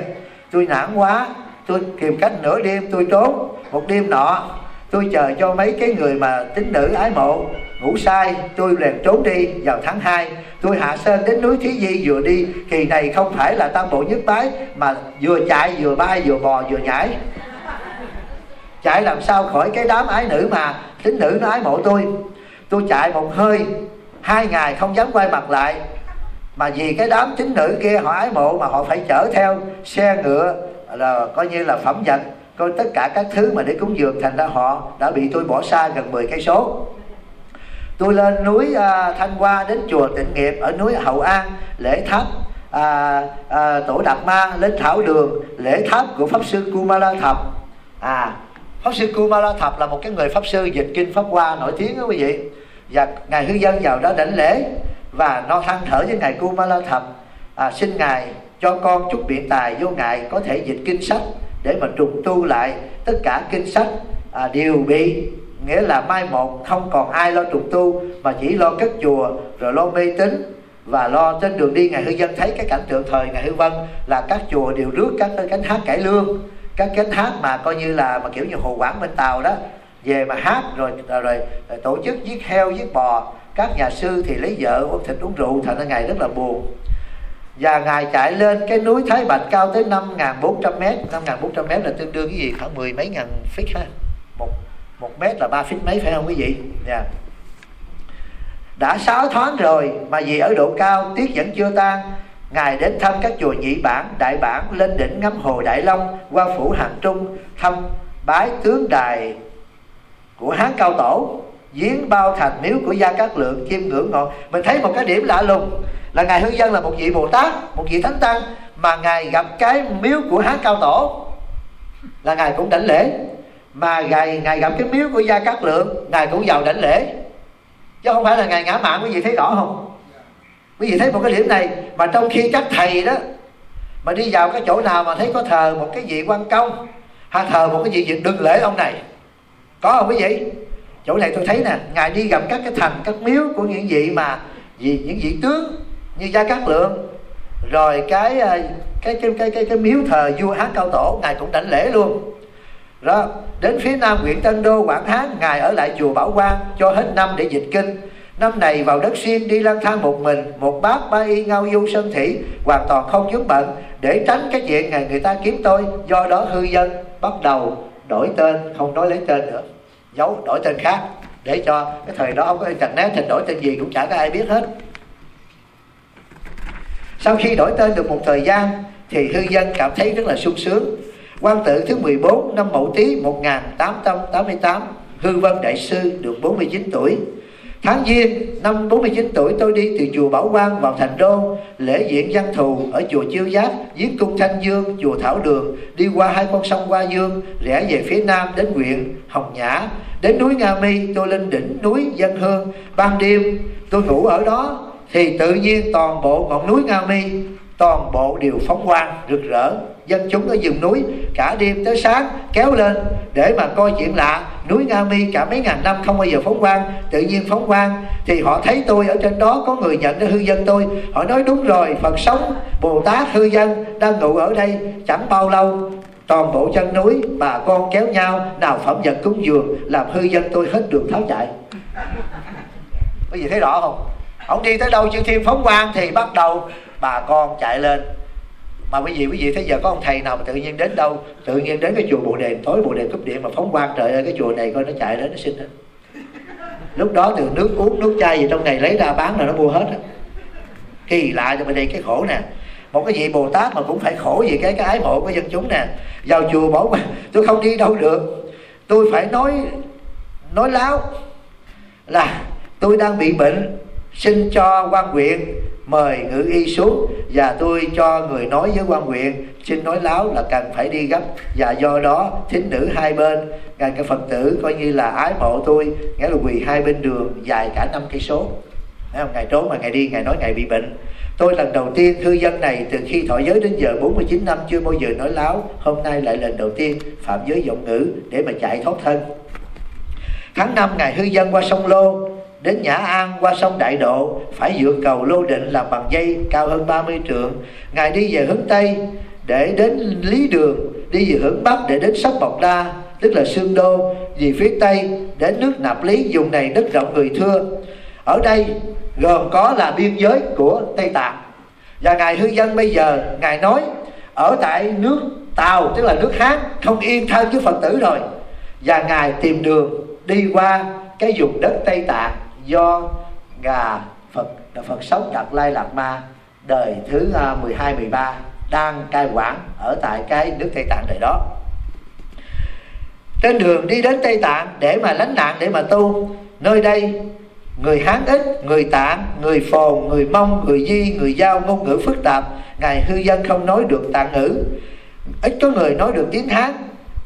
Tôi nản quá, tôi tìm cách nửa đêm tôi trốn, một đêm nọ, tôi chờ cho mấy cái người mà tín nữ ái mộ ngủ sai tôi liền trốn đi vào tháng 2 tôi hạ sơn đến núi thí di vừa đi, kỳ này không phải là tam bộ nhất bái mà vừa chạy vừa bay vừa bò vừa nhảy chạy làm sao khỏi cái đám ái nữ mà tính nữ nó ái mộ tôi. Tôi chạy một hơi hai ngày không dám quay mặt lại. Mà vì cái đám tính nữ kia họ ái mộ mà họ phải chở theo xe ngựa là coi như là phẩm vật. Coi tất cả các thứ mà để cúng dường thành ra họ đã bị tôi bỏ xa gần 10 cây số. Tôi lên núi à, thanh hoa đến chùa tịnh nghiệp ở núi hậu an lễ tháp à, à, tổ đạt ma lên thảo đường lễ tháp của pháp sư kumala thập. À pháp sư kumala thập là một cái người pháp sư dịch kinh pháp hoa nổi tiếng đó quý vị. Và ngài hư dân vào đó đảnh lễ và lo than thở với ngài kumala thập à, xin ngài cho con chút biện tài vô ngài có thể dịch kinh sách để mà trùng tu lại tất cả kinh sách à, đều bị nghĩa là mai một không còn ai lo trùng tu mà chỉ lo cất chùa rồi lo mê tín và lo trên đường đi. Ngài hư dân thấy cái cảnh tượng thời ngài hư vân là các chùa đều rước các cánh hát cải lương các cánh hát mà coi như là mà kiểu như hồ quảng bên tàu đó về mà hát rồi rồi, rồi, rồi tổ chức giết heo giết bò. Các nhà sư thì lấy vợ uống thịt uống rượu thành ra ngài rất là buồn. Và ngài chạy lên cái núi Thái Bạch cao tới 5.400 mét. 5.400 mét là tương đương cái gì? Khoảng mười mấy ngàn feet ha. Một một mét là ba feet mấy phải không quý vị? Nha yeah. đã sáu tháng rồi mà vì ở độ cao tiết vẫn chưa tan ngài đến thăm các chùa nhị bản, đại bản lên đỉnh ngắm hồ đại long qua phủ hàng trung, thăm bái tướng đài của hán cao tổ, giếng bao thành miếu của gia cát lượng, chiêm ngưỡng ngọn. Mình thấy một cái điểm lạ lùng là ngài hương dân là một vị bồ tát, một vị thánh tăng, mà ngài gặp cái miếu của hán cao tổ là ngài cũng đảnh lễ. Mà ngài ngài gặp cái miếu của gia cát lượng, ngài cũng vào đảnh lễ. Chứ không phải là ngài ngã mạng quý vị thấy rõ không? Quý vị thấy một cái điểm này mà trong khi các thầy đó mà đi vào cái chỗ nào mà thấy có thờ một cái vị quan công hay thờ một cái vị gì đừng lễ ông này. Có không quý vị? Chỗ này tôi thấy nè ngài đi gặp các cái thành các miếu của những vị mà vì những vị tướng như gia cát lượng rồi cái ờ, cái cái cái cái, cái miếu thờ vua hán cao tổ ngài cũng đảnh lễ luôn. Đó đến phía nam huyện tân đô quảng hán ngài ở lại chùa bảo quang cho hết năm để dịch kinh năm này vào đất xuyên đi lang thang một mình, một bát ba y ngao du sơn thủy, hoàn toàn không vướng bận, để tránh cái chuyện ngày người ta kiếm tôi, do đó hư dân, bắt đầu đổi tên, không nói lấy tên nữa. Giấu, đổi tên khác, để cho cái thời đó không có internet, thì đổi tên gì cũng chả có ai biết hết. Sau khi đổi tên được một thời gian, thì hư dân cảm thấy rất là sung sướng. Quan tự thứ 14 năm Mậu Tý 1888 Hư Vân Đại Sư được 49 tuổi. Tháng Giêng năm 49 tuổi tôi đi từ chùa Bảo Quang vào thành đô lễ diễn văn thù ở chùa Chiêu Giác, giếng cung Thanh Dương, chùa Thảo Đường, đi qua hai con sông Hoa Dương, rẽ về phía nam đến huyện Hồng Nhã, đến núi Nga Mi tôi lên đỉnh núi Dân Hương. Ban đêm tôi ngủ ở đó thì tự nhiên toàn bộ ngọn núi Nga Mi toàn bộ đều phóng quang rực rỡ dân chúng ở vùng núi cả đêm tới sáng kéo lên để mà coi chuyện lạ. Núi Nga Mi cả mấy ngàn năm không bao giờ phóng quang. Tự nhiên phóng quang thì họ thấy tôi ở trên đó, có người nhận ra hư dân tôi. Họ nói, đúng rồi, Phật sống, Bồ Tát hư dân đang ngủ ở đây. Chẳng bao lâu, toàn bộ chân núi bà con kéo nhau, nào phẩm vật cúng dường, làm hư dân tôi hết đường tháo chạy. Có gì thấy rõ không? Ông đi tới đâu chưa thiên phóng quang thì bắt đầu bà con chạy lên mà quý vị quý vị thấy giờ có ông thầy nào mà tự nhiên đến đâu, tự nhiên đến cái chùa bồ đề, tối bồ đề cúp điện mà phóng quang trời ơi, cái chùa này coi nó chạy đến nó xin hết lúc đó từ nước uống, nước chai gì trong ngày lấy ra bán là nó mua hết á. Kỳ lạ cho bên đây cái khổ nè. Một cái vị bồ tát mà cũng phải khổ vì cái cái ái mộ của dân chúng nè. Vào chùa bỏ mà, tôi không đi đâu được. Tôi phải nói nói láo là tôi đang bị bệnh, xin cho quan huyện mời ngự y xuống và tôi cho người nói với quan huyện, xin nói láo là cần phải đi gấp. Và do đó, thính nữ hai bên, ngài cái phật tử coi như là ái mộ tôi, nghĩa là quỳ hai bên đường dài cả năm cây số. Ngày trốn mà ngày đi, ngày nói ngày bị bệnh. Tôi lần đầu tiên thư dân này từ khi thọ giới đến giờ 49 năm chưa bao giờ nói láo, hôm nay lại lần đầu tiên phạm giới giọng ngữ để mà chạy thoát thân. Tháng năm ngày hư dân qua sông lô đến Nhã An qua sông Đại Độ phải dựa cầu Lô Định làm bằng dây cao hơn 30 trượng. Ngài đi về hướng Tây để đến Lý Đường, đi về hướng Bắc để đến Sóc Bọc Đa, tức là Sương Đô, về phía Tây đến nước Nạp Lý, dùng này đất rộng người thưa. Ở đây gồm có là biên giới của Tây Tạng. Và Ngài Hư Dân bây giờ, Ngài nói ở tại nước Tàu, tức là nước Hán, không yên thân với Phật tử rồi. Và Ngài tìm đường đi qua cái vùng đất Tây Tạng do gà Phật Phật sống Đạt Lai Lạt Ma đời thứ à, 12 13 đang cai quản ở tại cái nước Tây Tạng đời đó. Trên đường đi đến Tây Tạng để mà lánh nạn, để mà tu, nơi đây người Hán ít người Tạng, người Phồn, người Mông, người Di, người Giao, ngôn ngữ phức tạp, ngài hư dân không nói được Tạng ngữ. Ít có người nói được tiếng Hán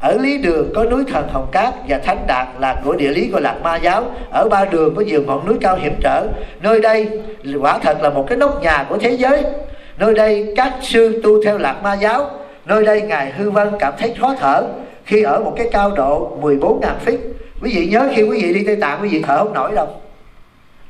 ở lý đường có núi thần hồng cát và thánh đạt là của địa lý của lạc ma giáo. Ở ba đường có nhiều ngọn núi cao hiểm trở. Nơi đây quả thật là một cái nóc nhà của thế giới. Nơi đây các sư tu theo lạc ma giáo. Nơi đây ngài hư vân cảm thấy khó thở khi ở một cái cao độ 14.000 feet. Quý vị nhớ khi quý vị đi Tây Tạng, quý vị thở không nổi đâu.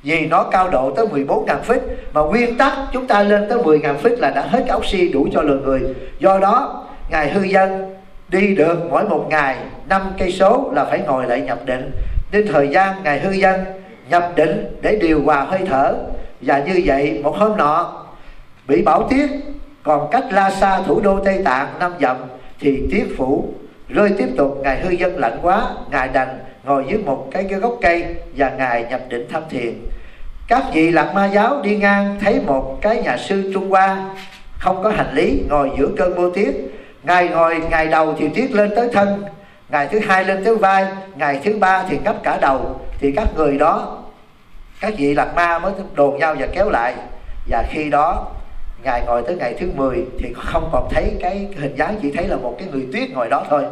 Vì nó cao độ tới 14.000 feet, mà nguyên tắc chúng ta lên tới 10.000 feet là đã hết oxy đủ cho lượng người. Do đó, ngài hư dân đi được mỗi một ngày năm cây số là phải ngồi lại nhập định. Đến thời gian ngày hư danh nhập định để điều hòa hơi thở. Và như vậy một hôm nọ bị bảo tiết còn cách La xa thủ đô Tây Tạng năm dặm thì tiết phủ rơi tiếp tục ngài hư dân lạnh quá ngài đành ngồi dưới một cái, cái gốc cây và ngài nhập định thăm thiền. Các vị lạc ma giáo đi ngang thấy một cái nhà sư Trung Hoa không có hành lý ngồi giữa cơn mưa tiết ngày ngồi, ngày đầu thì tiết lên tới thân. Ngày thứ hai lên tới vai. Ngày thứ ba thì ngấp cả đầu. Thì các người đó, các vị lạc ma mới đồn nhau và kéo lại. Và khi đó ngài ngồi tới ngày thứ 10 thì không còn thấy cái hình dáng, chỉ thấy là một cái người tuyết ngồi đó thôi.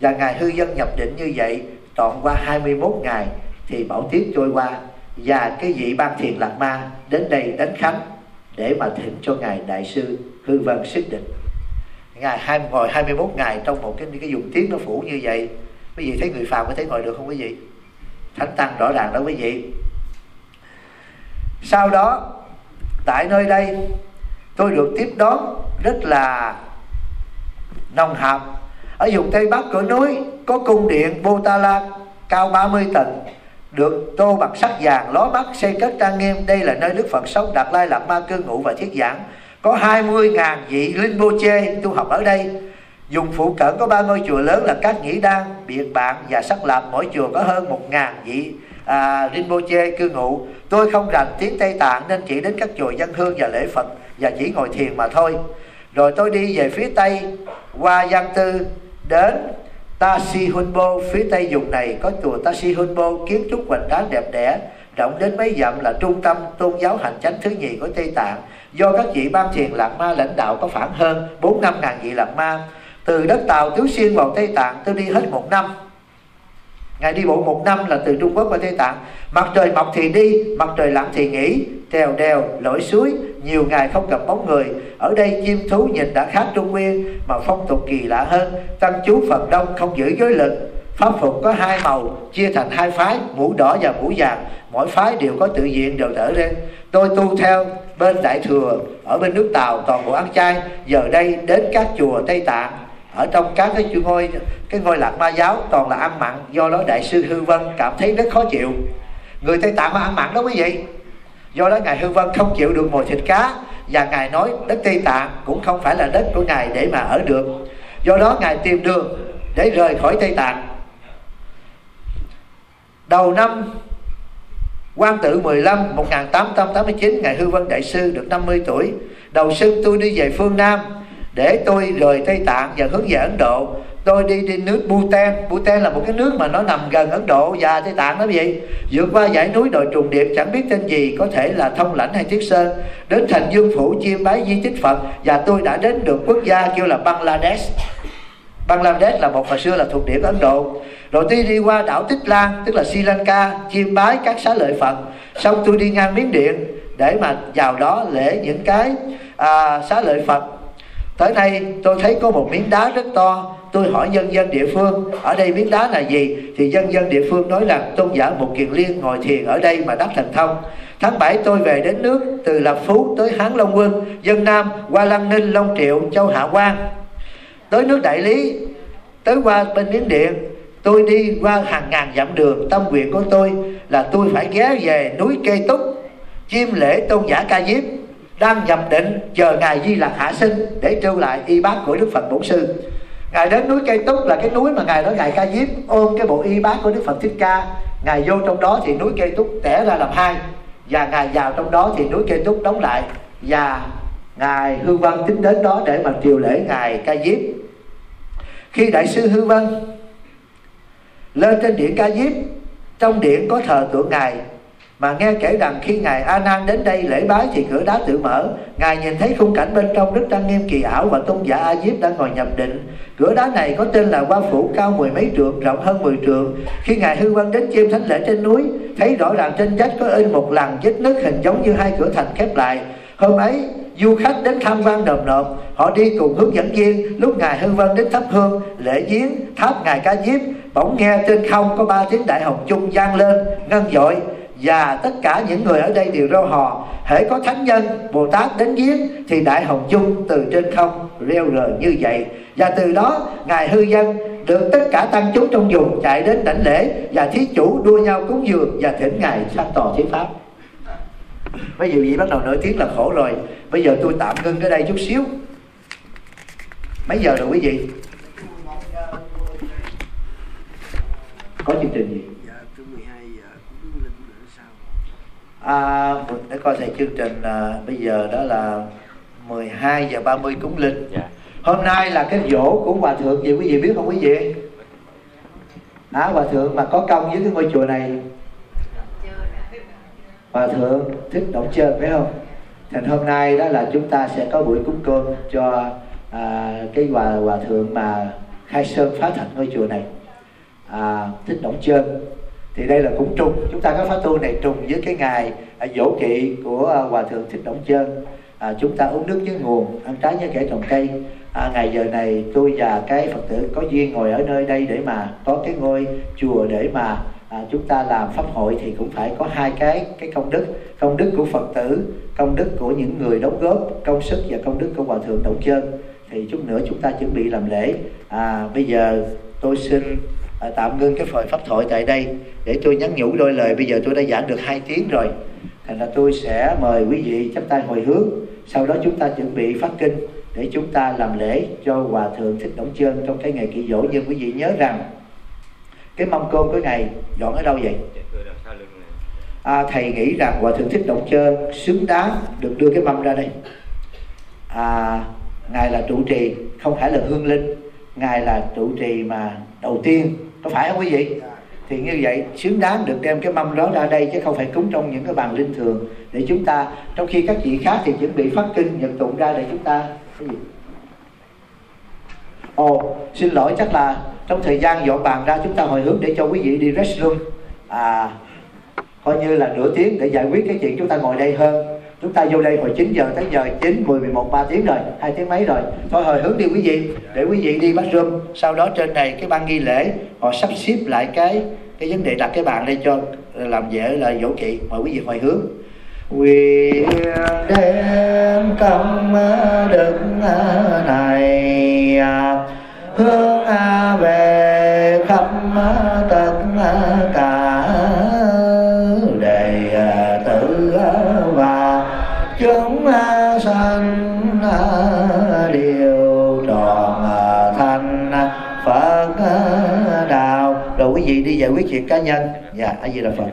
Và ngài hư dân nhập định như vậy, trọn qua 21 ngày, thì bảo tiết trôi qua. Và cái vị ban thiền lạc ma đến đây đánh khánh để mà thỉnh cho ngài đại sư hư vân sức định ngày, hai ngồi 21 ngày trong một cái cái dùng tiếng nó phủ như vậy. Quý vị thấy người phàm có thể ngồi được không quý vị? Thánh tăng rõ ràng đó quý vị. Sau đó, tại nơi đây, tôi được tiếp đón rất là nồng hàm. Ở vùng tây bắc của núi có cung điện Bô Ta La cao 30 tầng, được tô bằng sắt vàng, ló mắt, xây cất trang nghiêm. Đây là nơi đức phật sống, đạt lai lạt ma cư ngụ và thiết giảng có 20.000 vị linh bô chê tu học ở đây. Dùng phụ cận có ba ngôi chùa lớn là các nghĩ đan biệt bạn và sắc lạp. Mỗi chùa có hơn 1.000 vị à, Rinpoche cư ngụ. Tôi không rành tiếng Tây Tạng nên chỉ đến các chùa dân hương và lễ Phật và chỉ ngồi thiền mà thôi. Rồi tôi đi về phía Tây qua Giang Tư đến Tashi Hunbo phía Tây vùng này có chùa Tashi Hunbo kiến trúc hoành tráng đẹp đẽ rộng đến mấy dặm là trung tâm tôn giáo hành chánh thứ nhì của Tây Tạng do các vị ban thiền lạc ma lãnh đạo có khoảng hơn bốn năm ngàn vị lạc ma từ đất Tàu Tứ Xuyên vào Tây Tạng tôi đi hết một năm. Ngài đi bộ một năm là từ Trung Quốc qua Tây Tạng. Mặt trời mọc thì đi, mặt trời lặn thì nghỉ Trèo đèo, lội suối Nhiều ngày không gặp bóng người. Ở đây chim thú nhìn đã khác Trung Nguyên Mà phong tục kỳ lạ hơn Tăng chú Phật Đông không giữ giới lực. Pháp phục có hai màu, Chia thành hai phái, Mũ đỏ và mũ vàng. Mỗi phái đều có tự diện đều đỡ lên. Tôi tu theo bên Đại Thừa, Ở bên nước Tàu, toàn bộ ăn chay. Giờ đây đến các chùa Tây Tạng. Ở trong các cái ngôi cái ngôi lạc ma giáo, toàn là ăn mặn. Do đó đại sư hư vân cảm thấy rất khó chịu. Người tây tạng mà ăn mặn đó quý vị. Do đó ngài hư vân không chịu được mồi thịt cá. Và ngài nói đất tây tạng cũng không phải là đất của ngài để mà ở được. Do đó ngài tìm đường để rời khỏi tây tạng đầu năm quan tự 15 1889 ngài hư vân đại sư được 50 tuổi. Đầu xuân tôi đi về phương nam để tôi rời Tây Tạng và hướng về Ấn Độ. Tôi đi đi nước Bhutan. Bhutan là một cái nước mà nó nằm gần Ấn Độ và Tây Tạng đó vậy. Vượt qua dãy núi đồi trùng điệp, chẳng biết tên gì có thể là thông lãnh hay Thiết sơn. Đến thành dương phủ chiêm bái di tích Phật và tôi đã đến được quốc gia kêu là Bangladesh. Bangladesh là một hồi xưa là thuộc địa của Ấn Độ. Rồi tôi đi qua đảo Tích Lan tức là Sri Lanka chiêm bái các xá lợi Phật. Xong tôi đi ngang Miến Điện để mà vào đó lễ những cái à, xá lợi Phật. Tới đây tôi thấy có một miếng đá rất to. Tôi hỏi dân dân địa phương ở đây miếng đá là gì? Thì dân dân địa phương nói rằng tôn giả một kiền liên ngồi thiền ở đây mà đắc thành thông. Tháng 7 tôi về đến nước từ lập phú tới hán long quân dân nam qua lăng ninh long triệu châu hạ quan tới nước đại lý, tới qua bên miến điện, tôi đi qua hàng ngàn dặm đường. Tâm nguyện của tôi là tôi phải ghé về núi cây túc, chiêm lễ tôn giả ca diếp, đang nhập định chờ ngài di lặc hạ sinh để trêu lại y bát của đức phật bổn sư. Ngài đến núi cây túc là cái núi mà ngài nói ngài ca diếp ôm cái bộ y bát của đức phật thích ca. Ngài vô trong đó thì núi cây túc tẻ ra làm hai, và ngài vào trong đó thì núi cây túc đóng lại, và ngài hư văn tính đến đó để mà triều lễ ngài ca diếp. Khi đại sư hư văn lên trên điện ca diếp, trong điện có thờ tượng ngài, mà nghe kể rằng khi ngài a nan đến đây lễ bái thì cửa đá tự mở, ngài nhìn thấy khung cảnh bên trong rất trang nghiêm kỳ ảo và tôn giả a diếp đang ngồi nhập định. Cửa đá này có tên là hoa phủ cao mười mấy trượng, rộng hơn mười trượng. Khi ngài hư văn đến chiêm thánh lễ trên núi, thấy rõ ràng trên vách có in một làn vết nứt hình giống như hai cửa thành khép lại. Hôm ấy du khách đến tham quan nộp nộp, họ đi cùng hướng dẫn viên, lúc ngài hư vân đến thắp hương, lễ giếng, tháp ngài ca diếp, bỗng nghe trên không có ba tiếng đại hồng chung vang lên, ngân dội, và tất cả những người ở đây đều reo hò, hễ có thánh nhân bồ tát đến giếng thì đại hồng chung từ trên không reo rời như vậy. Và từ đó, ngài hư dân được tất cả tăng chúng trong vùng chạy đến đảnh lễ và thí chủ đua nhau cúng dường và thỉnh ngài sang tòa thuyết pháp bây giờ vị bắt đầu nổi tiếng là khổ rồi. Bây giờ tôi tạm ngưng cái đây chút xíu. Mấy giờ rồi quý vị? Có chương trình gì? À, để coi thầy chương trình à, bây giờ đó là 12 giờ 30 cúng linh. Dạ. hôm nay là cái dỗ của hòa thượng gì quý vị biết không quý vị? À, hòa thượng mà có công với cái ngôi chùa này hòa thượng thích động chơi phải không? Thành hôm nay đó là chúng ta sẽ có buổi cúng cơm cho à, cái hòa hòa thượng mà khai sơn phá thành ngôi chùa này. À, thích động chơi thì đây là cũng trùng chúng ta có phá tu này trùng với cái ngày à, dỗ kỵ của à, hòa thượng thích động chân à, chúng ta uống nước với nguồn ăn trái với kẻ trồng cây. À, ngày giờ này tôi và cái phật tử có duyên ngồi ở nơi đây để mà có cái ngôi chùa để mà à, chúng ta làm pháp hội thì cũng phải có hai cái cái công đức. Công đức của phật tử công đức của những người đóng góp công sức và công đức của hòa thượng động chân. Thì chút nữa chúng ta chuẩn bị làm lễ. À, bây giờ tôi xin à, tạm ngưng cái phần pháp thoại tại đây để tôi nhắn nhủ đôi lời. Bây giờ tôi đã giảng được hai tiếng rồi. Thành ra tôi sẽ mời quý vị chắp tay hồi hướng. Sau đó chúng ta chuẩn bị phát kinh để chúng ta làm lễ cho hòa thượng thích động chân trong cái ngày kỷ dỗ. Nhưng quý vị nhớ rằng cái mâm cơm cái ngày dọn ở đâu vậy? À, thầy nghĩ rằng hòa thượng thích động trơn xứng đáng được đưa cái mâm ra đây. À, ngài là trụ trì không phải là hương linh ngài là trụ trì mà đầu tiên có phải không quý vị? Thì như vậy xứng đáng được đem cái mâm đó ra đây chứ không phải cúng trong những cái bàn linh thường để chúng ta trong khi các vị khác thì chuẩn bị phát kinh nhận tụng ra để chúng ta cái gì ồ xin lỗi chắc là trong thời gian dọn bàn ra chúng ta hồi hướng để cho quý vị đi restroom. À coi như là nửa tiếng để giải quyết cái chuyện chúng ta ngồi đây hơn. Chúng ta vô đây hồi 9 giờ tới giờ 9, 10, 11, 3 tiếng rồi hai tiếng mấy rồi. Thôi hồi hướng đi quý vị để quý vị đi bathroom. Sau đó trên này cái ban nghi lễ họ sắp xếp lại cái cái vấn đề đặt cái bàn đây cho làm dễ là dỗ kỵ mời quý vị hồi hướng quyền đem công đức này hướng về khắp tất cả đệ tử và chúng sanh đều tròn thành Phật đạo. Rồi quý vị đi giải quyết chuyện cá nhân. Dạ a di đà phật.